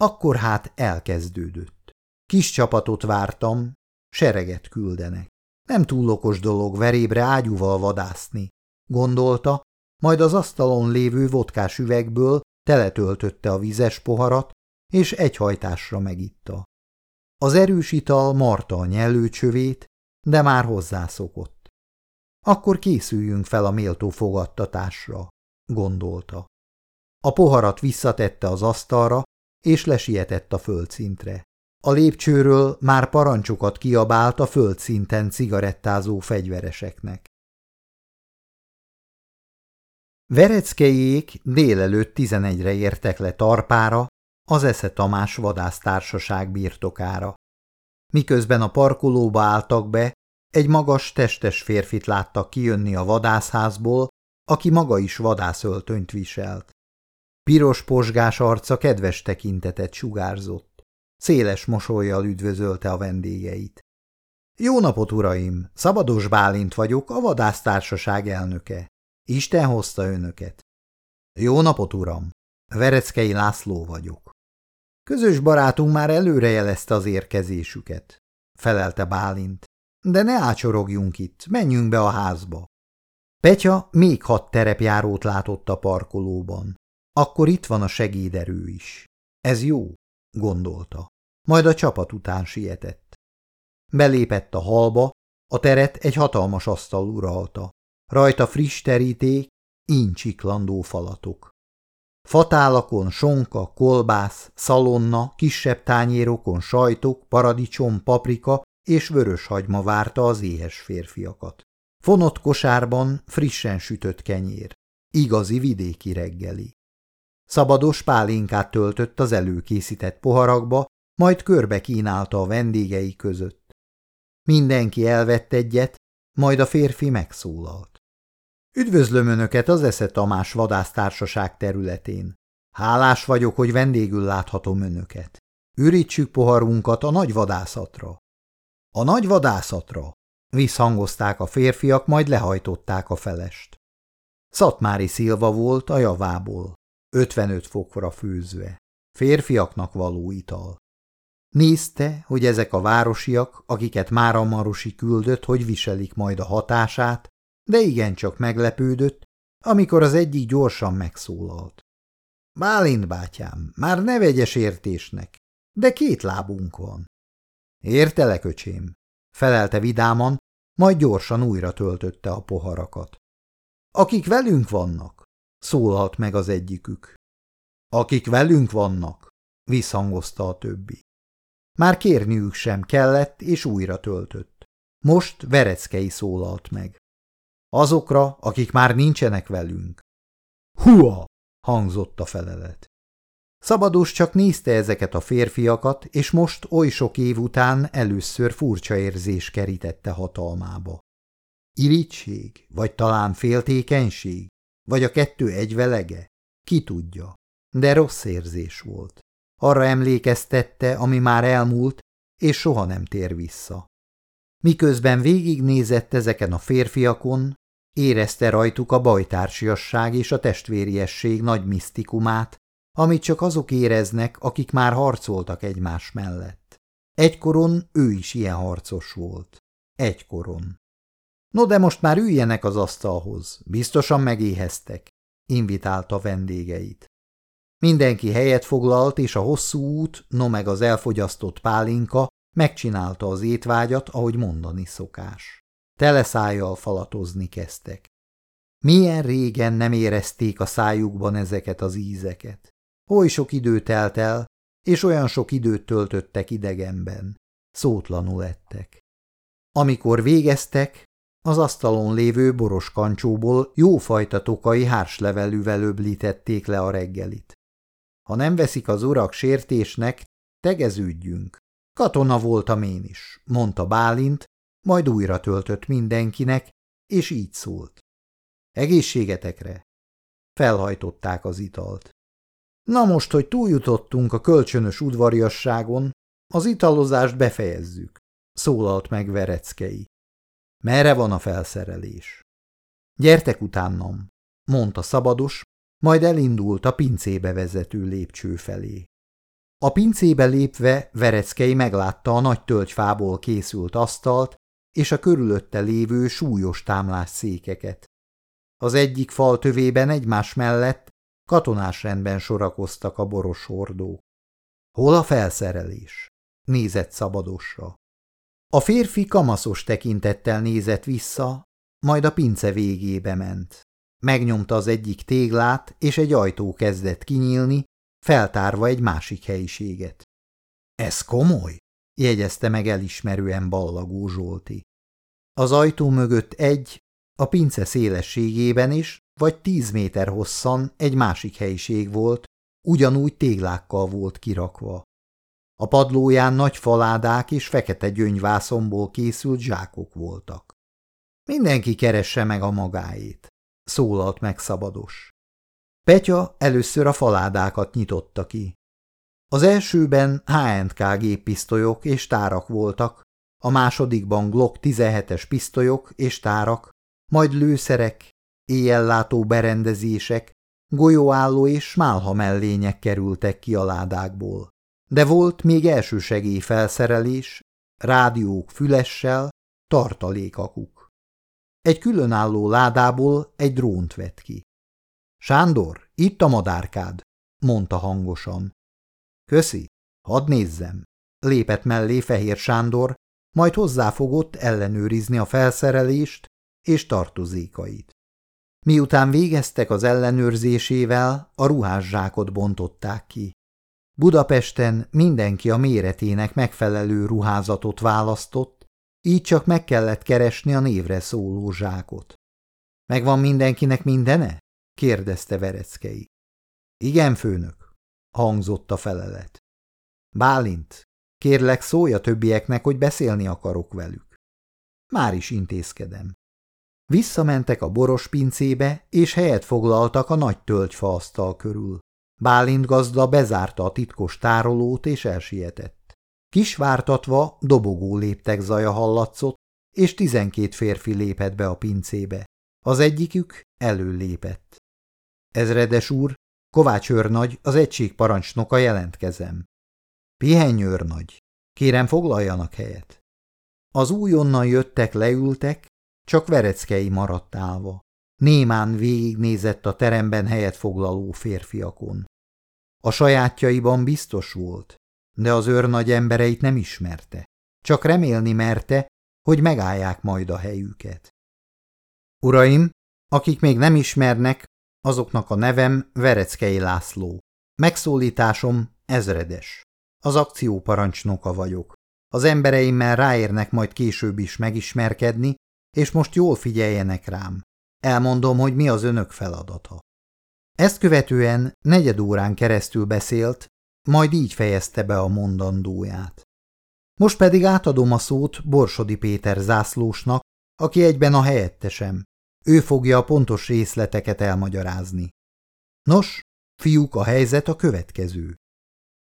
Akkor hát elkezdődött. Kis csapatot vártam, sereget küldenek. Nem túl okos dolog verébre ágyúval vadászni, gondolta, majd az asztalon lévő vodkás üvegből teletöltötte a vizes poharat, és egy hajtásra megitta. Az erős ital marta a nyellőcsövét, de már hozzászokott. Akkor készüljünk fel a méltó fogadtatásra, gondolta. A poharat visszatette az asztalra, és lesietett a földszintre. A lépcsőről már parancsokat kiabált a földszinten cigarettázó fegyvereseknek. Vereckejék délelőtt tizenegyre értek le Tarpára, az Esze Tamás vadásztársaság birtokára. Miközben a parkolóba álltak be, egy magas, testes férfit láttak kijönni a vadászházból, aki maga is vadászöltönyt viselt. Piros posgás arca kedves tekintetet sugárzott. Széles mosolyjal üdvözölte a vendégeit. Jó napot, uraim! Szabados Bálint vagyok, a vadásztársaság elnöke. Isten hozta önöket. Jó napot, uram! Vereckei László vagyok. Közös barátunk már előrejelezte az érkezésüket, felelte Bálint. De ne ácsorogjunk itt, menjünk be a házba. Petya még hat terepjárót látott a parkolóban. Akkor itt van a segéderő is. Ez jó, gondolta. Majd a csapat után sietett. Belépett a halba, a teret egy hatalmas asztal uralta. Rajta friss teríték, incsiklandó falatok. Fatálakon sonka, kolbász, szalonna, kisebb tányérokon sajtok, paradicsom, paprika és vörös hagyma várta az éhes férfiakat. Fonott kosárban frissen sütött kenyér. Igazi vidéki reggeli. Szabados pálinkát töltött az előkészített poharakba, majd körbe kínálta a vendégei között. Mindenki elvett egyet, majd a férfi megszólalt. Üdvözlöm Önöket az Esze Tamás vadásztársaság területén. Hálás vagyok, hogy vendégül láthatom Önöket. Ürítsük poharunkat a nagy vadászatra. A nagy vadászatra! Visszhangozták a férfiak, majd lehajtották a felest. Szatmári Szilva volt a javából, 55 fokra főzve. Férfiaknak való ital. Nézte, hogy ezek a városiak, akiket Mára Marosi küldött, hogy viselik majd a hatását, de igencsak meglepődött, amikor az egyik gyorsan megszólalt. Bálint bátyám, már ne vegyes értésnek, de két lábunk van. Értelek, öcsém, felelte vidáman, majd gyorsan újra töltötte a poharakat. Akik velünk vannak, szólalt meg az egyikük. Akik velünk vannak, visszhangozta a többi. Már kérniük sem kellett, és újra töltött. Most Vereckei szólalt meg. Azokra, akik már nincsenek velünk. Hua! hangzott a felelet. Szabadus csak nézte ezeket a férfiakat, és most oly sok év után először furcsa érzés kerítette hatalmába. Irigység, vagy talán féltékenység, vagy a kettő egyvelege? Ki tudja. De rossz érzés volt. Arra emlékeztette, ami már elmúlt, és soha nem tér vissza. Miközben végignézett ezeken a férfiakon, érezte rajtuk a bajtársiasság és a testvériesség nagy misztikumát, amit csak azok éreznek, akik már harcoltak egymás mellett. Egykoron ő is ilyen harcos volt. Egykoron. No de most már üljenek az asztalhoz, biztosan megéheztek, invitálta vendégeit. Mindenki helyet foglalt, és a hosszú út, no meg az elfogyasztott pálinka megcsinálta az étvágyat, ahogy mondani szokás. Teleszájjal falatozni kezdtek. Milyen régen nem érezték a szájukban ezeket az ízeket. Oly sok idő telt el, és olyan sok időt töltöttek idegenben. Szótlanul ettek. Amikor végeztek, az asztalon lévő boros kancsóból jófajta tokai hárslevelűvel öblítették le a reggelit. Ha nem veszik az urak sértésnek, tegeződjünk. Katona voltam én is, mondta Bálint, majd újra töltött mindenkinek, és így szólt. Egészségetekre! Felhajtották az italt. Na most, hogy túljutottunk a kölcsönös udvariasságon, az italozást befejezzük, szólalt meg Vereckei. Merre van a felszerelés? Gyertek utánam, mondta szabados, majd elindult a pincébe vezető lépcső felé. A pincébe lépve Vereckei meglátta a nagy tölgyfából készült asztalt és a körülötte lévő súlyos támlás székeket. Az egyik fal tövében egymás mellett katonás rendben sorakoztak a boros hordók. Hol a felszerelés? Nézett szabadosra. A férfi kamaszos tekintettel nézett vissza, majd a pince végébe ment. Megnyomta az egyik téglát, és egy ajtó kezdett kinyílni, feltárva egy másik helyiséget. – Ez komoly? – jegyezte meg elismerően ballagó Zsolti. Az ajtó mögött egy, a pince szélességében is, vagy tíz méter hosszan egy másik helyiség volt, ugyanúgy téglákkal volt kirakva. A padlóján nagy faládák és fekete gyöngyvászomból készült zsákok voltak. Mindenki keresse meg a magáét, szólalt meg szabados. Petya először a faládákat nyitotta ki. Az elsőben HNK géppisztolyok és tárak voltak, a másodikban Glock 17-es pisztolyok és tárak, majd lőszerek, éjjellátó berendezések, golyóálló és smálha mellények kerültek ki a ládákból. De volt még elsősegély felszerelés, rádiók fülessel, tartalékakuk. Egy különálló ládából egy drónt vett ki. Sándor, itt a madárkád, mondta hangosan. Köszi, hadd nézzem, lépett mellé Fehér Sándor, majd hozzáfogott ellenőrizni a felszerelést és tartozékait. Miután végeztek az ellenőrzésével, a ruhászsákot bontották ki. Budapesten mindenki a méretének megfelelő ruházatot választott, így csak meg kellett keresni a névre szóló zsákot. – Megvan mindenkinek mindene? – kérdezte Vereckei. – Igen, főnök – hangzott a felelet. – Bálint, kérlek szólj a többieknek, hogy beszélni akarok velük. Már is intézkedem. Visszamentek a boros pincébe, és helyet foglaltak a nagy tölgyfa asztal körül. Bálint gazda bezárta a titkos tárolót, és elsietett. Kisvártatva dobogó léptek zaja hallatszott, és tizenkét férfi lépett be a pincébe. Az egyikük előlépett. Ezredes úr, Kovács őrnagy, az egység parancsnoka jelentkezem. Pihenj őrnagy, kérem foglaljanak helyet. Az újonnan jöttek leültek, csak Vereckei maradt állva. Némán végignézett a teremben helyet foglaló férfiakon. A sajátjaiban biztos volt, de az őrnagy embereit nem ismerte. Csak remélni merte, hogy megállják majd a helyüket. Uraim, akik még nem ismernek, azoknak a nevem Vereckei László. Megszólításom ezredes. Az akcióparancsnoka vagyok. Az embereimmel ráérnek majd később is megismerkedni, és most jól figyeljenek rám. Elmondom, hogy mi az önök feladata. Ezt követően negyed órán keresztül beszélt, majd így fejezte be a mondandóját. Most pedig átadom a szót Borsodi Péter zászlósnak, aki egyben a helyettesem. Ő fogja a pontos részleteket elmagyarázni. Nos, fiúk, a helyzet a következő.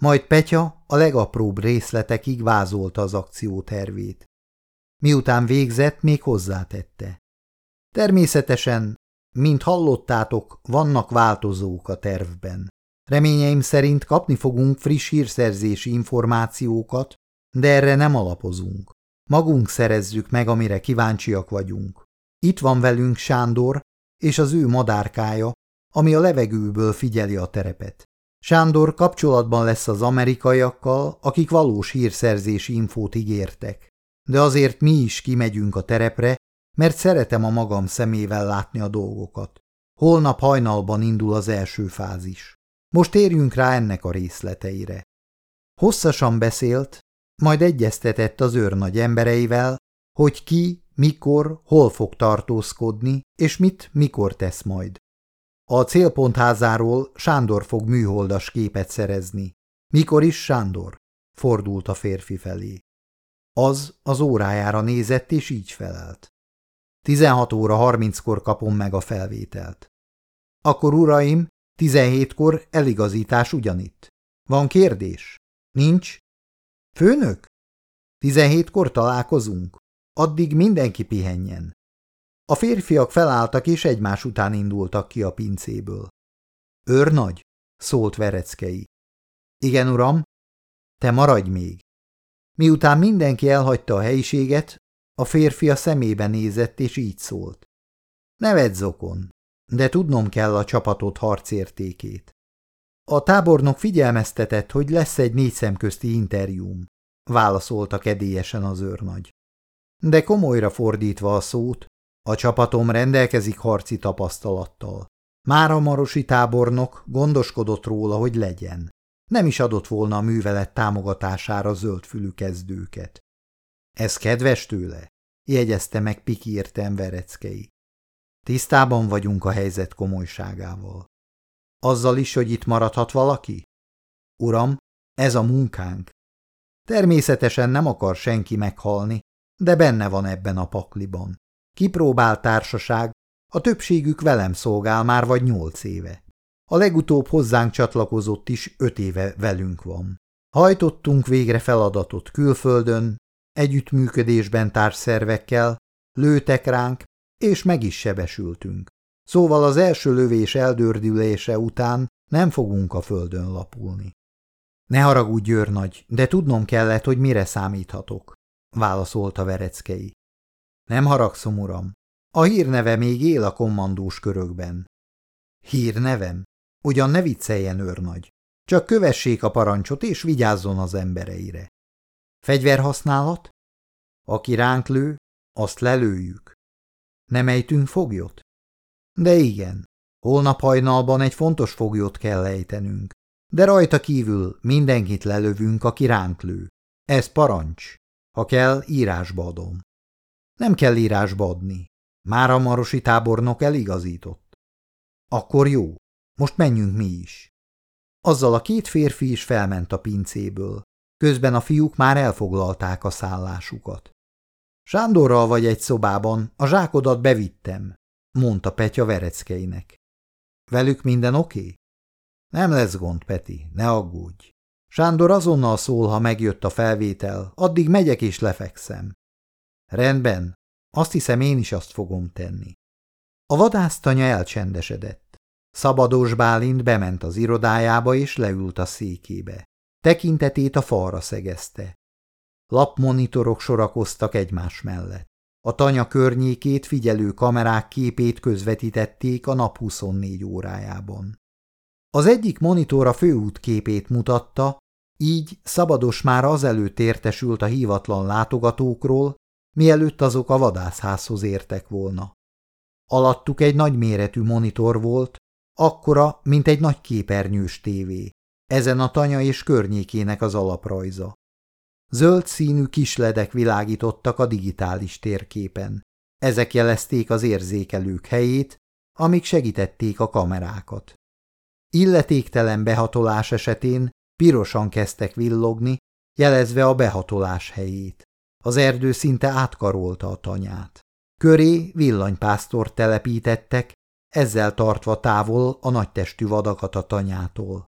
Majd Petya a legapróbb részletekig vázolta az akció tervét. Miután végzett, még hozzátette. Természetesen, mint hallottátok, vannak változók a tervben. Reményeim szerint kapni fogunk friss hírszerzési információkat, de erre nem alapozunk. Magunk szerezzük meg, amire kíváncsiak vagyunk. Itt van velünk Sándor és az ő madárkája, ami a levegőből figyeli a terepet. Sándor kapcsolatban lesz az amerikaiakkal, akik valós hírszerzési infót ígértek de azért mi is kimegyünk a terepre, mert szeretem a magam szemével látni a dolgokat. Holnap hajnalban indul az első fázis. Most térjünk rá ennek a részleteire. Hosszasan beszélt, majd egyeztetett az őrnagy embereivel, hogy ki, mikor, hol fog tartózkodni, és mit, mikor tesz majd. A célpontházáról Sándor fog műholdas képet szerezni. Mikor is Sándor? Fordult a férfi felé. Az az órájára nézett, és így felelt. 16 óra 30-kor kapom meg a felvételt. Akkor, uraim, 17-kor eligazítás ugyanitt. Van kérdés? Nincs? Főnök? 17-kor találkozunk. Addig mindenki pihenjen. A férfiak felálltak és egymás után indultak ki a pincéből. Őrnagy, szólt Vereckei. Igen, uram, te maradj még. Miután mindenki elhagyta a helyiséget, a férfi a szemébe nézett, és így szólt. Neved zokon, de tudnom kell a csapatot harcértékét. A tábornok figyelmeztetett, hogy lesz egy négy szemközti interjúm, válaszolta kedélyesen az őrnagy. De komolyra fordítva a szót, a csapatom rendelkezik harci tapasztalattal. Már a marosi tábornok gondoskodott róla, hogy legyen. Nem is adott volna a művelet támogatására zöldfülű kezdőket. Ez kedves tőle, jegyezte meg pikírten Vereckei. Tisztában vagyunk a helyzet komolyságával. Azzal is, hogy itt maradhat valaki? Uram, ez a munkánk. Természetesen nem akar senki meghalni, de benne van ebben a pakliban. Kipróbált társaság, a többségük velem szolgál már vagy nyolc éve. A legutóbb hozzánk csatlakozott is öt éve velünk van. Hajtottunk végre feladatot külföldön, együttműködésben társszervekkel, lőtek ránk, és meg is sebesültünk. Szóval az első lövés eldördülése után nem fogunk a földön lapulni. Ne haragudj, őrnagy, de tudnom kellett, hogy mire számíthatok, válaszolta Vereckei. Nem haragszom, uram. A hírneve még él a kommandós körökben. Hírnevem? Ugyan ne vicceljen, őrnagy. Csak kövessék a parancsot, és vigyázzon az embereire. Fegyverhasználat? Aki ránk lő, azt lelőjük. Nem ejtünk foglyot? De igen, holnap hajnalban egy fontos foglyot kell ejtenünk, de rajta kívül mindenkit lelövünk, aki ránk lő. Ez parancs. Ha kell, írásba adom. Nem kell írásba adni. Már a marosi tábornok eligazított. Akkor jó, most menjünk mi is. Azzal a két férfi is felment a pincéből. Közben a fiúk már elfoglalták a szállásukat. Sándorral vagy egy szobában, a zsákodat bevittem, mondta Petya Vereckeinek. Velük minden oké? Nem lesz gond, Peti, ne aggódj. Sándor azonnal szól, ha megjött a felvétel, addig megyek és lefekszem. Rendben, azt hiszem én is azt fogom tenni. A vadásztanya elcsendesedett. Szabadós Bálint bement az irodájába és leült a székébe. Tekintetét a falra szegezte. Lapmonitorok sorakoztak egymás mellett. A tanya környékét figyelő kamerák képét közvetítették a nap 24 órájában. Az egyik monitor a főút képét mutatta, így Szabados már azelőtt értesült a hívatlan látogatókról, mielőtt azok a vadászházhoz értek volna. Alattuk egy nagyméretű monitor volt, akkora, mint egy nagy képernyős tévé. Ezen a tanya és környékének az alaprajza. Zöld színű kisledek világítottak a digitális térképen. Ezek jelezték az érzékelők helyét, amik segítették a kamerákat. Illetéktelen behatolás esetén pirosan kezdtek villogni, jelezve a behatolás helyét. Az erdő szinte átkarolta a tanyát. Köré villanypásztort telepítettek, ezzel tartva távol a nagytestű vadakat a tanyától.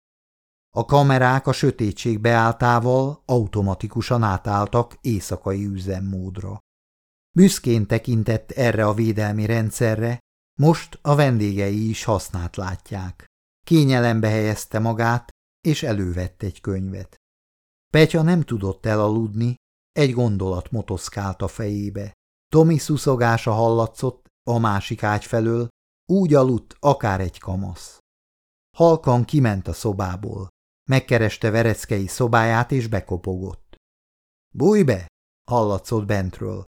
A kamerák a sötétség beálltával automatikusan átálltak éjszakai üzemmódra. Büszkén tekintett erre a védelmi rendszerre, most a vendégei is hasznát látják. Kényelembe helyezte magát, és elővett egy könyvet. Petya nem tudott elaludni, egy gondolat motoszkált a fejébe. Tomi szuszogása hallatszott a másik ágy felől, úgy aludt akár egy kamasz. Halkan kiment a szobából. Megkereste Vereckei szobáját és bekopogott. – Bújj be! – hallatszott bentről.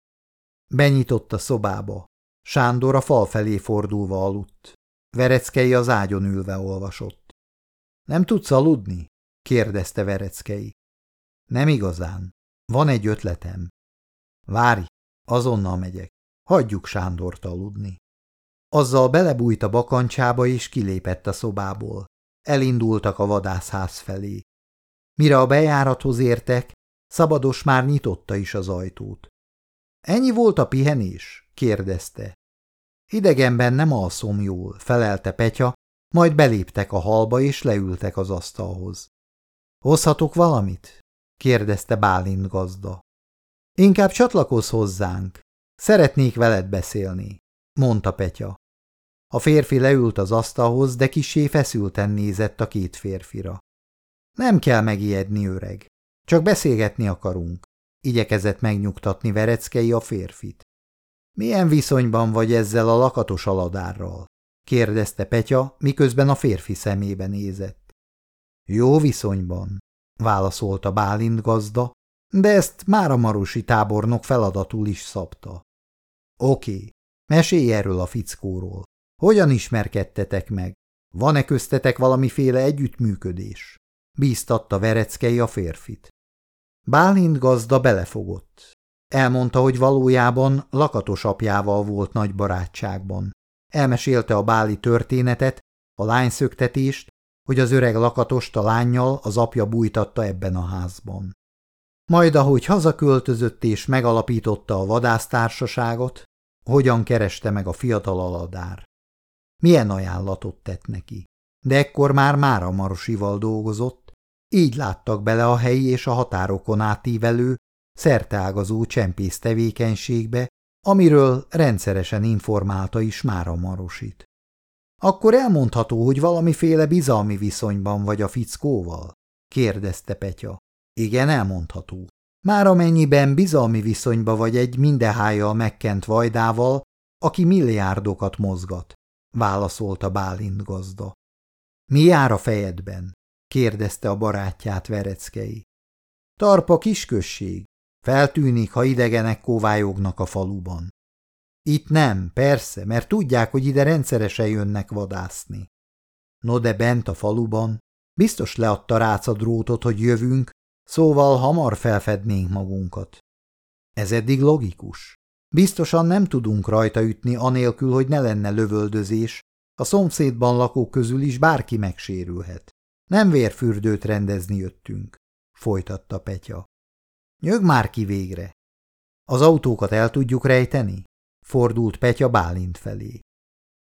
Benyitott a szobába. Sándor a fal felé fordulva aludt. Vereckei az ágyon ülve olvasott. – Nem tudsz aludni? – kérdezte Vereckei. – Nem igazán. Van egy ötletem. Várj, Azonnal megyek. Hagyjuk Sándort aludni. Azzal belebújt a bakancsába és kilépett a szobából. Elindultak a vadászház felé. Mire a bejárathoz értek, Szabados már nyitotta is az ajtót. Ennyi volt a pihenés? kérdezte. Idegenben nem alszom jól, felelte Petya, majd beléptek a halba és leültek az asztalhoz. Hozhatok valamit? kérdezte Bálint gazda. Inkább csatlakozz hozzánk. Szeretnék veled beszélni, mondta Petya. A férfi leült az asztalhoz, de kisé feszülten nézett a két férfira. Nem kell megijedni, öreg. Csak beszélgetni akarunk. Igyekezett megnyugtatni Vereckei a férfit. Milyen viszonyban vagy ezzel a lakatos aladárral? kérdezte Petya, miközben a férfi szemébe nézett. Jó viszonyban, válaszolta Bálint gazda, de ezt már a marosi tábornok feladatul is szabta. Oké, mesélj erről a fickóról. Hogyan ismerkedtetek meg? Van-e köztetek valamiféle együttműködés? Bíztatta Vereckei a férfit. Bálint gazda belefogott. Elmondta, hogy valójában lakatos apjával volt nagy barátságban. Elmesélte a báli történetet, a lányszöktetést, hogy az öreg lakatost a lányjal az apja bújtatta ebben a házban. Majd ahogy hazaköltözött és megalapította a vadásztársaságot, hogyan kereste meg a fiatal aladár. Milyen ajánlatot tett neki. De ekkor már Mára Marosival dolgozott, így láttak bele a helyi és a határokon átívelő, szerteágazó csempész tevékenységbe, amiről rendszeresen informálta is Mára Marosit. Akkor elmondható, hogy valamiféle bizalmi viszonyban vagy a fickóval? kérdezte Petya. Igen, elmondható. Már amennyiben bizalmi viszonyba vagy egy mindehájjal megkent vajdával, aki milliárdokat mozgat, válaszolta Bálint gazda. Mi jár a fejedben? kérdezte a barátját Vereckei. Tarpa kisközség. Feltűnik, ha idegenek kóvályognak a faluban. Itt nem, persze, mert tudják, hogy ide rendszeresen jönnek vadászni. No de bent a faluban biztos leadta rác a drótot, hogy jövünk, szóval hamar felfednénk magunkat. Ez eddig logikus. Biztosan nem tudunk rajta ütni anélkül, hogy ne lenne lövöldözés, a szomszédban lakók közül is bárki megsérülhet. Nem vérfürdőt rendezni jöttünk, folytatta Petya. Nyög már ki végre. Az autókat el tudjuk rejteni? Fordult Petya Bálint felé.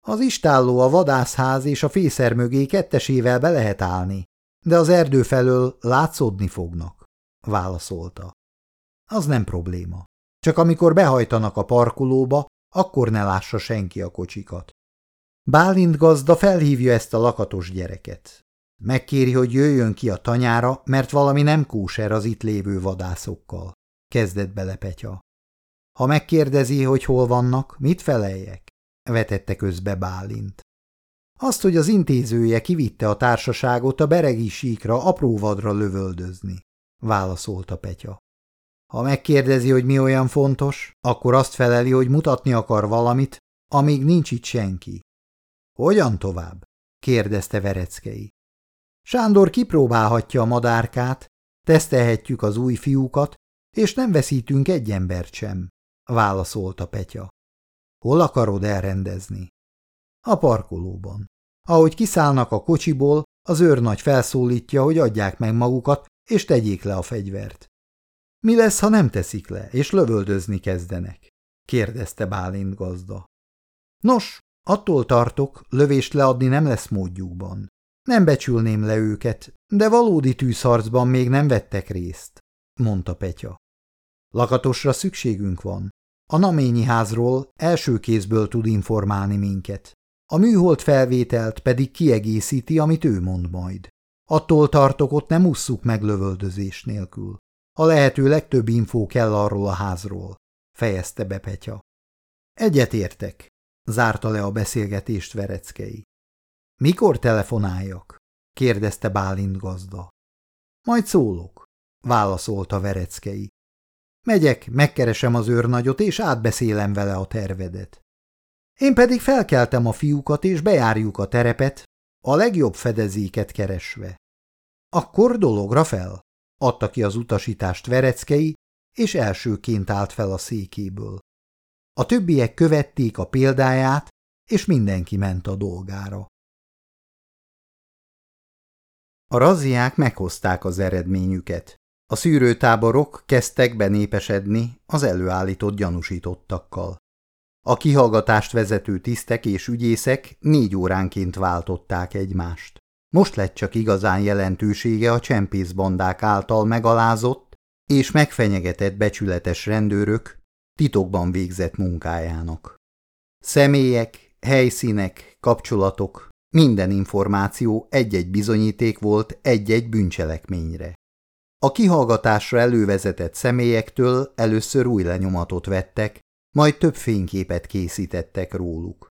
Az istálló, a vadászház és a fészer mögé kettesével be lehet állni, de az erdő felől látszódni fognak, válaszolta. Az nem probléma. Csak amikor behajtanak a parkolóba, akkor ne lássa senki a kocsikat. Bálint gazda felhívja ezt a lakatos gyereket. Megkéri, hogy jöjjön ki a tanyára, mert valami nem kúser az itt lévő vadászokkal. Kezdett bele Petya. Ha megkérdezi, hogy hol vannak, mit feleljek? Vetette közbe Bálint. Azt, hogy az intézője kivitte a társaságot a beregi síkra apró vadra lövöldözni, válaszolta Petya. Ha megkérdezi, hogy mi olyan fontos, akkor azt feleli, hogy mutatni akar valamit, amíg nincs itt senki. Hogyan tovább? kérdezte Vereckei. Sándor kipróbálhatja a madárkát, tesztelhetjük az új fiúkat, és nem veszítünk egy embert sem, válaszolta Petya. Hol akarod elrendezni? A parkolóban. Ahogy kiszállnak a kocsiból, az őrnagy felszólítja, hogy adják meg magukat, és tegyék le a fegyvert. Mi lesz, ha nem teszik le, és lövöldözni kezdenek? kérdezte Bálint gazda. Nos, attól tartok, lövést leadni nem lesz módjukban. Nem becsülném le őket, de valódi tűzharcban még nem vettek részt, mondta Petya. Lakatosra szükségünk van. A naményi házról első kézből tud informálni minket. A műhold felvételt pedig kiegészíti, amit ő mond majd. Attól tartok, ott nem usszuk meg lövöldözés nélkül. A lehető legtöbb infó kell arról a házról, fejezte be Petya. Egyetértek, zárta le a beszélgetést Vereckei. Mikor telefonáljak? kérdezte Bálint gazda. Majd szólok, válaszolta Vereckei. Megyek, megkeresem az őrnagyot, és átbeszélem vele a tervedet. Én pedig felkeltem a fiúkat, és bejárjuk a terepet, a legjobb fedezéket keresve. Akkor dologra fel, adta ki az utasítást Vereckei, és elsőként állt fel a székéből. A többiek követték a példáját, és mindenki ment a dolgára. A razziák meghozták az eredményüket. A szűrőtáborok kezdtek benépesedni az előállított gyanúsítottakkal. A kihallgatást vezető tisztek és ügyészek négy óránként váltották egymást. Most lett csak igazán jelentősége a csempészbandák által megalázott és megfenyegetett becsületes rendőrök titokban végzett munkájának. Személyek, helyszínek, kapcsolatok, minden információ egy-egy bizonyíték volt egy-egy bűncselekményre. A kihallgatásra elővezetett személyektől először új lenyomatot vettek, majd több fényképet készítettek róluk.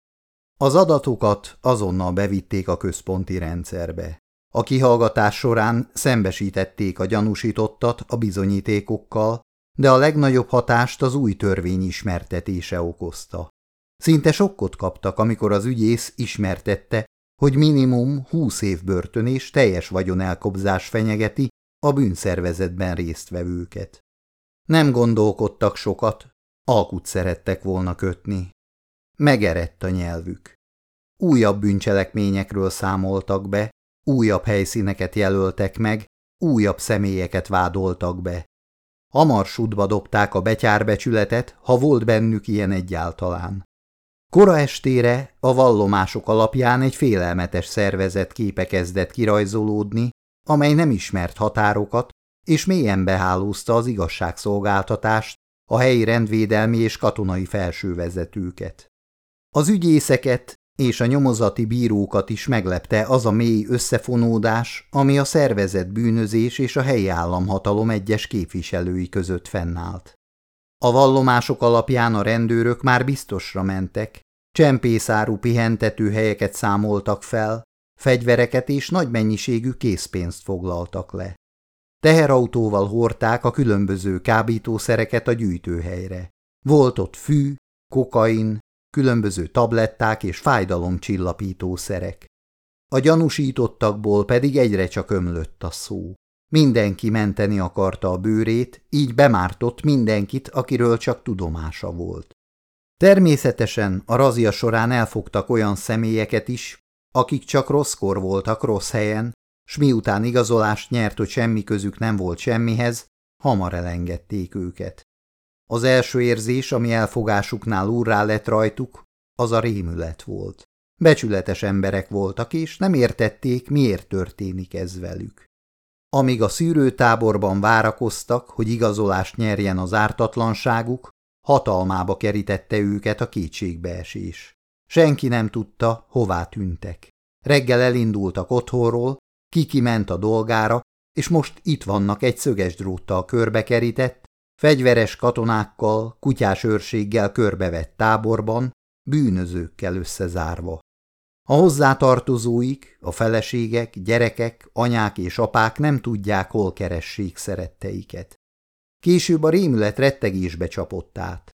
Az adatokat azonnal bevitték a központi rendszerbe. A kihallgatás során szembesítették a gyanúsítottat a bizonyítékokkal, de a legnagyobb hatást az új törvény ismertetése okozta. Szinte sokkot kaptak, amikor az ügyész ismertette, hogy minimum húsz év börtön és teljes vagyonelkobzás fenyegeti a bűnszervezetben résztvevőket. Nem gondolkodtak sokat, alkut szerettek volna kötni. Megerett a nyelvük. Újabb bűncselekményekről számoltak be, újabb helyszíneket jelöltek meg, újabb személyeket vádoltak be. Hamarsudba dobták a betyárbecsületet, ha volt bennük ilyen egyáltalán. Kora estére a vallomások alapján egy félelmetes szervezet képe kezdett kirajzolódni, amely nem ismert határokat, és mélyen behálózta az igazságszolgáltatást, a helyi rendvédelmi és katonai felsővezetőket. Az ügyészeket és a nyomozati bírókat is meglepte az a mély összefonódás, ami a szervezett bűnözés és a helyi államhatalom egyes képviselői között fennállt. A vallomások alapján a rendőrök már biztosra mentek, csempészárú pihentető helyeket számoltak fel, fegyvereket és nagy mennyiségű készpénzt foglaltak le. Teherautóval hordták a különböző kábítószereket a gyűjtőhelyre. Volt ott fű, kokain, különböző tabletták és fájdalomcsillapítószerek. A gyanúsítottakból pedig egyre csak ömlött a szó. Mindenki menteni akarta a bőrét, így bemártott mindenkit, akiről csak tudomása volt. Természetesen a razia során elfogtak olyan személyeket is, akik csak rosszkor voltak rossz helyen, s miután igazolást nyert, hogy semmi közük nem volt semmihez, hamar elengedték őket. Az első érzés, ami elfogásuknál úrrá lett rajtuk, az a rémület volt. Becsületes emberek voltak, és nem értették, miért történik ez velük. Amíg a szűrőtáborban várakoztak, hogy igazolást nyerjen az ártatlanságuk, hatalmába kerítette őket a kétségbeesés. Senki nem tudta, hová tűntek. Reggel elindultak otthonról, Kiki ment a dolgára, és most itt vannak egy szöges dróttal körbekerített, fegyveres katonákkal, kutyás őrséggel körbevett táborban, bűnözőkkel összezárva. A hozzátartozóik, a feleségek, gyerekek, anyák és apák nem tudják, hol keressék szeretteiket. Később a rémület rettegésbe csapott át.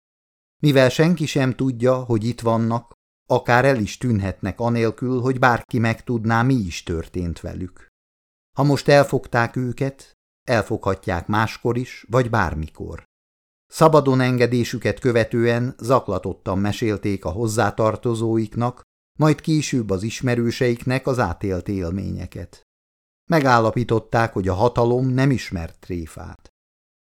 Mivel senki sem tudja, hogy itt vannak, akár el is tűnhetnek anélkül, hogy bárki megtudná, mi is történt velük. Ha most elfogták őket, elfoghatják máskor is, vagy bármikor. Szabadon engedésüket követően zaklatottan mesélték a hozzátartozóiknak, majd később az ismerőseiknek az átélt élményeket. Megállapították, hogy a hatalom nem ismert tréfát.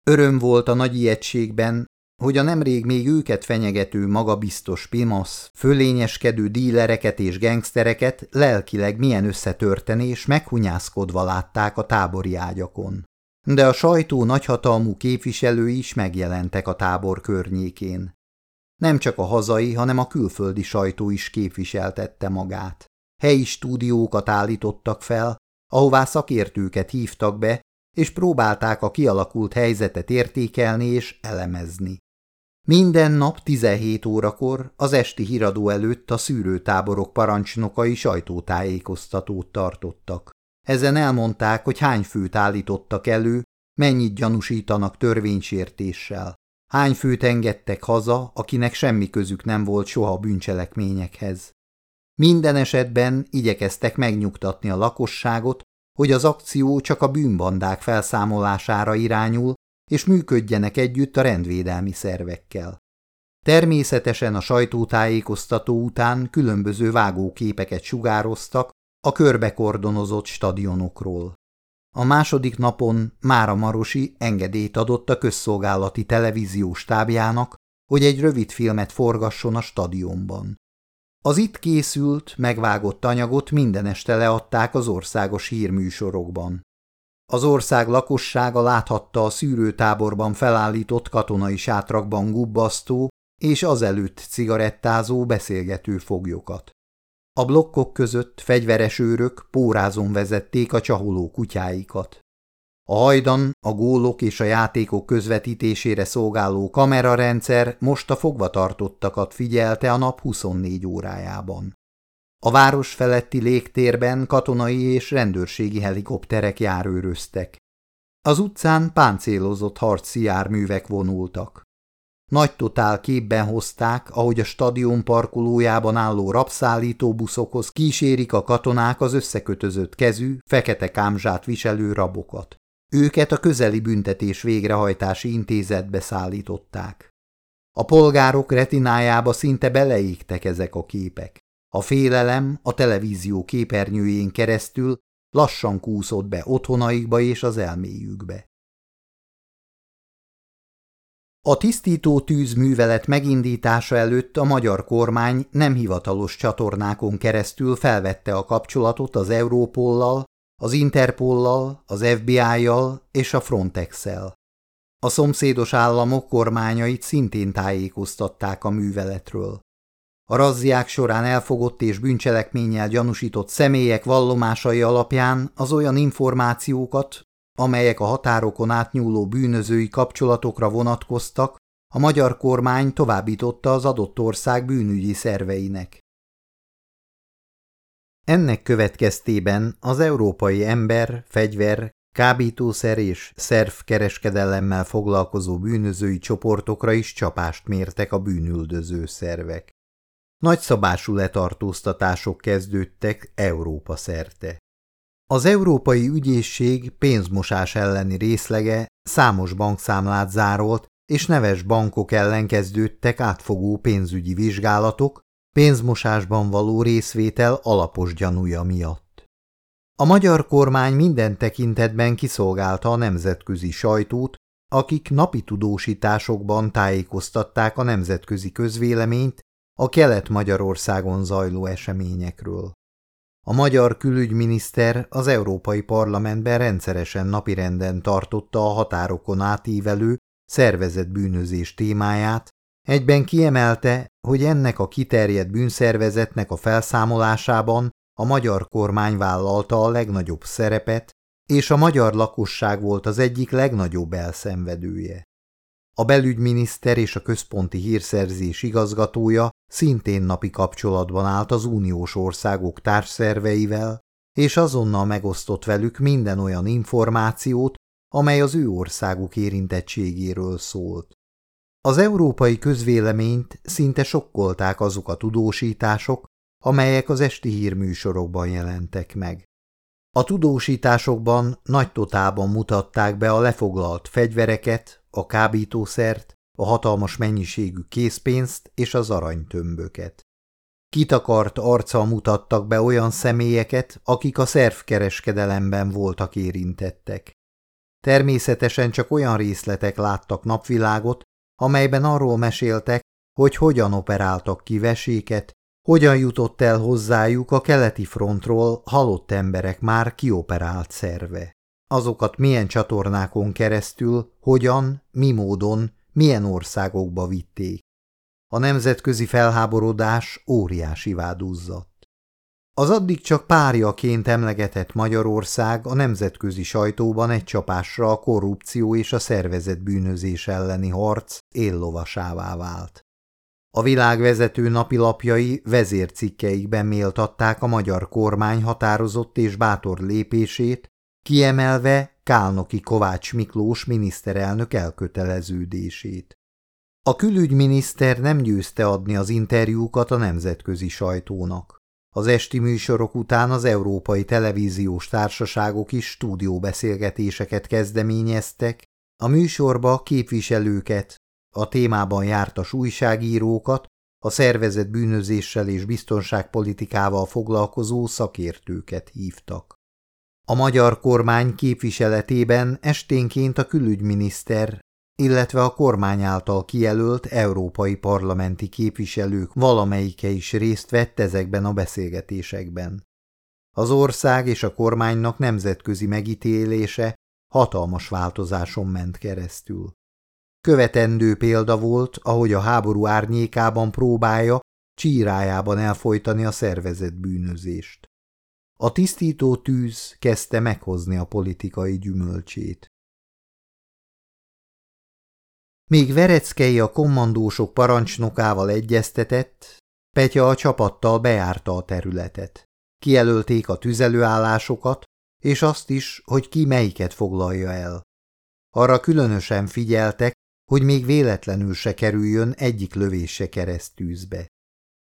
Öröm volt a nagy ijegységben, hogy a nemrég még őket fenyegető magabiztos pimasz, fölényeskedő dílereket és gengsztereket lelkileg milyen összetörten és meghunyászkodva látták a tábori ágyakon. De a sajtó nagyhatalmú képviselői is megjelentek a tábor környékén. Nem csak a hazai, hanem a külföldi sajtó is képviseltette magát. Helyi stúdiókat állítottak fel, ahová szakértőket hívtak be, és próbálták a kialakult helyzetet értékelni és elemezni. Minden nap 17 órakor az esti híradó előtt a szűrőtáborok parancsnokai sajtótájékoztatót tartottak. Ezen elmondták, hogy hány főt állítottak elő, mennyit gyanúsítanak törvénysértéssel. Hány főt engedtek haza, akinek semmi közük nem volt soha bűncselekményekhez. Minden esetben igyekeztek megnyugtatni a lakosságot, hogy az akció csak a bűnbandák felszámolására irányul, és működjenek együtt a rendvédelmi szervekkel. Természetesen a sajtótájékoztató után különböző vágóképeket sugároztak a körbekordonozott stadionokról. A második napon Mára Marosi engedélyt adott a közszolgálati televízió stábjának, hogy egy rövid filmet forgasson a stadionban. Az itt készült, megvágott anyagot minden este leadták az országos hírműsorokban. Az ország lakossága láthatta a szűrőtáborban felállított katonai sátrakban gubbasztó és azelőtt cigarettázó beszélgető foglyokat. A blokkok között fegyveres őrök pórázon vezették a csaholó kutyáikat. A hajdan, a gólok és a játékok közvetítésére szolgáló kamerarendszer most a fogvatartottakat figyelte a nap 24 órájában. A város feletti légtérben katonai és rendőrségi helikopterek járőröztek. Az utcán páncélozott harci járművek vonultak. Nagy totál képben hozták, ahogy a stadion parkolójában álló rabszállító buszokhoz kísérik a katonák az összekötözött kezű, fekete kámzsát viselő rabokat. Őket a közeli büntetés végrehajtási intézetbe szállították. A polgárok retinájába szinte beleégtek ezek a képek. A félelem a televízió képernyőjén keresztül lassan kúszott be otthonaikba és az elméjükbe. A tisztító tűzművelet megindítása előtt a magyar kormány nem hivatalos csatornákon keresztül felvette a kapcsolatot az Európollal, az Interpollal, az FBI-jal és a Frontex-el. A szomszédos államok kormányait szintén tájékoztatták a műveletről. A razziák során elfogott és bűncselekménnyel gyanúsított személyek vallomásai alapján az olyan információkat, amelyek a határokon átnyúló bűnözői kapcsolatokra vonatkoztak, a magyar kormány továbbította az adott ország bűnügyi szerveinek. Ennek következtében az európai ember, fegyver, kábítószer és szerv kereskedelemmel foglalkozó bűnözői csoportokra is csapást mértek a bűnüldöző szervek. Nagyszabású letartóztatások kezdődtek Európa szerte. Az Európai Ügyészség pénzmosás elleni részlege számos bankszámlát zárolt, és neves bankok ellen kezdődtek átfogó pénzügyi vizsgálatok, pénzmosásban való részvétel alapos gyanúja miatt. A magyar kormány minden tekintetben kiszolgálta a nemzetközi sajtót, akik napi tudósításokban tájékoztatták a nemzetközi közvéleményt a Kelet-Magyarországon zajló eseményekről. A magyar külügyminiszter az Európai Parlamentben rendszeresen napirenden tartotta a határokon átívelő szervezett bűnözés témáját, egyben kiemelte, hogy ennek a kiterjedt bűnszervezetnek a felszámolásában a magyar kormány vállalta a legnagyobb szerepet, és a magyar lakosság volt az egyik legnagyobb elszenvedője. A belügyminiszter és a központi hírszerzés igazgatója szintén napi kapcsolatban állt az uniós országok társszerveivel, és azonnal megosztott velük minden olyan információt, amely az ő országuk érintettségéről szólt. Az európai közvéleményt szinte sokkolták azok a tudósítások, amelyek az esti hírműsorokban jelentek meg. A tudósításokban nagy totában mutatták be a lefoglalt fegyvereket, a kábítószert, a hatalmas mennyiségű készpénzt és az aranytömböket. Kitakart arccal mutattak be olyan személyeket, akik a szervkereskedelemben voltak érintettek. Természetesen csak olyan részletek láttak napvilágot, amelyben arról meséltek, hogy hogyan operáltak ki veséket, hogyan jutott el hozzájuk a keleti frontról halott emberek már kioperált szerve. Azokat milyen csatornákon keresztül, hogyan, mi módon, milyen országokba vitték. A nemzetközi felháborodás óriási vádúzzat. Az addig csak párjaként emlegetett Magyarország a nemzetközi sajtóban egy csapásra a korrupció és a szervezett bűnözés elleni harc éllovasává vált. A világ vezető napilapjai vezércikkeikben méltatták a magyar kormány határozott és bátor lépését, kiemelve Kálnoki Kovács Miklós miniszterelnök elköteleződését. A külügyminiszter nem győzte adni az interjúkat a nemzetközi sajtónak. Az esti műsorok után az európai televíziós társaságok is stúdióbeszélgetéseket kezdeményeztek, A műsorba képviselőket, a témában jártas újságírókat, a szervezet bűnözéssel és biztonságpolitikával foglalkozó szakértőket hívtak. A magyar kormány képviseletében esténként a külügyminiszter, illetve a kormány által kijelölt európai parlamenti képviselők valamelyike is részt vett ezekben a beszélgetésekben. Az ország és a kormánynak nemzetközi megítélése hatalmas változáson ment keresztül. Követendő példa volt, ahogy a háború árnyékában próbálja csírájában elfolytani a szervezett bűnözést. A tisztító tűz kezdte meghozni a politikai gyümölcsét. Míg Vereckei a kommandósok parancsnokával egyeztetett, Petya a csapattal bejárta a területet. Kijelölték a tüzelőállásokat, és azt is, hogy ki melyiket foglalja el. Arra különösen figyeltek, hogy még véletlenül se kerüljön egyik lövése keresztűzbe.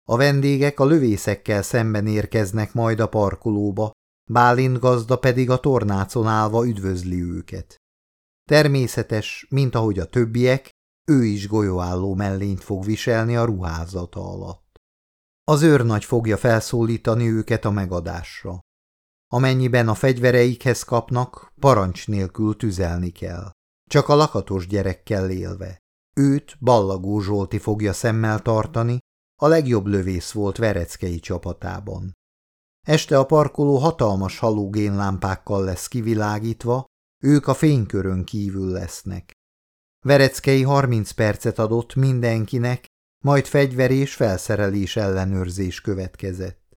A vendégek a lövészekkel szemben érkeznek majd a parkolóba, Bálint gazda pedig a tornácon állva üdvözli őket. Természetes, mint ahogy a többiek, ő is golyóálló mellényt fog viselni a ruházata alatt. Az őrnagy fogja felszólítani őket a megadásra. Amennyiben a fegyvereikhez kapnak, parancs nélkül tüzelni kell. Csak a lakatos gyerekkel élve. Őt Ballagó Zsolti fogja szemmel tartani, a legjobb lövész volt Vereckei csapatában. Este a parkoló hatalmas halógénlámpákkal lesz kivilágítva, ők a fénykörön kívül lesznek. Vereckei 30 percet adott mindenkinek, majd fegyver és felszerelés ellenőrzés következett.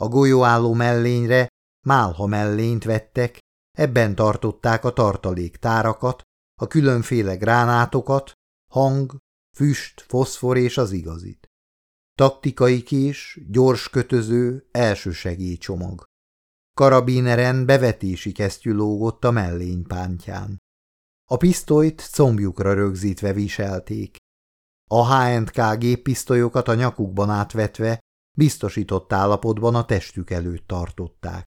A golyóálló mellényre málha mellényt vettek, ebben tartották a tartaléktárakat, a különféle gránátokat, hang, füst, foszfor és az igazit. Taktikai kés, gyors kötöző, elsősegélycsomag. Karabíneren bevetési kesztyű lógott a mellénypántján. A pisztolyt combjukra rögzítve viselték. A HNK géppisztolyokat a nyakukban átvetve biztosított állapotban a testük előtt tartották.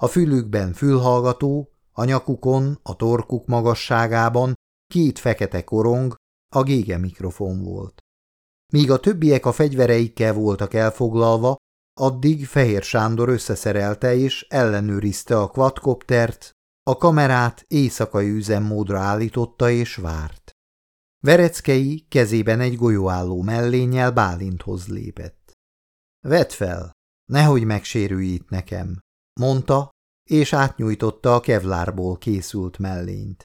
A fülükben fülhallgató, a nyakukon, a torkuk magasságában két fekete korong, a gége mikrofon volt. Míg a többiek a fegyvereikkel voltak elfoglalva, addig Fehér Sándor összeszerelte és ellenőrizte a quadcoptert, a kamerát éjszakai üzemmódra állította és várt. Vereckei kezében egy golyóálló mellénnyel Bálinthoz lépett. Vedd fel, nehogy megsérülj itt nekem, mondta, és átnyújtotta a kevlárból készült mellényt.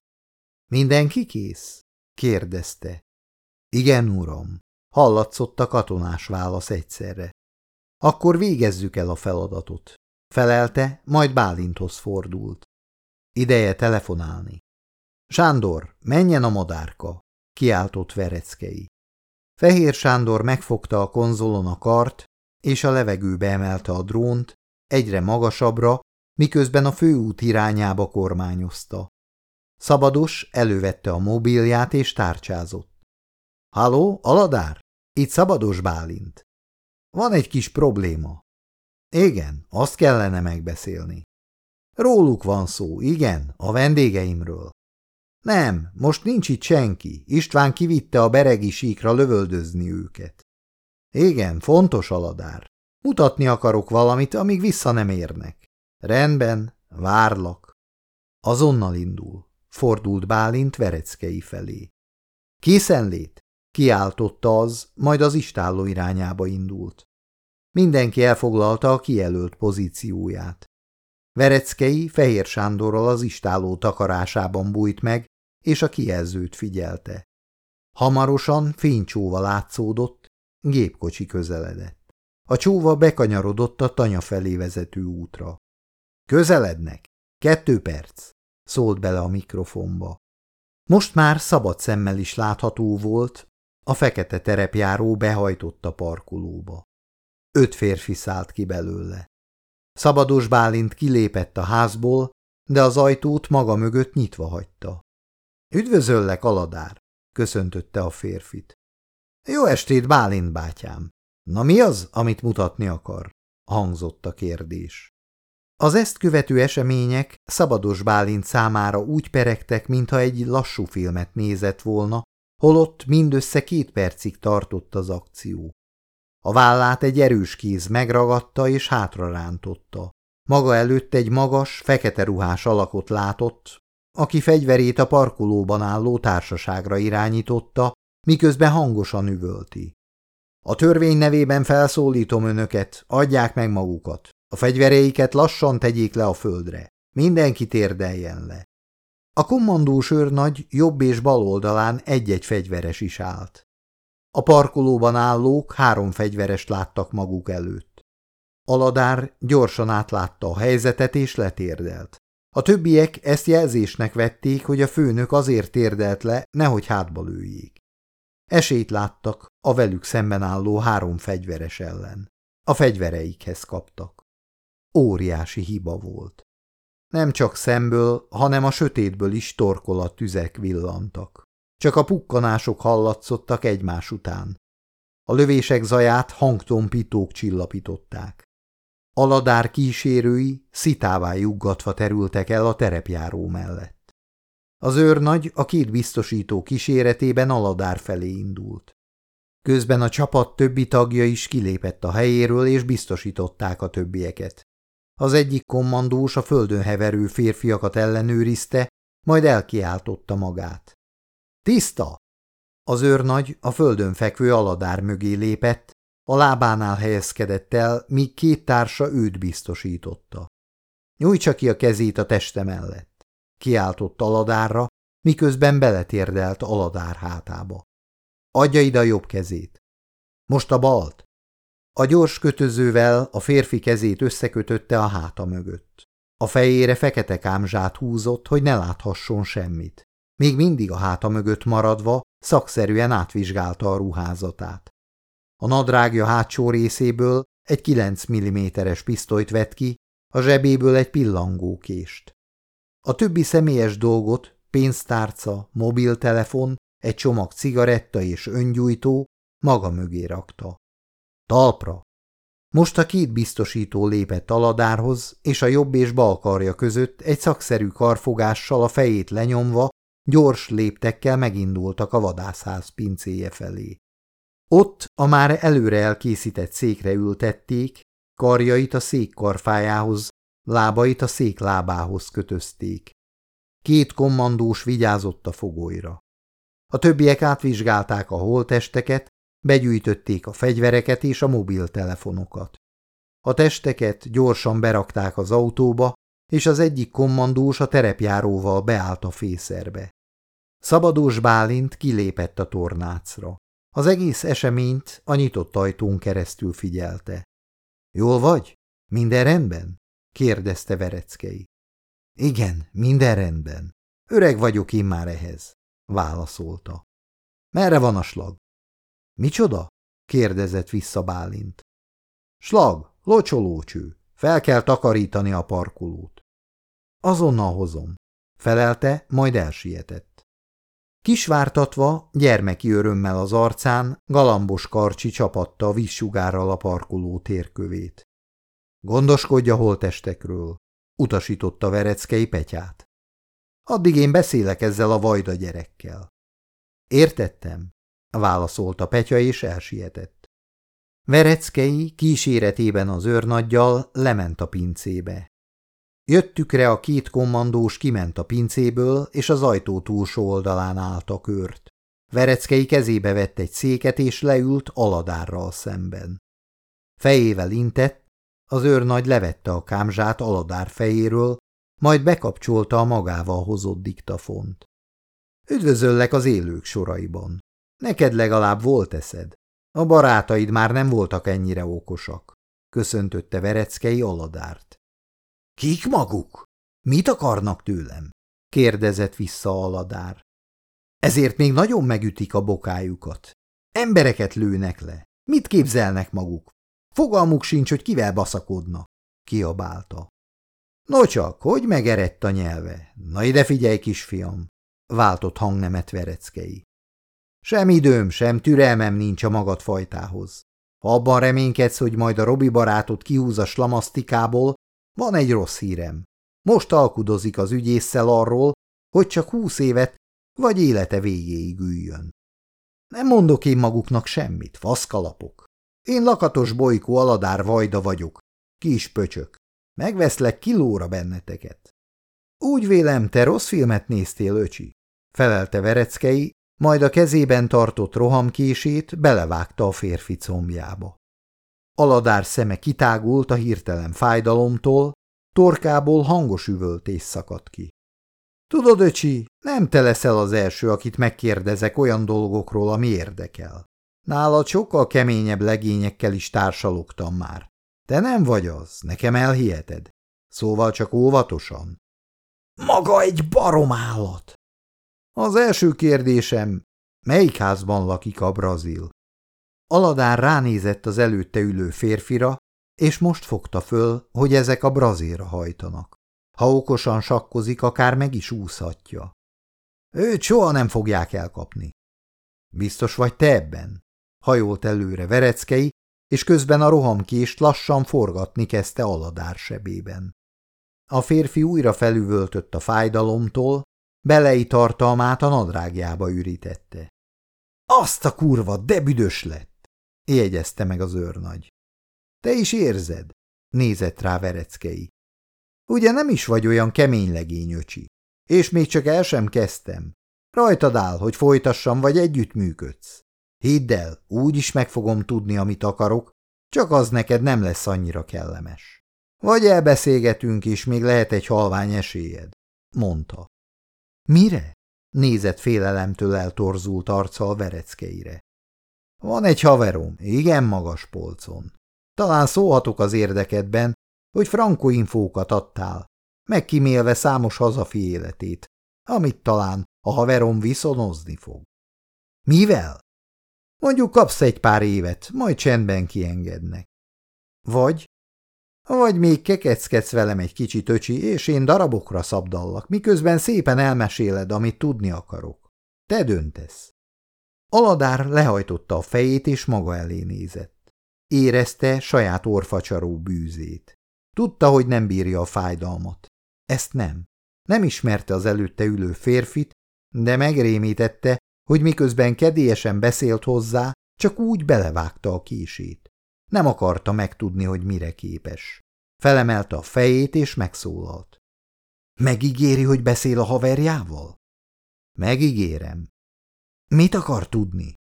Mindenki kész? kérdezte. Igen, uram. Hallatszott a katonás válasz egyszerre. Akkor végezzük el a feladatot. Felelte, majd Bálinthoz fordult. Ideje telefonálni. Sándor, menjen a madárka, kiáltott Vereckei. Fehér Sándor megfogta a konzolon a kart, és a levegőbe emelte a drónt, egyre magasabbra, miközben a főút irányába kormányozta. Szabados elővette a mobilját és tárcsázott. – Halló, Aladár? Itt Szabados Bálint. Van egy kis probléma. Igen, azt kellene megbeszélni. Róluk van szó, igen, a vendégeimről. Nem, most nincs itt senki. István kivitte a beregi síkra lövöldözni őket. Igen, fontos aladár. Mutatni akarok valamit, amíg vissza nem érnek. Rendben, várlak. Azonnal indul. Fordult Bálint Vereckei felé. Készenlét? Kiáltotta az, majd az istálló irányába indult. Mindenki elfoglalta a kijelölt pozícióját. Vereckei Fehér Sándorral az istálló takarásában bújt meg, és a kijelzőt figyelte. Hamarosan fénycsóva látszódott, gépkocsi közeledett. A csóva bekanyarodott a tanya felé vezető útra. Közelednek. Kettő perc, szólt bele a mikrofonba. Most már szabad szemmel is látható volt, a fekete terepjáró behajtott a parkolóba. Öt férfi szállt ki belőle. Szabados Bálint kilépett a házból, de az ajtót maga mögött nyitva hagyta. Üdvözöllek, Aladár, köszöntötte a férfit. Jó estét, Bálint bátyám. Na mi az, amit mutatni akar? hangzott a kérdés. Az ezt követő események Szabados Bálint számára úgy peregtek, mintha egy lassú filmet nézett volna, holott mindössze két percig tartott az akció. A vállát egy erős kéz megragadta és hátra rántotta. Maga előtt egy magas, fekete ruhás alakot látott, aki fegyverét a parkolóban álló társaságra irányította, miközben hangosan üvölti. A törvény nevében felszólítom önöket, adják meg magukat. A fegyvereiket lassan tegyék le a földre. Mindenki térdeljen le. A kommandós őrnagy jobb és bal oldalán egy-egy fegyveres is állt. A parkolóban állók három fegyverest láttak maguk előtt. Aladár gyorsan átlátta a helyzetet és letérdelt. A többiek ezt jelzésnek vették, hogy a főnök azért térdelt le, nehogy hátba lőjék. Esélyt láttak a velük szemben álló három fegyveres ellen. A fegyvereikhez kaptak. Óriási hiba volt. Nem csak szemből, hanem a sötétből is torkolat tüzek villantak. Csak a pukkanások hallatszottak egymás után. A lövések zaját hangtompítók csillapították. Aladár kísérői szitává juggatva terültek el a terepjáró mellett. Az őrnagy a két biztosító kíséretében Aladár felé indult. Közben a csapat többi tagja is kilépett a helyéről, és biztosították a többieket. Az egyik kommandós a földön heverő férfiakat ellenőrizte, majd elkiáltotta magát. Tiszta! Az őrnagy a földön fekvő aladár mögé lépett, a lábánál helyezkedett el, míg két társa őt biztosította. Nyújtsa ki a kezét a teste mellett, kiáltott aladárra, miközben beletérdelt aladár hátába. Adja ide a jobb kezét. Most a balt. A gyors kötözővel a férfi kezét összekötötte a háta mögött. A fejére fekete kámzsát húzott, hogy ne láthasson semmit. Még mindig a háta mögött maradva szakszerűen átvizsgálta a ruházatát. A nadrágja hátsó részéből egy 9 mm-es pisztolyt vett ki, a zsebéből egy pillangókést. A többi személyes dolgot, pénztárca, mobiltelefon, egy csomag cigaretta és öngyújtó maga mögé rakta. Talpra! Most a két biztosító lépett Aladárhoz, és a jobb és bal karja között egy szakszerű karfogással a fejét lenyomva gyors léptekkel megindultak a vadászház pincéje felé. Ott a már előre elkészített székre ültették, karjait a szék karfájához, lábait a szék lábához kötözték. Két kommandós vigyázott a fogolyra. A többiek átvizsgálták a holtesteket, begyűjtötték a fegyvereket és a mobiltelefonokat. A testeket gyorsan berakták az autóba, és az egyik kommandós a terepjáróval beállt a fészerbe. Szabadós Bálint kilépett a tornácra. Az egész eseményt a nyitott ajtón keresztül figyelte. – Jól vagy? Minden rendben? – kérdezte Vereckei. – Igen, minden rendben. Öreg vagyok én már ehhez – válaszolta. – Merre van a slag? – Micsoda? – kérdezett vissza Bálint. – Slag, locsolócső. Fel kell takarítani a parkolót. – Azonnal hozom – felelte, majd elsietett. Kisvártatva, gyermeki örömmel az arcán, galambos karcsi csapatta a vízsugárral a parkoló térkövét. Gondoskodja holtestekről, utasította Vereckei Petyát. Addig én beszélek ezzel a vajda gyerekkel. Értettem, válaszolta Petya és elsietett. Vereckei kíséretében az őrnaggyal lement a pincébe. Jöttükre a két kommandós kiment a pincéből, és az ajtó túlsó oldalán állt a kört. Vereckei kezébe vett egy széket, és leült Aladárral szemben. Fejével intett, az őrnagy levette a kámzsát Aladár fejéről, majd bekapcsolta a magával hozott diktafont. Üdvözöllek az élők soraiban. Neked legalább volt eszed. A barátaid már nem voltak ennyire okosak, köszöntötte Vereckei Aladárt. Kik maguk? Mit akarnak tőlem? kérdezett vissza Aladár. Ezért még nagyon megütik a bokájukat. Embereket lőnek le. Mit képzelnek maguk? Fogalmuk sincs, hogy kivel baszakodnak, kiabálta. No csak, hogy megerett a nyelve. Na ide figyelj, kisfiam, váltott hangnemet Vereckei. Sem időm, sem türelmem nincs a magad fajtához. Ha abban reménykedsz, hogy majd a Robi barátot kihúz a slamasztikából, Van egy rossz hírem. Most alkudozik az ügyésszel arról, hogy csak húsz évet vagy élete végéig üljön. Nem mondok én maguknak semmit, faszkalapok. Én lakatos bolykó aladár vajda vagyok, kis pöcsök. Megveszlek kilóra benneteket. Úgy vélem, te rossz filmet néztél, öcsi, felelte Vereckei, majd a kezében tartott rohamkését belevágta a férfi combjába. Aladár szeme kitágult a hirtelen fájdalomtól, torkából hangos üvöltés szakadt ki. Tudod, öcsi, nem te leszel az első, akit megkérdezek olyan dolgokról, ami érdekel. Nálad sokkal keményebb legényekkel is társalogtam már. Te nem vagy az, nekem elhiheted. Szóval csak óvatosan. Maga egy baromállat! Az első kérdésem, melyik házban lakik a brazil? Aladár ránézett az előtte ülő férfira, és most fogta föl, hogy ezek a brazilra hajtanak. Ha okosan sakkozik, akár meg is úszhatja. Őt soha nem fogják elkapni. Biztos vagy te ebben? Hajolt előre Vereckei, és közben a rohamkést lassan forgatni kezdte Aladár sebében. A férfi újra felüvöltött a fájdalomtól, belei tartalmát a nadrágjába ürítette. Azt a kurva, de büdös lett! jegyezte meg az őrnagy. Te is érzed? nézett rá Vereckei. Ugye nem is vagy olyan kemény legény, öcsi. És még csak el sem kezdtem. Rajtad áll, hogy folytassam, vagy együttműködsz. Hidd el, úgy is meg fogom tudni, amit akarok, csak az neked nem lesz annyira kellemes. Vagy elbeszélgetünk, és még lehet egy halvány esélyed, mondta. Mire? Nézett félelemtől eltorzult arccal vereckeire. Van egy haverom, igen magas polcon. Talán szólhatok az érdekedben, hogy frankó infókat adtál, megkímélve számos hazafi életét, amit talán a haverom viszonozni fog. Mivel? Mondjuk kapsz egy pár évet, majd csendben kiengednek. Vagy? Vagy még kekeckedsz velem egy kicsit, öcsi, és én darabokra szabdallak, miközben szépen elmeséled, amit tudni akarok. Te döntesz. Aladár lehajtotta a fejét, és maga elé nézett. Érezte saját orfacsaró bűzét. Tudta, hogy nem bírja a fájdalmat. Ezt nem. Nem ismerte az előtte ülő férfit, de megrémítette, hogy miközben kedélyesen beszélt hozzá, csak úgy belevágta a kését. Nem akarta megtudni, hogy mire képes. Felemelte a fejét, és megszólalt. Megígéri, hogy beszél a haverjával? Megígérem. Mit akar tudni?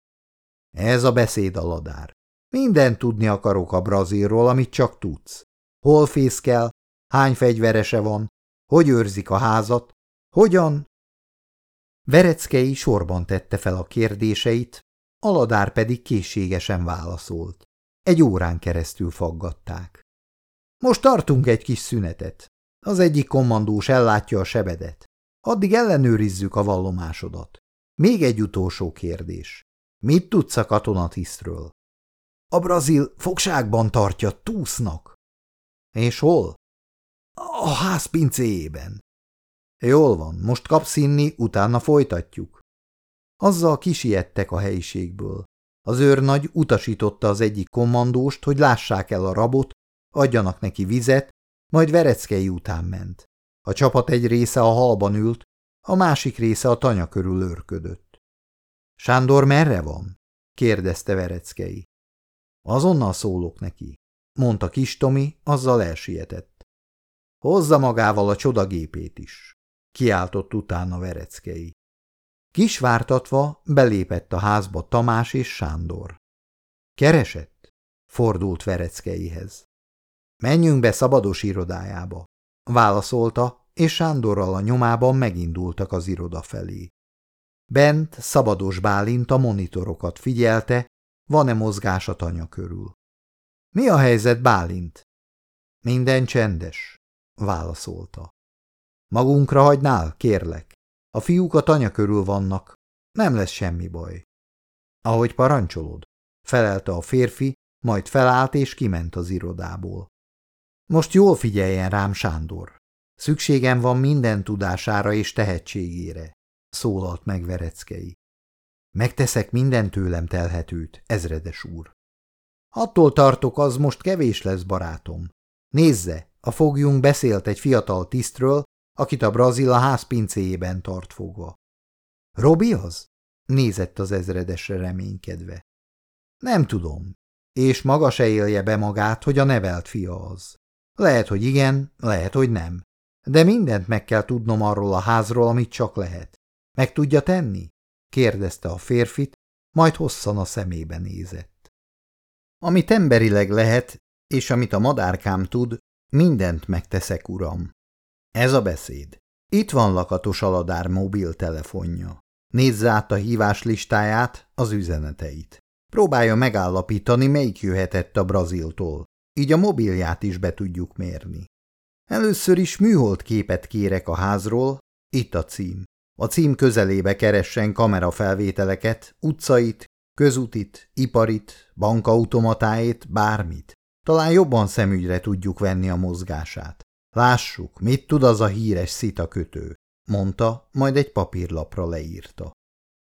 Ez a beszéd aladár. Minden tudni akarok a brazilról, amit csak tudsz. Hol fészkel, hány fegyverese van, hogy őrzik a házat, hogyan... Vereckei sorban tette fel a kérdéseit, Aladár pedig készségesen válaszolt. Egy órán keresztül faggatták. Most tartunk egy kis szünetet. Az egyik kommandós ellátja a sebedet. Addig ellenőrizzük a vallomásodat. Még egy utolsó kérdés. Mit tudsz a katonatisztről? A brazil fogságban tartja túsznak. És hol? A ház pincéjében. Jól van, most kapsz inni, utána folytatjuk. Azzal kisiettek a helyiségből. Az őrnagy utasította az egyik kommandóst, hogy lássák el a rabot, adjanak neki vizet, majd Vereckei után ment. A csapat egy része a halban ült, a másik része a tanya körül őrködött. – Sándor merre van? – kérdezte Vereckei. – Azonnal szólok neki – mondta kis Tomi, azzal elsietett. – Hozza magával a csodagépét is – kiáltott utána Vereckei. Kisvártatva belépett a házba Tamás és Sándor. Keresett? Fordult Vereckeihez. Menjünk be szabados irodájába, válaszolta, és Sándorral a nyomában megindultak az iroda felé. Bent szabados Bálint a monitorokat figyelte, van-e mozgás a tanya körül. Mi a helyzet, Bálint? Minden csendes, válaszolta. Magunkra hagynál, kérlek. A fiúk a tanya körül vannak, nem lesz semmi baj. Ahogy parancsolod, felelte a férfi, majd felállt és kiment az irodából. Most jól figyeljen rám, Sándor. Szükségem van minden tudására és tehetségére, szólalt meg Vereckei. Megteszek minden tőlem telhetőt, ezredes úr. Attól tartok, az most kevés lesz, barátom. Nézze, A fogjunk beszélt egy fiatal tisztről, akit a brazil a házpincéjében tart fogva. Robi az? Nézett az ezredesre reménykedve. Nem tudom, és maga se élje be magát, hogy a nevelt fia az. Lehet, hogy igen, lehet, hogy nem. De mindent meg kell tudnom arról a házról, amit csak lehet. Meg tudja tenni? kérdezte a férfit, majd hosszan a szemébe nézett. Amit emberileg lehet, és amit a madárkám tud, mindent megteszek, uram. Ez a beszéd. Itt van lakatos aladár mobiltelefonja. Nézze át a hívás listáját, az üzeneteit. Próbálja megállapítani, melyik jöhetett a Braziltól. Így a mobilját is be tudjuk mérni. Először is műhold képet kérek a házról, itt a cím. A cím közelébe keressen kamerafelvételeket, utcait, közutit, iparit, bankautomatáit, bármit. Talán jobban szemügyre tudjuk venni a mozgását. Lássuk, mit tud az a híres szita kötő, mondta, majd egy papírlapra leírta.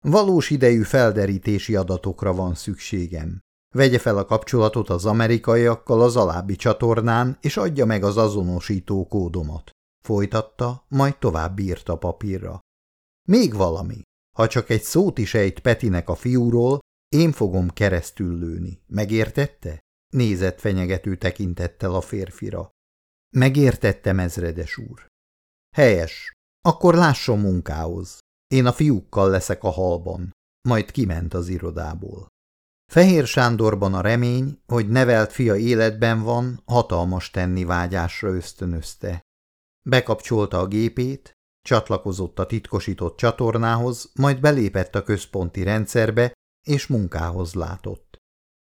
Valós idejű felderítési adatokra van szükségem. Vegye fel a kapcsolatot az amerikaiakkal az alábbi csatornán, és adja meg az azonosító kódomat. Folytatta, majd tovább írta papírra. Még valami. Ha csak egy szót is ejt Petinek a fiúról, én fogom keresztül lőni. Megértette? Nézett fenyegető tekintettel a férfira. Megértettem, ezredes úr. Helyes. Akkor lásson munkához. Én a fiúkkal leszek a halban. Majd kiment az irodából. Fehér Sándorban a remény, hogy nevelt fia életben van, hatalmas tenni vágyásra ösztönözte. Bekapcsolta a gépét, csatlakozott a titkosított csatornához, majd belépett a központi rendszerbe, és munkához látott.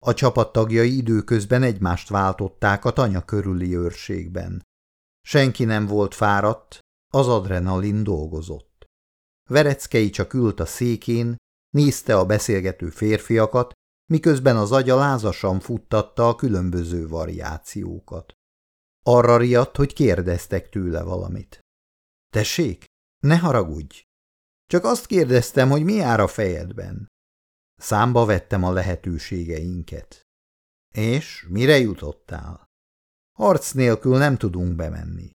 A csapattagjai időközben egymást váltották a tanya körüli őrségben. Senki nem volt fáradt, az adrenalin dolgozott. Vereckei csak ült a székén, nézte a beszélgető férfiakat, miközben az agya lázasan futtatta a különböző variációkat. Arra riadt, hogy kérdeztek tőle valamit. Tessék, ne haragudj! Csak azt kérdeztem, hogy mi jár a fejedben. Számba vettem a lehetőségeinket. És mire jutottál? Harc nélkül nem tudunk bemenni.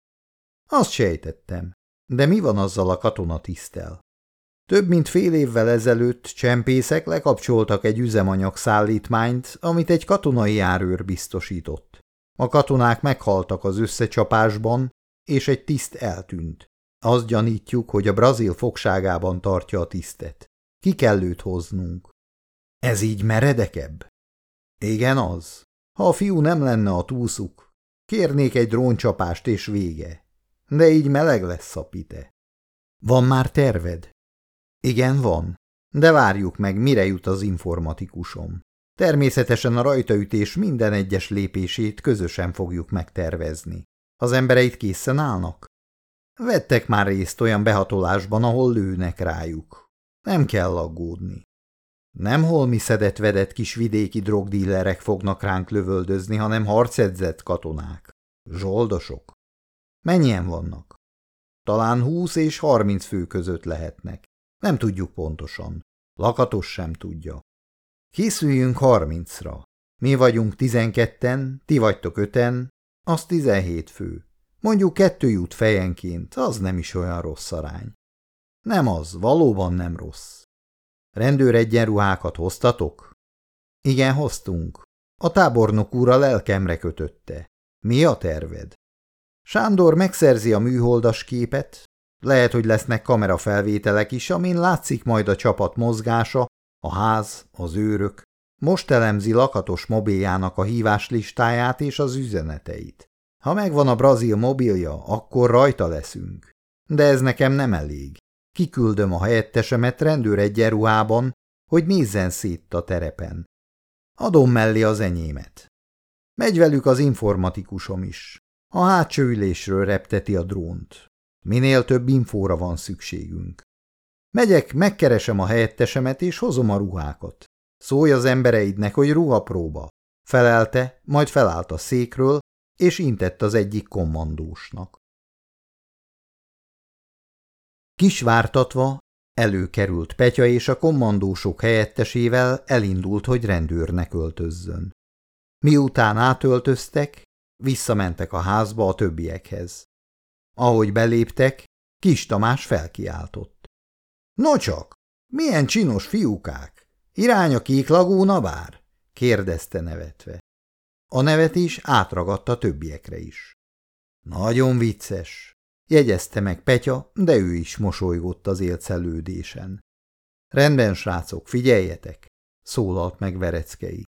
Azt sejtettem, de mi van azzal a katonatisztel? Több mint fél évvel ezelőtt csempészek lekapcsoltak egy üzemanyag szállítmányt, amit egy katonai járőr biztosított. A katonák meghaltak az összecsapásban, és egy tiszt eltűnt. Azt gyanítjuk, hogy a brazil fogságában tartja a tisztet. Ki kell őt hoznunk. Ez így meredekebb? Igen, az. Ha a fiú nem lenne a túszuk, kérnék egy dróncsapást és vége. De így meleg lesz a pite. Van már terved? Igen, van. De várjuk meg, mire jut az informatikusom. Természetesen a rajtaütés minden egyes lépését közösen fogjuk megtervezni. Az embereit készen állnak? Vettek már részt olyan behatolásban, ahol lőnek rájuk. Nem kell aggódni. Nem holmi szedett vedett kis vidéki drogdílerek fognak ránk lövöldözni, hanem harcedzett katonák. Zsoldosok. Mennyien vannak? Talán húsz és harminc fő között lehetnek. Nem tudjuk pontosan. Lakatos sem tudja. Készüljünk harmincra. Mi vagyunk tizenketten, ti vagytok öten, az tizenhét fő. Mondjuk kettő jut fejenként, az nem is olyan rossz arány. Nem az, valóban nem rossz. Rendőr egyenruhákat hoztatok? Igen, hoztunk. A tábornok úr a lelkemre kötötte. Mi a terved? Sándor megszerzi a műholdas képet, lehet, hogy lesznek kamerafelvételek is, amin látszik majd a csapat mozgása, a ház, az őrök. Most elemzi lakatos mobiljának a hívás listáját és az üzeneteit. Ha megvan a brazil mobilja, akkor rajta leszünk. De ez nekem nem elég. Kiküldöm a helyettesemet rendőr egyenruhában, hogy nézzen szét a terepen. Adom mellé az enyémet. Megy velük az informatikusom is. A hátsó ülésről repteti a drónt. Minél több infóra van szükségünk. Megyek, megkeresem a helyettesemet, és hozom a ruhákat. Szólj az embereidnek, hogy ruhapróba. Felelte, majd felállt a székről, és intett az egyik kommandósnak. Kisvártatva előkerült Petya, és a kommandósok helyettesével elindult, hogy rendőrnek öltözzön. Miután átöltöztek, Visszamentek a házba a többiekhez. Ahogy beléptek, Kis Tamás felkiáltott. Nocsak, milyen csinos fiúkák! Irány a kék lagúna bár? kérdezte nevetve. A nevetés átragadta többiekre is. Nagyon vicces, jegyezte meg Petya, de ő is mosolygott az élcelődésen. Rendben, srácok, figyeljetek, szólalt meg Vereckei.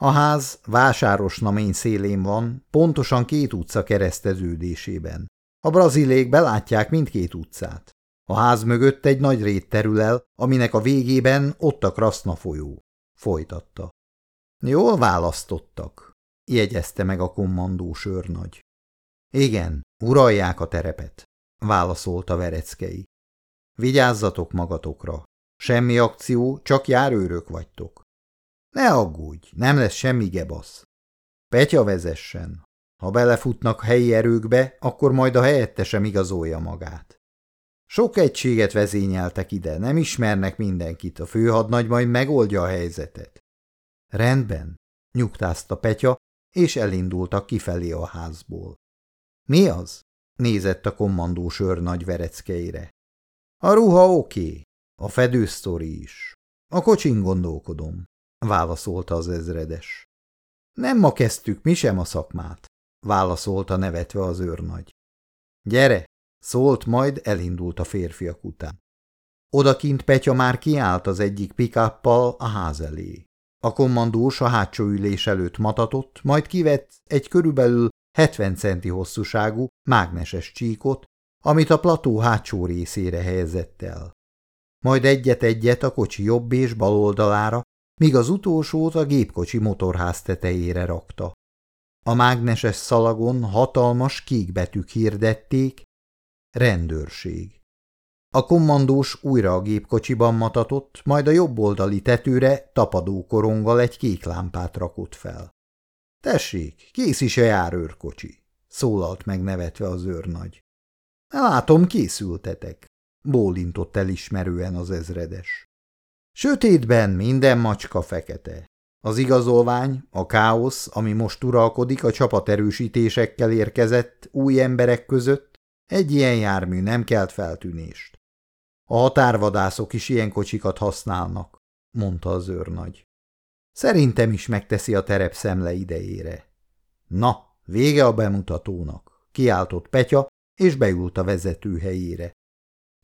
A ház vásáros namény szélén van, pontosan két utca kereszteződésében. A brazilék belátják mindkét utcát. A ház mögött egy nagy rét terül el, aminek a végében ott a Kraszna folyó. Folytatta. Jól választottak, jegyezte meg a kommandós őrnagy. Igen, uralják a terepet, válaszolta Vereckei. Vigyázzatok magatokra. Semmi akció, csak járőrök vagytok. Ne aggódj, nem lesz semmi gebasz. Petya vezessen. Ha belefutnak helyi erőkbe, akkor majd a helyettesem igazolja magát. Sok egységet vezényeltek ide, nem ismernek mindenkit, a főhadnagy majd megoldja a helyzetet. Rendben, nyugtázta Petya, és elindultak kifelé a házból. Mi az? nézett a kommandós őrnagy vereckeire. A ruha oké, a fedősztori is. A kocsin gondolkodom, válaszolta az ezredes. Nem ma kezdtük mi sem a szakmát, válaszolta nevetve az őrnagy. Gyere, szólt, majd elindult a férfiak után. Odakint Petya már kiállt az egyik pikáppal a ház elé. A kommandós a hátsó ülés előtt matatott, majd kivett egy körülbelül 70 centi hosszúságú, mágneses csíkot, amit a plató hátsó részére helyezett el. Majd egyet-egyet a kocsi jobb és bal oldalára, míg az utolsót a gépkocsi motorház tetejére rakta. A mágneses szalagon hatalmas kék betűk hirdették, rendőrség. A kommandós újra a gépkocsiban matatott, majd a jobb oldali tetőre tapadó koronggal egy kék lámpát rakott fel. – Tessék, kész is a járőrkocsi! – szólalt meg nevetve az őrnagy. – Látom, készültetek! – bólintott elismerően az ezredes. Sötétben minden macska fekete. Az igazolvány, a káosz, ami most uralkodik a csapaterősítésekkel érkezett új emberek között, egy ilyen jármű nem kelt feltűnést. A határvadászok is ilyen kocsikat használnak, mondta az őrnagy. Szerintem is megteszi a terep szemle idejére. Na, vége a bemutatónak, kiáltott Petya, és beült a vezető helyére.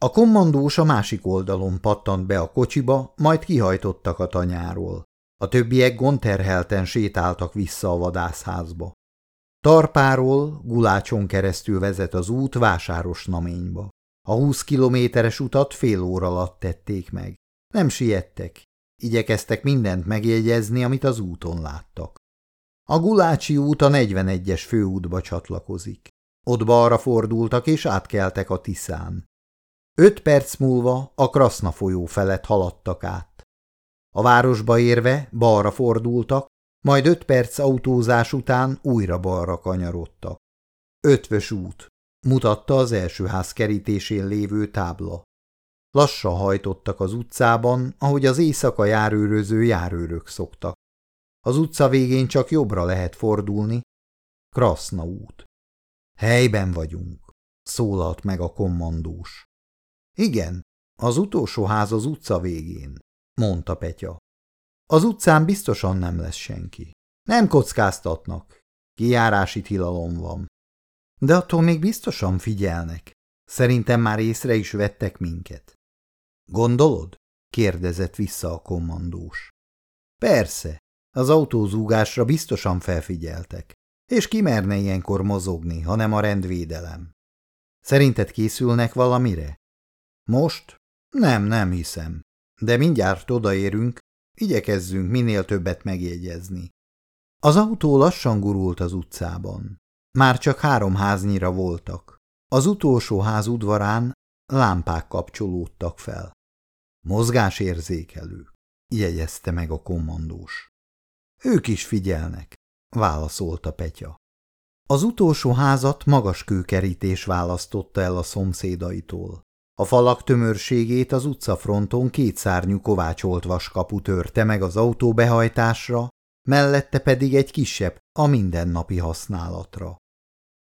A kommandós a másik oldalon pattant be a kocsiba, majd kihajtottak a tanyáról. A többiek gonterhelten sétáltak vissza a vadászházba. Tarpáról, Gulácson keresztül vezet az út vásáros naményba. A húsz kilométeres utat fél óra alatt tették meg. Nem siettek, igyekeztek mindent megjegyezni, amit az úton láttak. A Gulácsi út a 41-es főútba csatlakozik. Ott balra fordultak és átkeltek a Tiszán. Öt perc múlva a Kraszna folyó felett haladtak át. A városba érve balra fordultak, majd öt perc autózás után újra balra kanyarodtak. Ötvös út, mutatta az első ház kerítésén lévő tábla. Lassan hajtottak az utcában, ahogy az éjszaka járőröző járőrök szoktak. Az utca végén csak jobbra lehet fordulni. Kraszna út. Helyben vagyunk, szólalt meg a kommandós. Igen, az utolsó ház az utca végén, mondta Petya. Az utcán biztosan nem lesz senki. Nem kockáztatnak. Kijárási tilalom van. De attól még biztosan figyelnek. Szerintem már észre is vettek minket. Gondolod? kérdezett vissza a kommandós. Persze, az autózúgásra biztosan felfigyeltek. És ki merne ilyenkor mozogni, hanem a rendvédelem? Szerinted készülnek valamire? Most? Nem, nem hiszem. De mindjárt odaérünk, igyekezzünk minél többet megjegyezni. Az autó lassan gurult az utcában. Már csak három háznyira voltak. Az utolsó ház udvarán lámpák kapcsolódtak fel. Mozgásérzékelő, jegyezte meg a kommandós. Ők is figyelnek, válaszolta Petya. Az utolsó házat magas kőkerítés választotta el a szomszédaitól. A falak tömörségét az utcafronton két szárnyú kovácsolt vaskapu törte meg az autó behajtásra, mellette pedig egy kisebb a mindennapi használatra.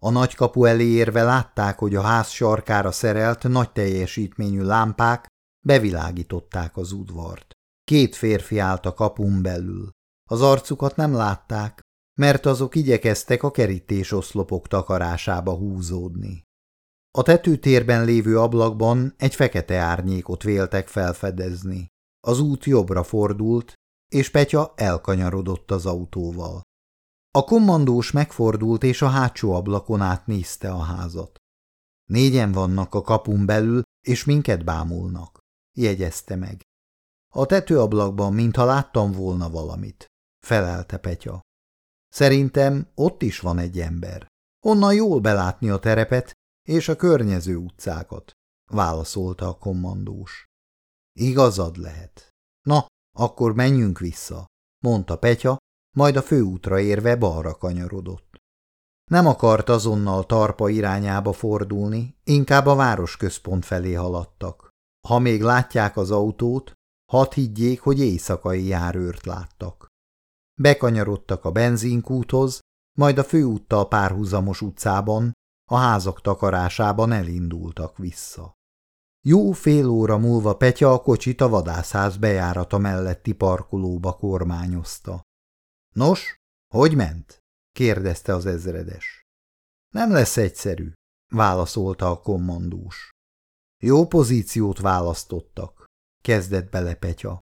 A nagykapu elé érve látták, hogy a ház sarkára szerelt nagy teljesítményű lámpák bevilágították az udvart. Két férfi állt a kapun belül. Az arcukat nem látták, mert azok igyekeztek a kerítés oszlopok takarásába húzódni. A tetőtérben lévő ablakban egy fekete árnyékot véltek felfedezni. Az út jobbra fordult, és Petya elkanyarodott az autóval. A kommandós megfordult, és a hátsó ablakon át nézte a házat. Négyen vannak a kapun belül, és minket bámulnak, jegyezte meg. A tetőablakban, mintha láttam volna valamit, felelte Petya. Szerintem ott is van egy ember. Onnan jól belátni a terepet és a környező utcákat, válaszolta a kommandós. Igazad lehet. Na, akkor menjünk vissza, mondta Petya, majd a főútra érve balra kanyarodott. Nem akart azonnal tarpa irányába fordulni, inkább a városközpont felé haladtak. Ha még látják az autót, hadd higgyék, hogy éjszakai járőrt láttak. Bekanyarodtak a benzinkúthoz, majd a főúttal párhuzamos utcában, a házak takarásában elindultak vissza. Jó fél óra múlva Petya a kocsit a vadászház bejárata melletti parkolóba kormányozta. Nos, hogy ment? kérdezte az ezredes. Nem lesz egyszerű, válaszolta a kommandós. Jó pozíciót választottak, kezdett bele Petya.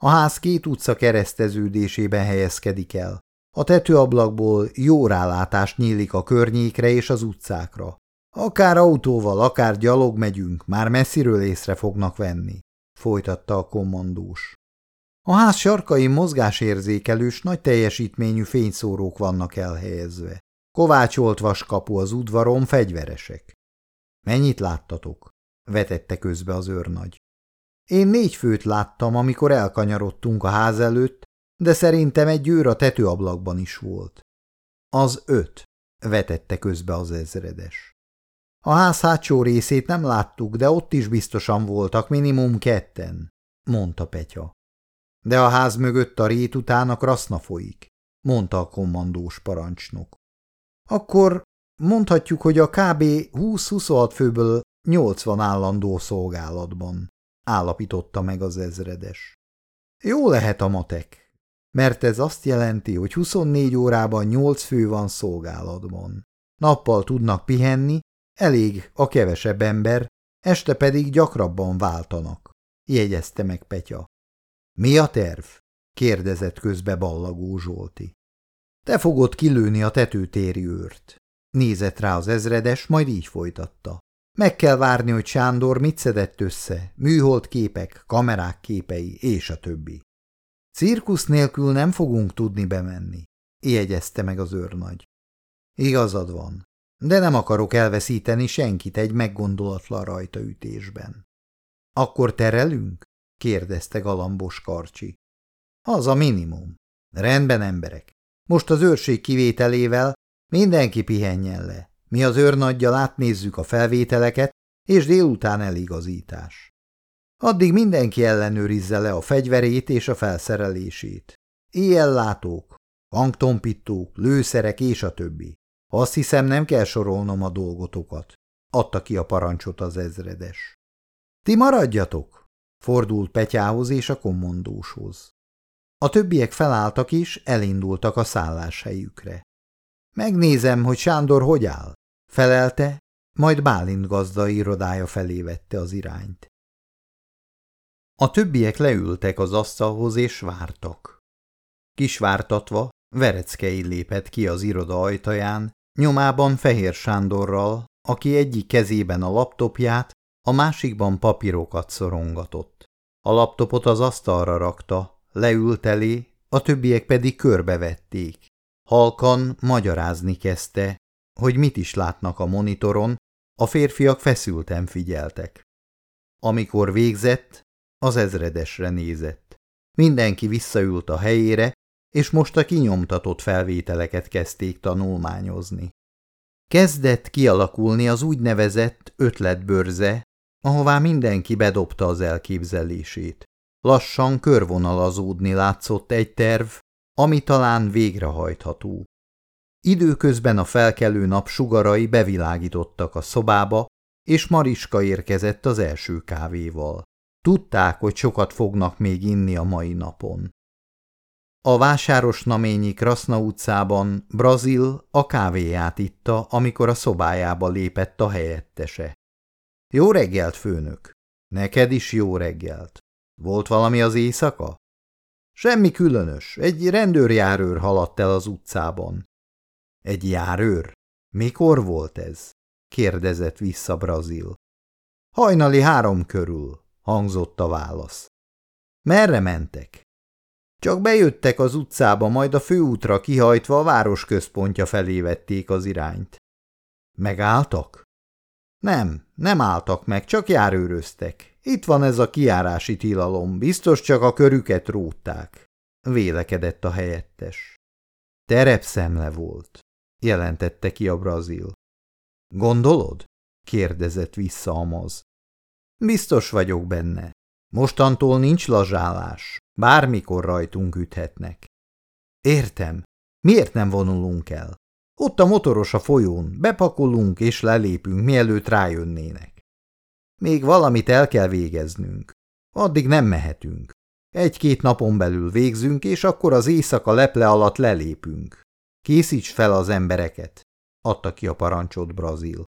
A ház két utca kereszteződésében helyezkedik el. A tetőablakból jó rálátás nyílik a környékre és az utcákra. Akár autóval, akár gyalog megyünk, már messziről észre fognak venni, folytatta a kommandós. A ház sarkai mozgásérzékelős, nagy teljesítményű fényszórók vannak elhelyezve. Kovácsolt vaskapu az udvaron, fegyveresek. Mennyit láttatok? vetette közbe az őrnagy. Én négy főt láttam, amikor elkanyarodtunk a ház előtt, de szerintem egy őr a tetőablakban is volt. Az öt, vetette közbe az ezredes. A ház hátsó részét nem láttuk, de ott is biztosan voltak minimum ketten, mondta Petya. De a ház mögött a rét után a kraszna folyik, mondta a kommandós parancsnok. Akkor mondhatjuk, hogy a kb. 20-26 főből 80 állandó szolgálatban, állapította meg az ezredes. Jó lehet a matek, mert ez azt jelenti, hogy 24 órában 8 fő van szolgálatban. Nappal tudnak pihenni, elég a kevesebb ember, este pedig gyakrabban váltanak, jegyezte meg Petya. Mi a terv? kérdezett közbe ballagó Zsolti. Te fogod kilőni a tetőtéri őrt. Nézett rá az ezredes, majd így folytatta. Meg kell várni, hogy Sándor mit szedett össze, műhold képek, kamerák képei és a többi. Cirkusz nélkül nem fogunk tudni bemenni, jegyezte meg az őrnagy. Igazad van, de nem akarok elveszíteni senkit egy meggondolatlan rajtaütésben. Akkor terelünk? Kérdezte galambos karcsi. Az a minimum. Rendben, emberek. Most az őrség kivételével mindenki pihenjen le. Mi az őrnaggyal átnézzük a felvételeket, és délután eligazítás. Addig mindenki ellenőrizze le a fegyverét és a felszerelését. Éjjellátók, hangtompítók, lőszerek és a többi. Azt hiszem, nem kell sorolnom a dolgotokat. Adta ki a parancsot az ezredes. Ti maradjatok, fordult Petyához és a kommandóshoz. A többiek felálltak is, elindultak a szálláshelyükre. Megnézem, hogy Sándor hogy áll, felelte, majd Bálint gazda irodája felé vette az irányt. A többiek leültek az asztalhoz és vártak. Kisvártatva, Vereckei lépett ki az iroda ajtaján, nyomában Fehér Sándorral, aki egyik kezében a laptopját, a másikban papírokat szorongatott. A laptopot az asztalra rakta, leült elé, a többiek pedig körbevették. Halkan magyarázni kezdte, hogy mit is látnak a monitoron, a férfiak feszülten figyeltek. Amikor végzett, az ezredesre nézett. Mindenki visszaült a helyére, és most a kinyomtatott felvételeket kezdték tanulmányozni. Kezdett kialakulni az úgynevezett ötletbörze, ahová mindenki bedobta az elképzelését. Lassan körvonalazódni látszott egy terv, ami talán végrehajtható. Időközben a felkelő nap sugarai bevilágítottak a szobába, és Mariska érkezett az első kávéval. Tudták, hogy sokat fognak még inni a mai napon. A vásáros naményi Kraszna utcában Brazil a kávéját itta, amikor a szobájába lépett a helyettese. Jó reggelt, főnök! Neked is jó reggelt! Volt valami az éjszaka? Semmi különös, egy rendőrjárőr haladt el az utcában. Egy járőr? Mikor volt ez? kérdezett vissza Brazil. Hajnali három körül, hangzott a válasz. Merre mentek? Csak bejöttek az utcába, majd a főútra kihajtva a város központja felé vették az irányt. Megálltak? Nem, nem álltak meg, csak járőröztek. Itt van ez a kiárási tilalom, biztos csak a körüket rótták, vélekedett a helyettes. Terepszemle volt, jelentette ki a brazil. Gondolod? kérdezett vissza Amaz. Biztos vagyok benne. Mostantól nincs lazsálás. Bármikor rajtunk üthetnek. Értem. Miért nem vonulunk el? Ott a motoros a folyón, bepakolunk és lelépünk, mielőtt rájönnének. Még valamit el kell végeznünk. Addig nem mehetünk. Egy-két napon belül végzünk, és akkor az éjszaka leple alatt lelépünk. Készíts fel az embereket, adta ki a parancsot Brazil.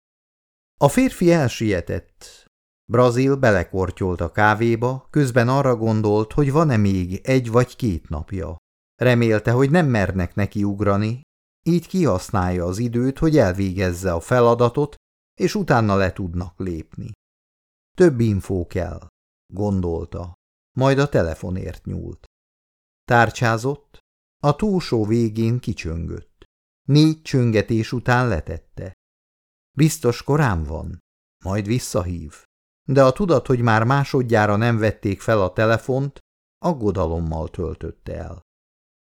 A férfi elsietett. Brazil belekortyolt a kávéba, közben arra gondolt, hogy van-e még egy vagy két napja. Remélte, hogy nem mernek neki ugrani, így kihasználja az időt, hogy elvégezze a feladatot, és utána le tudnak lépni. Több infó kell, gondolta, majd a telefonért nyúlt. Tárcsázott, a túlsó végén kicsöngött. Négy csöngetés után letette. Biztos korán van, majd visszahív. De a tudat, hogy már másodjára nem vették fel a telefont, aggodalommal töltötte el.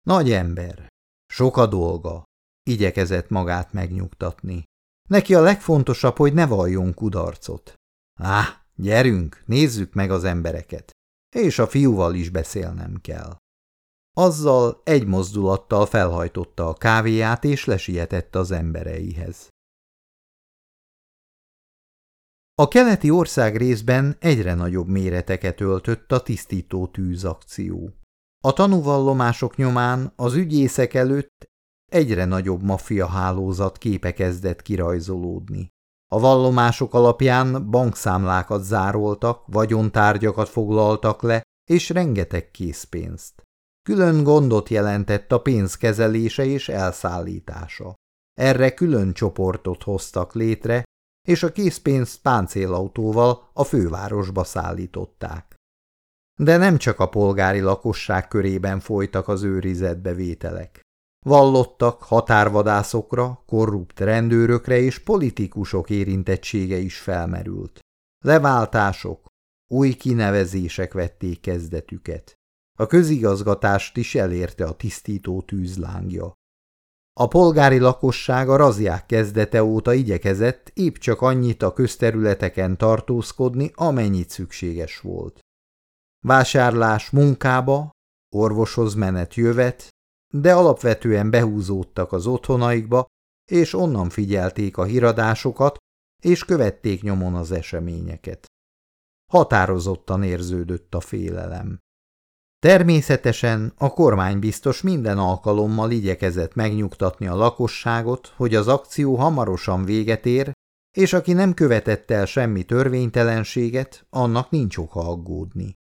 Nagy ember, sok a dolga, igyekezett magát megnyugtatni. Neki a legfontosabb, hogy ne valljon kudarcot. Á, gyerünk, nézzük meg az embereket, és a fiúval is beszélnem kell. Azzal egy mozdulattal felhajtotta a kávéját, és lesietett az embereihez. A keleti ország részben egyre nagyobb méreteket öltött a tisztító tűzakció. A tanúvallomások nyomán az ügyészek előtt egyre nagyobb maffia hálózat képe kezdett kirajzolódni. A vallomások alapján bankszámlákat zároltak, vagyontárgyakat foglaltak le, és rengeteg készpénzt. Külön gondot jelentett a pénz kezelése és elszállítása. Erre külön csoportot hoztak létre, és a készpénzt páncélautóval a fővárosba szállították. De nem csak a polgári lakosság körében folytak az őrizetbevételek. Vallottak határvadászokra, korrupt rendőrökre és politikusok érintettsége is felmerült. Leváltások, új kinevezések vették kezdetüket. A közigazgatást is elérte a tisztító tűzlángja. A polgári lakosság a razják kezdete óta igyekezett épp csak annyit a közterületeken tartózkodni, amennyit szükséges volt. Vásárlás munkába, orvoshoz menet jövet, de alapvetően behúzódtak az otthonaikba, és onnan figyelték a híradásokat, és követték nyomon az eseményeket. Határozottan érződött a félelem. Természetesen a kormány biztos minden alkalommal igyekezett megnyugtatni a lakosságot, hogy az akció hamarosan véget ér, és aki nem követett el semmi törvénytelenséget, annak nincs oka aggódni.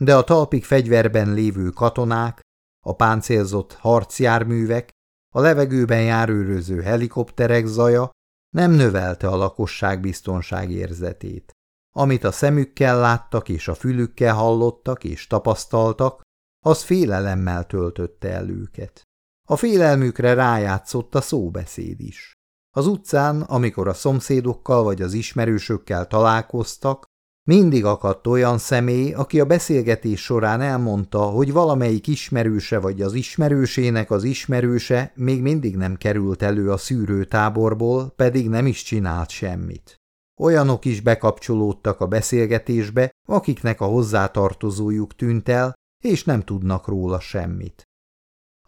De a talpig fegyverben lévő katonák, a páncélzott harcjárművek, a levegőben járőröző helikopterek zaja nem növelte a lakosság biztonságérzetét. Amit a szemükkel láttak és a fülükkel hallottak és tapasztaltak, az félelemmel töltötte el őket. A félelmükre rájátszott a szóbeszéd is. Az utcán, amikor a szomszédokkal vagy az ismerősökkel találkoztak, mindig akadt olyan személy, aki a beszélgetés során elmondta, hogy valamelyik ismerőse vagy az ismerősének az ismerőse még mindig nem került elő a szűrőtáborból, pedig nem is csinált semmit. Olyanok is bekapcsolódtak a beszélgetésbe, akiknek a hozzátartozójuk tűnt el, és nem tudnak róla semmit.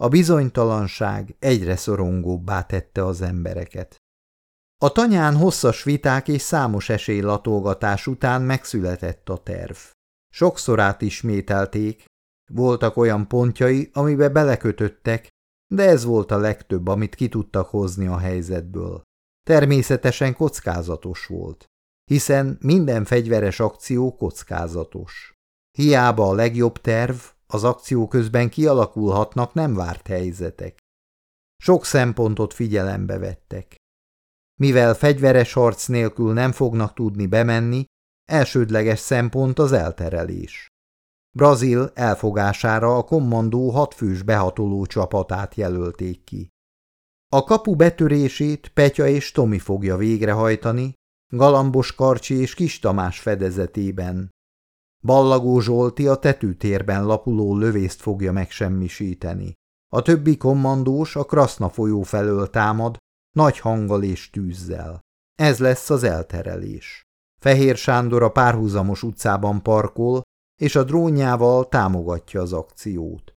A bizonytalanság egyre szorongóbbá tette az embereket. A tanyán hosszas viták és számos esélylatolgatás után megszületett a terv. Sokszor átismételték, voltak olyan pontjai, amibe belekötöttek, de ez volt a legtöbb, amit ki tudtak hozni a helyzetből. Természetesen kockázatos volt, hiszen minden fegyveres akció kockázatos. Hiába a legjobb terv, az akció közben kialakulhatnak nem várt helyzetek. Sok szempontot figyelembe vettek. Mivel fegyveres harc nélkül nem fognak tudni bemenni, elsődleges szempont az elterelés. Brazil elfogására a kommandó hatfős behatoló csapatát jelölték ki. A kapu betörését Petya és Tomi fogja végrehajtani, Galambos Karcsi és Kis Tamás fedezetében. Ballagó Zsolti a tetőtérben lapuló lövészt fogja megsemmisíteni. A többi kommandós a Kraszna folyó felől támad, nagy hanggal és tűzzel. Ez lesz az elterelés. Fehér Sándor a párhuzamos utcában parkol, és a drónjával támogatja az akciót.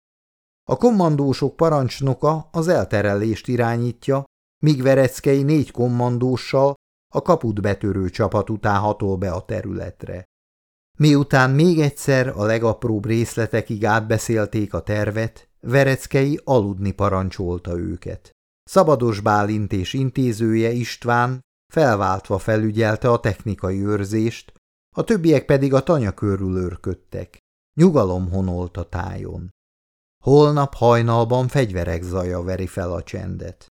A kommandósok parancsnoka az elterelést irányítja, míg Vereckei négy kommandóssal a kaput betörő csapat után hatol be a területre. Miután még egyszer a legapróbb részletekig átbeszélték a tervet, Vereckei aludni parancsolta őket. Szabados Bálint és intézője István felváltva felügyelte a technikai őrzést, a többiek pedig a tanya körül őrködtek. Nyugalom honolt a tájon. Holnap hajnalban fegyverek zaja veri fel a csendet.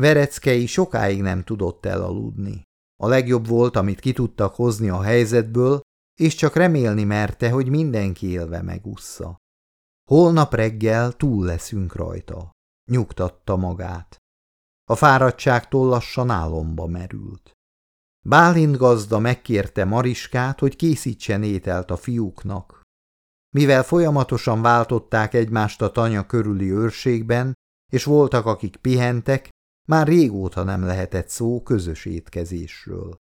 Vereckei sokáig nem tudott elaludni. A legjobb volt, amit ki tudtak hozni a helyzetből, és csak remélni merte, hogy mindenki élve megussza. Holnap reggel túl leszünk rajta, nyugtatta magát. A fáradtságtól lassan álomba merült. Bálint gazda megkérte Mariskát, hogy készítsen ételt a fiúknak. Mivel folyamatosan váltották egymást a tanya körüli őrségben, és voltak, akik pihentek, már régóta nem lehetett szó közös étkezésről.